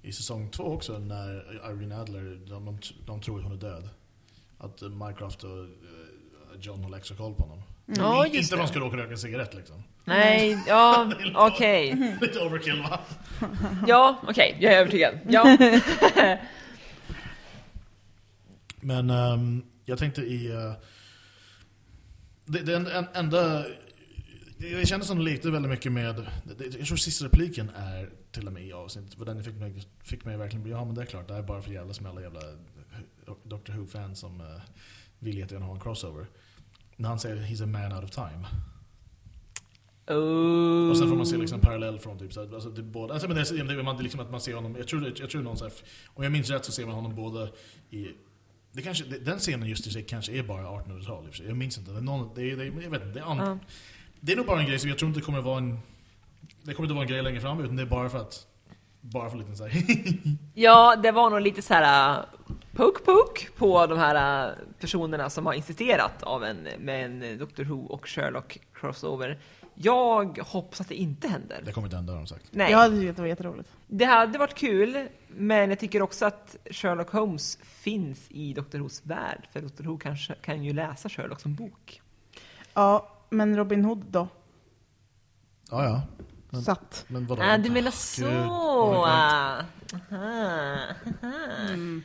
i säsong två också när Irene Adler, de, de, de tror att hon är död. Att uh, Mycroft och eh, John håller extra koll på honom. Ja, inte just att de det. ska råka röka en cigarett liksom. Nej, ja, okej. Lite overkill va? Ja, okej, jag är övertygad. Ja. Men ehm, jag tänkte i... eh, det, det en, en, enda... Det kändes som lekte väldigt mycket med... Det, jag tror sista repliken är till och med i avsnittet. För den fick mig, fick mig verkligen bli, ja men det är klart, det här är bara för jävla som alla jävla Doctor Who-fans som uh, vill jättegärna ha en crossover. När han säger 'He's a man out of time' Oh. Och sen får man se liksom parallell från typ såhär, alltså det är båda, alltså men det är, det är liksom att man ser honom, jag tror, jag tror någon såhär, om jag minns rätt så ser man honom både i det kanske, den scenen just i sig kanske är bara 1800-tal i och för sig. Jag minns inte. Det är, någon, det är, det är, jag vet inte, det är, an, det är nog bara en grej som jag tror inte kommer vara en Det kommer inte vara en grej längre fram utan det är bara för att Bara för lite såhär Ja, det var nog lite så här uh, poke poke på de här uh, personerna som har insisterat av en, med en Doctor Who och Sherlock crossover. Jag hoppas att det inte händer. Det kommer inte hända har de sagt. Nej, Jag hade tyckt att det var jätteroligt. det hade varit kul, men jag tycker också att Sherlock Holmes finns i Doctor Whos värld, för Doctor Who kanske kan ju läsa Sherlock som bok. Ja, men Robin Hood då? Ja ja. Men- Satt. Men vadå? Ah, du menar Gud, så! ah. Aha.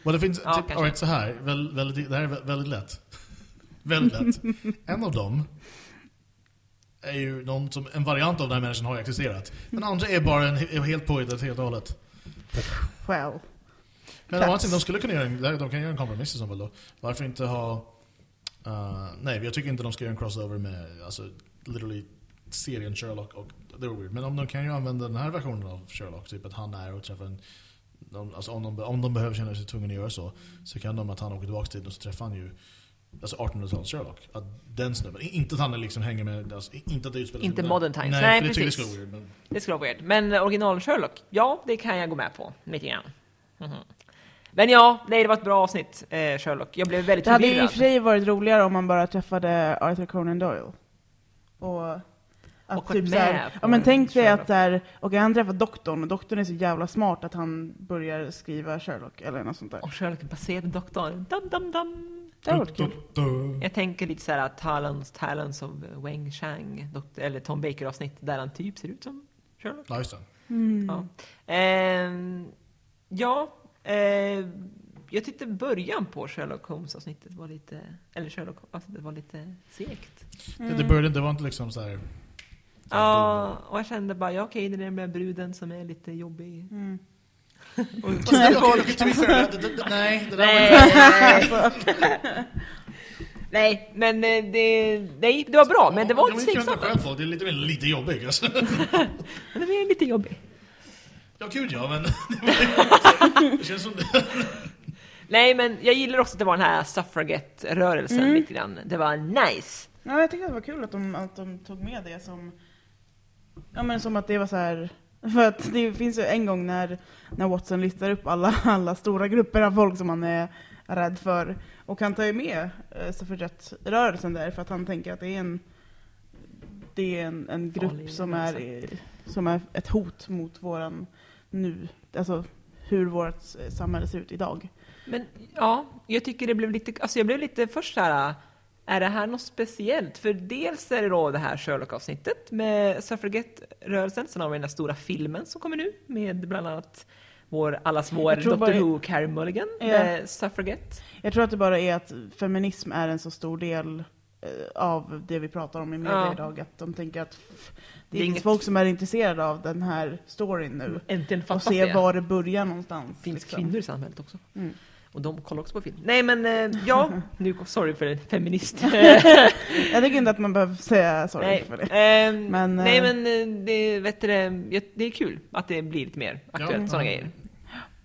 Well, det finns, Ja, typ, right, så här, väl, väldigt, det här är vä- väldigt lätt. väldigt lätt. En av dem är ju någon som, en variant av den här människan har existerat. Den andra är bara en, är helt påhittat helt och hållet. Well. Men sidan, de skulle kunna göra en, de kan göra en kompromiss i så fall då. Varför inte ha... Uh, nej, jag tycker inte de ska göra en crossover med alltså, literally serien Sherlock och det var weird. Men om de kan ju använda den här versionen av Sherlock, typ att han är och träffar en... De, alltså om, de, om de behöver känna sig tvungna att göra så, så kan de att han åker tillbaka till och så träffar han ju alltså 1800-tals Sherlock. Att den snubben, inte att han är liksom hänger med, alltså, inte att det utspelar sig Inte modern times. Nej, Nej, för det tycker jag precis. skulle vara weird. Men, Det skulle vara weird. Men original Sherlock, ja, det kan jag gå med på. Lite grann. Mhm. Men ja, nej, det var ett bra avsnitt, eh, Sherlock. Jag blev väldigt Det hade i förvirrad. och för sig varit roligare om man bara träffade Arthur Conan Doyle. Och, att Och typ så här, med på ja men tänk dig att där, och han träffar doktorn och doktorn är så jävla smart att han börjar skriva Sherlock eller något sånt där. Och Sherlock är baserad på doktorn. Dum, dum, dum. Det hade varit kul. Jag tänker lite såhär Talons, Talons of Wang Chang, eller Tom Baker-avsnitt där han typ ser ut som Sherlock. ja, just det. Mm. Ja, Ehm, ja eh, jag tyckte början på Sherlock Holmes-avsnittet var lite, eller Sherlock-avsnittet var lite segt. Det, det började, det var inte liksom så här. så här Ja, och jag kände bara, ja okej, det är den där bruden som är lite jobbig. Mm. Det- det- det- det- Nej, det där var inte... Nej, nej men eh, det, nej, det var bra, men det var inte folk, det är lite, lite jobbigt alltså. Det var lite jobbigt. Ja, gud ja, men... det känns som... Nej, men jag gillar också att det var den här suffragette-rörelsen lite grann. Det var nice. Ja, jag tycker det var kul att de, att de tog med det som, ja men som att det var så här. För att det finns ju en gång när, när Watson listar upp alla, alla stora grupper av folk som han är rädd för. Och han tar ju med eh, suffragette-rörelsen där för att han tänker att det är en, det är en, en grupp Farlig som är, som är ett hot mot våran nu, alltså hur vårt eh, samhälle ser ut idag. Men ja, jag tycker det blev lite, alltså jag blev lite först så här, är det här något speciellt? För dels är det då det här Sherlock-avsnittet med Suffragette-rörelsen, sen har vi den där stora filmen som kommer nu med bland annat vår, allas vår Doctor bara- Who, Carey Mulligan, Ja. med Suffragette. Jag tror att det bara är att feminism är en så stor del eh, av det vi pratar om i media Ja. idag. Att de tänker att det, Det är inget- folk som är intresserade av den här storyn nu. Äntligen Och fattat se det. var det börjar någonstans. Det finns liksom. kvinnor i samhället också. Mm. Och de kollar också på film. Nej men eh, ja, nu, sorry för en feminist. Jag tycker inte att man behöver säga sorry nej, för det. ehm, Men, nej eh, men eh, det, vet du, det, är kul att det blir lite mer aktuellt, Ja. sådana grejer.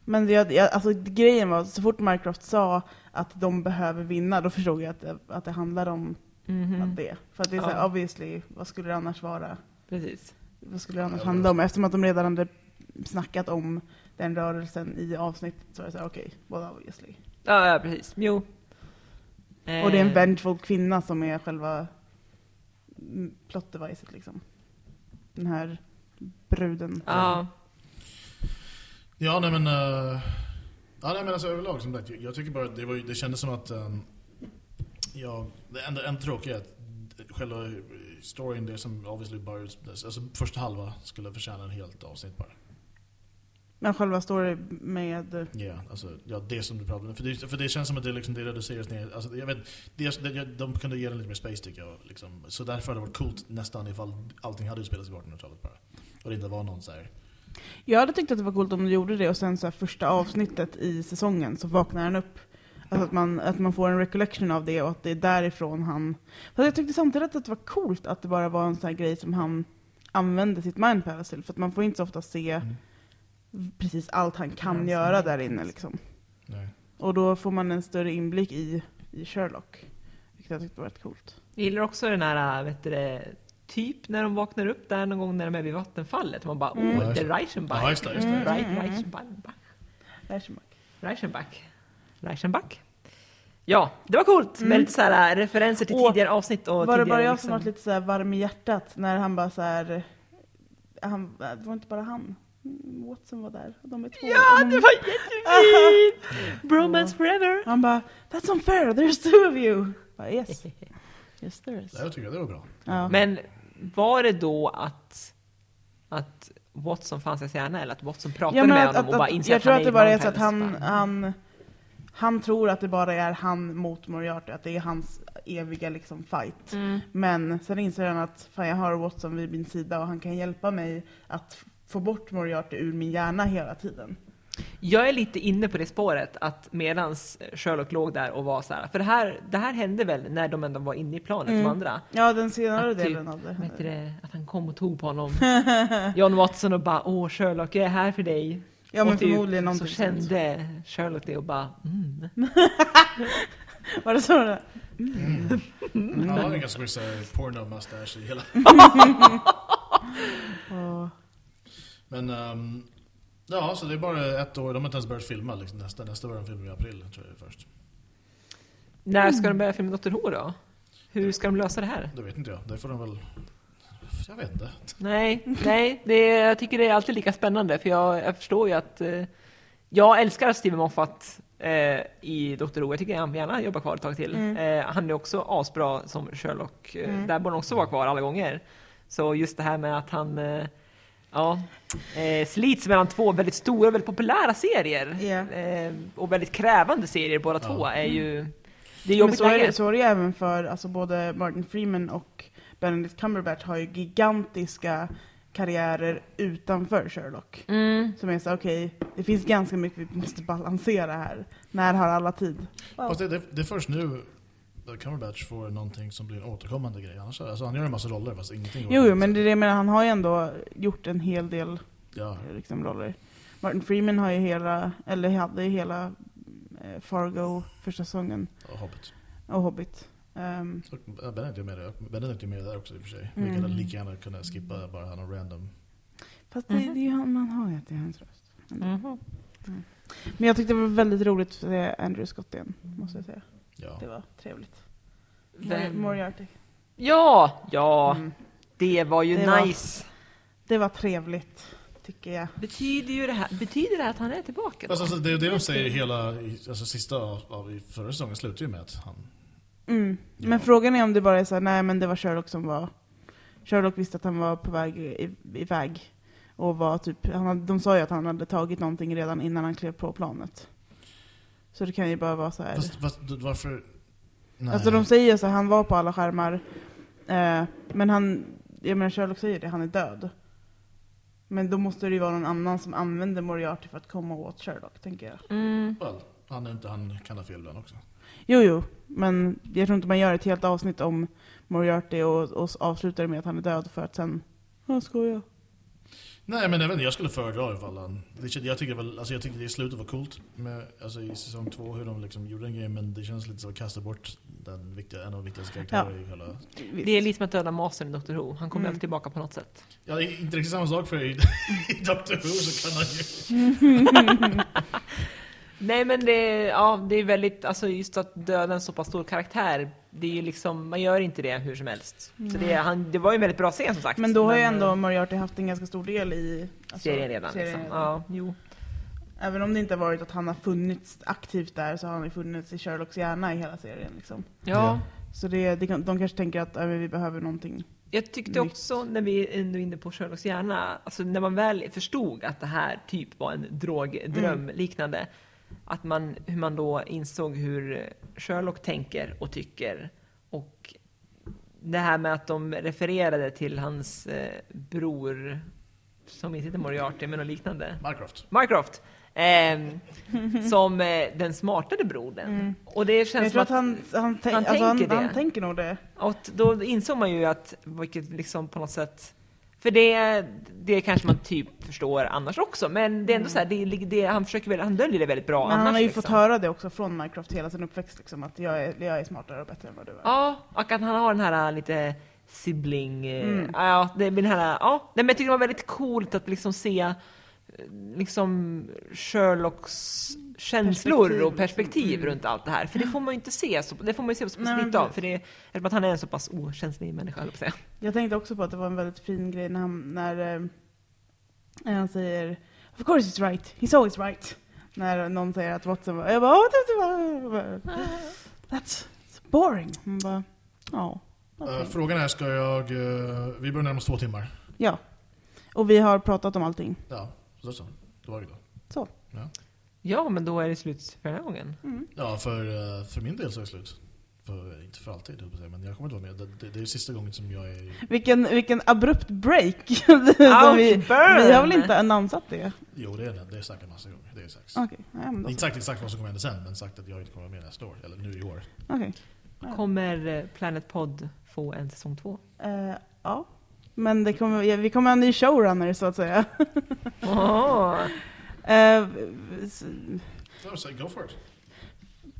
Men jag, jag, alltså, grejen var, så fort Mycroft sa att de behöver vinna, då förstod jag att det, att det handlar om Mhm. att det. För att det är så här, Ja. obviously, vad skulle det annars vara? Precis. Vad skulle det annars handla om? Eftersom att de redan hade snackat om den rörelsen i avsnittet så är det så här, okej, well obviously. Ja, ja precis. Jo. Och det är en Eh, vengeful kvinna som är själva plot devicet liksom. Den här bruden. Ja. Ja, nej men... Uh, ja, nej men alltså överlag som sagt, jag, jag tycker bara att det, var, ju- det kändes som att... Um, ja, det enda, enda tråkiga är att själva storyn, det som obviously bara utspelas- alltså första halva skulle förtjäna en helt avsnitt bara. Men själva story med... Ja, alltså, ja, det som du pratar om. För det, för det känns som att det, liksom, det reduceras ner. Alltså, jag vet, det, det, de kunde ge den lite mer space tycker jag. Liksom. Så därför hade det varit coolt nästan ifall allting hade utspelats i 1800-talet bara. Och det inte var någon så här. Jag hade tyckt att det var coolt om de gjorde det och sen så här, första avsnittet i säsongen så vaknar han upp. Alltså att man, att man får en recollection av det och att det är därifrån han... Fast jag tyckte samtidigt att det var coolt att det bara var en sån här grej som han använde sitt mind palace till. För att man får inte så ofta se precis allt han kan Ja, göra där inne liksom. Nej. Och då får man en större inblick i, i Sherlock. Vilket jag tyckte var rätt coolt. Jag gillar också den här, vet du typ när de vaknar upp där någon gång när de är vid vattenfallet. Man bara, Mm. oh, det är Reichenbach. Ja, just det. Just det. Mm. Right, Reichenbach. Reichenbach. Reichenbach. Reichenbach. Ja, det var coolt med Mm. lite så här referenser till Och tidigare avsnitt och Var det bara jag liksom- som var lite så här varm i hjärtat när han bara så här... Han, det var inte bara han. Watson var där. De är två. Ja, Och det var jättefint! Bromance forever! Han bara, that's unfair, there's two of you. Jag Bara, yes. Yes there is. Här tycker jag det var bra. Ja. Men var det då att, att Watson fanns i hjärna eller att Watson pratade Ja, med att, honom och att, bara att, insåg jag tror han att det är bara är så att han, han, han tror att det bara är han mot Moriarty, att det är hans eviga liksom fight. Mm. Men sen inser han att fan, jag har Watson vid min sida och han kan hjälpa mig att få bort Moriarty ur min hjärna hela tiden. Jag är lite inne på det spåret att medans Sherlock låg där och var så här, för det här, det här hände väl när de ändå var inne i planet, Mm. de andra? Ja, den senare Att typ, delen av det. Vet det, att han kom och tog på honom. John Watson och bara, åh Sherlock, jag är här för dig. Ja, men och typ förmodligen så någonting sånt. kände Sherlock det och bara, mm. Var det så? det? Han har en ganska så här porno-mustasch i hela... Och, Men ehm, ja, så det är bara ett år. De har inte ens börjat filma. Liksom. Nästa, nästa år de filmar i april, tror jag först. När ska de börja filma Dr. Who då? Hur ska de lösa det här? Det vet inte jag. Det får de väl... Jag vet inte. Nej, nej, det är, jag tycker det är alltid lika spännande för jag, jag förstår ju att eh, jag älskar Steven Moffat eh, i Dr. Who. Jag tycker han gärna jobbar kvar ett tag till. Eh, han är också asbra som Sherlock. Eh, Där borde han också vara kvar alla gånger. Så just det här med att han eh, ja, eh, slits mellan två väldigt stora och väldigt populära serier. Ja. Eh, och väldigt krävande serier båda två är ju... Det är jobbigt så, är det, så är det ju även för alltså, både Martin Freeman och Benedict Cumberbatch har ju gigantiska karriärer utanför Sherlock. Mm. Som är så okej, det finns ganska mycket vi måste balansera här. När har alla tid? Fast det, det, det är först nu Cumberbatch får någonting som blir en återkommande grej. Annars, alltså, han gör en massa roller fast ingenting Jo, jo, men det är det menar, han har ju ändå gjort en hel del Ja, liksom, roller. Martin Freeman har ju hela, eller hade ju hela eh, Fargo första säsongen och Hobbit. och Hobbit. Ehm, Och Benedict är med där, Benedict är med där också i och för sig. Mm. Vi kan lika gärna kunna skippa bara han och random. fast det, Mhm. det är ju han, man har ju att det är hans röst. Mhm. Men jag tyckte det var väldigt roligt att se Andrew Scott igen, måste jag säga. Ja. Det var trevligt. Vem- Moriarty. Ja, ja, Mm. det var ju Det var- nice. Det var trevligt, tycker jag. Betyder, ju det här, betyder det att han är tillbaka? Då? Fast alltså, det, det de säger hela, alltså sista av, förra säsongen slutar ju med att han... Mm. Ja. Men frågan är om det bara är så här, nej men det var Sherlock som var... Sherlock visste att han var på väg i- iväg. Och var typ, han de sa ju att han hade tagit någonting redan innan han klev på planet. Så det kan ju bara vara så här. Fast, fast varför... Nej. Alltså de säger så här, han var på alla skärmar. Eh, men han, jag menar Sherlock säger det, han är död. Men då måste det ju vara någon annan som använder Moriarty för att komma åt Sherlock, tänker jag. Mm. Well, han, är inte, han kan ha fel ibland också. Jo, jo, men jag tror inte man gör ett helt avsnitt om Moriarty och, och avslutar med att han är död för att sen... Jag skojar. Nej men jag vet inte, jag skulle föredra ifall han... Det, jag tycker väl, alltså jag tycker det i slutet var coolt med, alltså i säsong två hur de liksom gjorde en grej men det känns lite som att kasta bort den viktiga, en av de viktigaste karaktärerna i hela... Det är lite som att döda mastern i Dr. Who. Han kommer Mm. alltid tillbaka på något sätt. Ja, det är inte riktigt samma sak för i, i Doctor Who så kan han ju... Nej men det, är- ja, det är väldigt, alltså just att döda en så pass stor karaktär, det är ju liksom, man gör inte det hur som helst. Så det, är- han, det var ju en väldigt bra scen som sagt. Men då har ju ändå eh, Moriarty haft en ganska stor del i alltså, serien redan. serien liksom. redan. Ja, jo. Även om det inte har varit att han har funnits aktivt där så har han ju funnits i Sherlocks hjärna i hela serien. Liksom. Ja. Så det, det kan, de kanske tänker att äh, men vi behöver någonting. Jag tyckte Nytt. också, när vi är ändå inne på Sherlocks hjärna, alltså när man väl förstod att det här typ var en drogdröm Mm. Att man, hur man då insåg hur Sherlock tänker och tycker. Och det här med att de refererade till hans eh, bror, som inte heter Moriarty, men något liknande. Mycroft. Mycroft. ehm, som eh, den smartare brodern. Och det känns Jag som tror att han, han, tänk, han alltså, han, tänker det. han tänker nog det. och då insåg man ju att, vilket liksom på något sätt, för det, det kanske man typ förstår annars också, men det är ändå så här, det, det, han försöker väl, han döljer det väldigt bra Men annars. han har ju liksom. fått höra det också från Mycroft hela sin uppväxt. Liksom, att jag är, jag är smartare och bättre än vad du är. Ja, och att han har den här lite sibling, eh, Mm. ja, det den här, ja, nej, men jag tycker det var väldigt coolt att liksom se liksom Sherlocks känslor Perspektiv, och perspektiv. Mm. runt allt det här. För det får man ju inte se, så, det får man ju se så pass lite av, för det är eftersom att han är en så pass okänslig människa, jag säga. Jag tänkte också på att det var en väldigt fin grej när han, när, eh, när han säger Of course he's right, he's always right. När någon säger att Watson var... Jag bara, "Åh, det- det- det- That's it's boring. Hon bara, ja. okej." Eh, frågan är, ska jag... eh, vi börjar närma oss två timmar. Ja. Och vi har pratat om allting. Ja, så så. Då var det då. Så. Ja, Ja, men då är det slut för den här gången. ja för, eh, för min del så är det slut. För, inte för alltid, men jag kommer inte vara med. Det, det, det är sista gången som jag är... Vilken, vilken abrupt break. Som vi, vi har väl inte annonsat det? Jo, det är det. Det är sagt en massa gånger. Det är sagt. Okej, ja, men då Inte sagt exakt vad som kommer hända sen, men sagt att jag inte kommer vara med nästa år. Eller nu i år. Okej. Kommer eh, Planet Pod få en säsong två? Eh, ja. Men det kommer, ja, vi kommer ha en ny showrunner så att säga. Eh, s- So, go for it.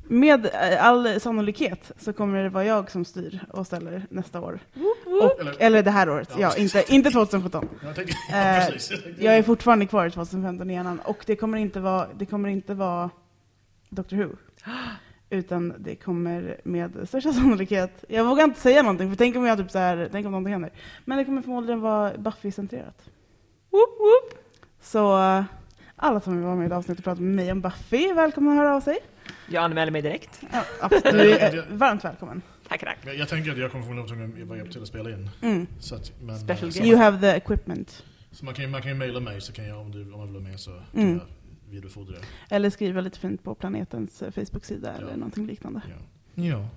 med eh, all sannolikhet så kommer det vara jag som styr och ställer nästa år. Och, Eller- eller, det här året, Ja, ja, inte, inte 2017. Jag, tänker, Eh, ja, tänkte- Jag är fortfarande kvar i 2015 i hjärnan och det kommer inte vara, det kommer inte vara Doctor Who. Utan det kommer med största sannolikhet, jag vågar inte säga någonting för tänk om jag typ så här, tänk om någonting händer. Men det kommer förmodligen vara Buffy-centrerat. Whoop, whoop. Så eh, alla som vill vara med i ett avsnitt och prata med mig om Buffy välkomna att höra av sig. Jag anmäler mig direkt. Ja, absolut. Du är varmt välkommen. Tack, tack. Jag, jag tänker att jag kommer förmodligen vara hjälpa till att spela in. Mm. Så att, men, Special eh, så, guest. You have the equipment. så man kan ju man kan ju mejla mig så kan jag, om du om man vill vara med så kan Mm. Jag vidarebefordra det. Eller skriva lite fint på planetens eh, Facebook-sida Ja. eller någonting liknande. Ja. ja.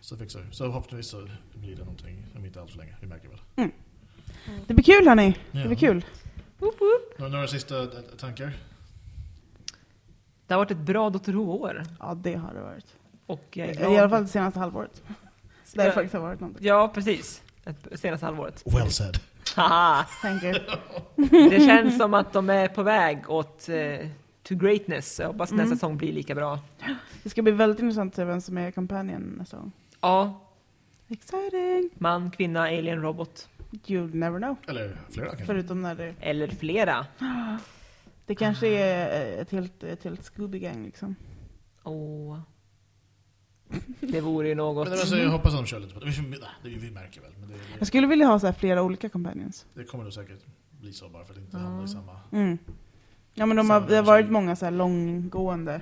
Så fixar vi. Så förhoppningsvis så blir det någonting om inte alls för länge. Vi märker väl. Det blir kul hörni. Det Ja. blir kul. Whoop, whoop. Några, några sista eh, tankar? Det har varit ett bra Dr Who-år. Ja, det har det varit. Och jag är I glad. alla fall det senaste halvåret. Där det faktiskt har varit någonting. Ja, precis. Ett- Senaste halvåret. Well said. Haha. Thank you. Det känns som att de är på väg åt eh, to greatness. Jag hoppas nästa Mm. säsong blir lika bra. Det ska bli väldigt intressant att se vem som är companion nästa gång. Ja, Exciting! man, kvinna, alien, robot. You'll never know. Eller flera kanske. Förutom när det, Eller flera. det kanske är ett helt, ett helt Scooby-gang liksom. Åh. Det vore ju något. Men alltså, jag hoppas att de kör lite på det. Vi, vi, det, vi märker väl. Men det, Jag skulle vilja ha så här flera olika companions. det kommer nog säkert bli så bara för att inte hamna i samma... Mm. Ja men de har, det har varit många så här långgående.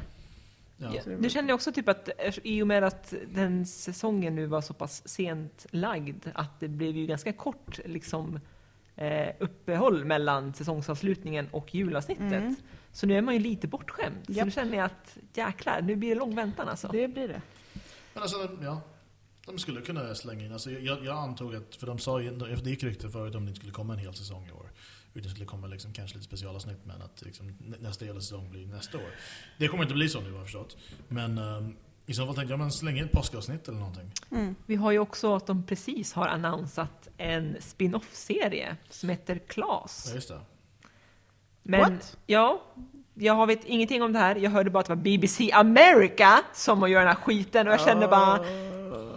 Ja. Ja, det kände jag också typ att eh, i och med att den säsongen nu var så pass sent lagd att det blev ju ganska kort liksom eh, uppehåll mellan säsongsavslutningen och julavsnittet. Mm. Så nu är man ju lite bortskämd. Så Japp. nu känner jag att jäklar, nu blir det lång väntan alltså. Det blir det. Men alltså, ja. De skulle kunna slänga in, alltså, jag, jag antog att, för de sa ju, det gick rykten förut om det inte skulle komma en hel säsong i år. Utan det skulle komma liksom, kanske lite specialavsnitt men att liksom, nä- nästa hela säsong blir nästa år. Det kommer inte bli så nu har jag förstått. Men ehm, i så fall tänkte jag, men släng in ett påskavsnitt eller någonting. Mm. Vi har ju också att de precis har annonsat en spin-off-serie som heter Ja, Klas. just det. Men What? ja, jag vet ingenting om det här. Jag hörde bara att det var BBC America som gjort den här skiten och jag kände bara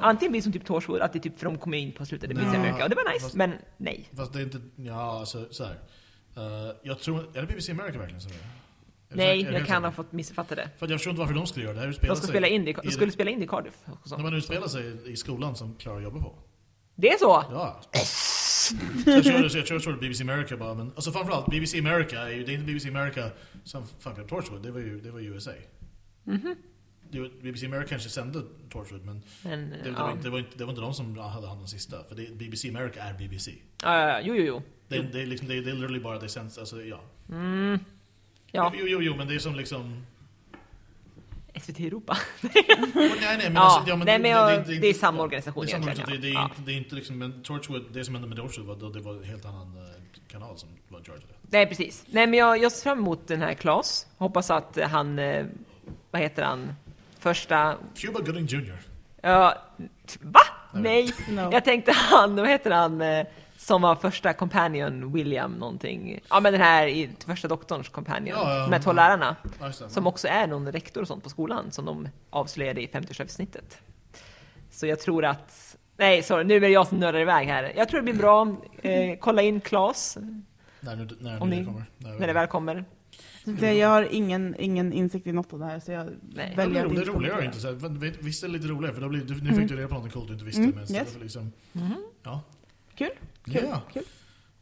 Antingen blir det som typ Torchwood, att det är typ för de kommer in på slutet, det BBC Ja, America och det var nice, fast- men nej. Fast det är inte, ja alltså så här. Eh, jag tror, är det BBC America verkligen som är det? Nej, jag kan ha fått missuppfatta det. För jag förstår inte varför de skulle göra det. Det här De ska sig spela in det, de skulle spela in det i Cardiff. När man utspelar sig i skolan som Clara jobbar på. Det är så? Ja. Jag tror, jag tror, jag att BBC America bara, men alltså framförallt BBC America är ju, det är inte BBC America som fuckade upp Torchwood, det var ju, det var USA. Det var- BBC America kanske sände Torchwood men Men, det, det, ja. var inte, det, var inte, det var inte de som hade hand om sista. För det, BBC America är BBC. Ja, jo, jo, jo. Det, det, är liksom, det, det är literally bara det sänds, alltså ja. Mm. Ja, Jo, jo, jo, men det är som liksom... SVT Europa. Nej, nej, men Ja, alltså, ja, men nej, det, men det, jag- det, det är samma organisation Det är samma egentligen, organisation. Det, det, är inte, det är inte liksom, men Torchwood, det som hände med Torchwood var, det var en helt annan eh, kanal som var charge det. Nej, precis. Nej, men jag, jag ser fram emot den här Klas. Hoppas att han, eh, vad heter han, första, Cuba Gooding Jr. ja, va? Nej, No. jag tänkte han, vad heter han, eh, som var första companion, William någonting. Ja, men den här i första doktorns companion, Ja, ja, här två ja. lärarna. Ja, det. Som också är någon rektor och sånt på skolan, som de avslöjade i 50-årsavsnittet. Så jag tror att, nej sorry, nu är det jag som nördar iväg här. Jag tror det blir bra, eh, kolla in Klas När, nu, när, Om ni- det kommer. När, när det väl kommer. Så jag har ingen, ingen insikt i något av det här så jag Nej. Ja, det, väljer är, att det är inte inte så här, men vet- Visst är det lite roligare för då blir, du, nu Mm. fick du reda på något coolt du inte visste. Mm, Men yes. för liksom, Mhm. ja. Kul, kul, Ja. kul.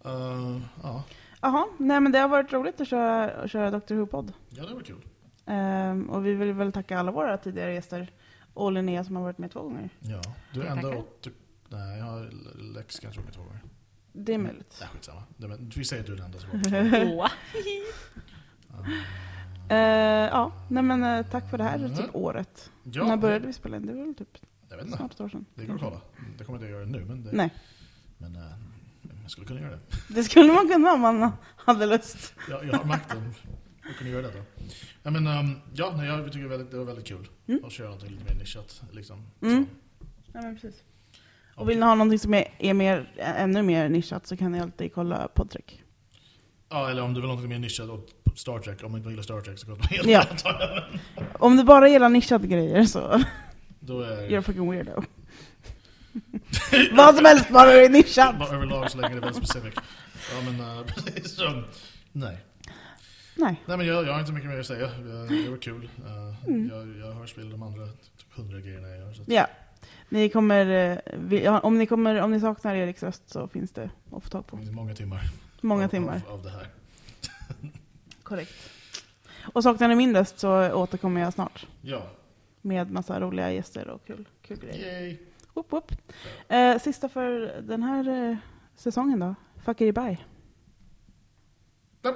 Uh, ja. Jaha, nej men det har varit roligt att köra, att köra Dr Who-podd. ja, det var kul. Ehm, och vi vill väl tacka alla våra tidigare gäster. Och Linnea som har varit med två gånger. Ja. Du är enda åt... Nej, jag har Lex kanske varit med två gånger. Det är möjligt. Nej, skitsamma. Det, men, vi säger att du är den enda som varit med. Åh. Eh, ja, nej men eh, tack för det här Mm. typ året. Ja, När började vi spela in? Det var väl typ Jag vet inte. snart ett år sedan. Det går att kolla. Det kommer inte jag göra nu, men, det, Nej, men jag skulle kunna göra det. det skulle man kunna om man hade lust. Jag, jag har makten att kunna göra detta. Ja, men, ehm, ja, nej, jag tycker det var väldigt, det var väldigt kul Mm. att köra någonting lite mer nischat. Liksom. Mm. Ja, men precis. Och vill ni ha någonting som är, är mer, ännu mer nischat så kan ni alltid kolla Podtrick. Ja, eller om du vill ha något mer nischat åt Star Trek. Om man inte gillar Star Trek så kan man helt Ja. jag. Om du bara gillar nischade grejer så Då är you're fucking weirdo. Vad som helst bara du är nischad. bara överlag så länge det är väldigt specific. Ja men uh, precis. Så, nej. Nej. Nej men jag, jag har inte mycket mer att säga. Det, det var kul. Uh, Mm. jag, jag har spelat de andra typ hundra grejerna jag gör. Så att, Ja. Ni kommer, eh, om, ni kommer, om ni saknar Eriks röst så finns det att få tag det på. många timmar. Många av, timmar. Av, av det här. Korrekt. Och saknar ni min röst så återkommer jag snart. Ja. Med massa roliga gäster och kul, kul grejer. Yay. Whoop, whoop. Eh, sista för den här eh, säsongen då? Fuckeri bye. Ja.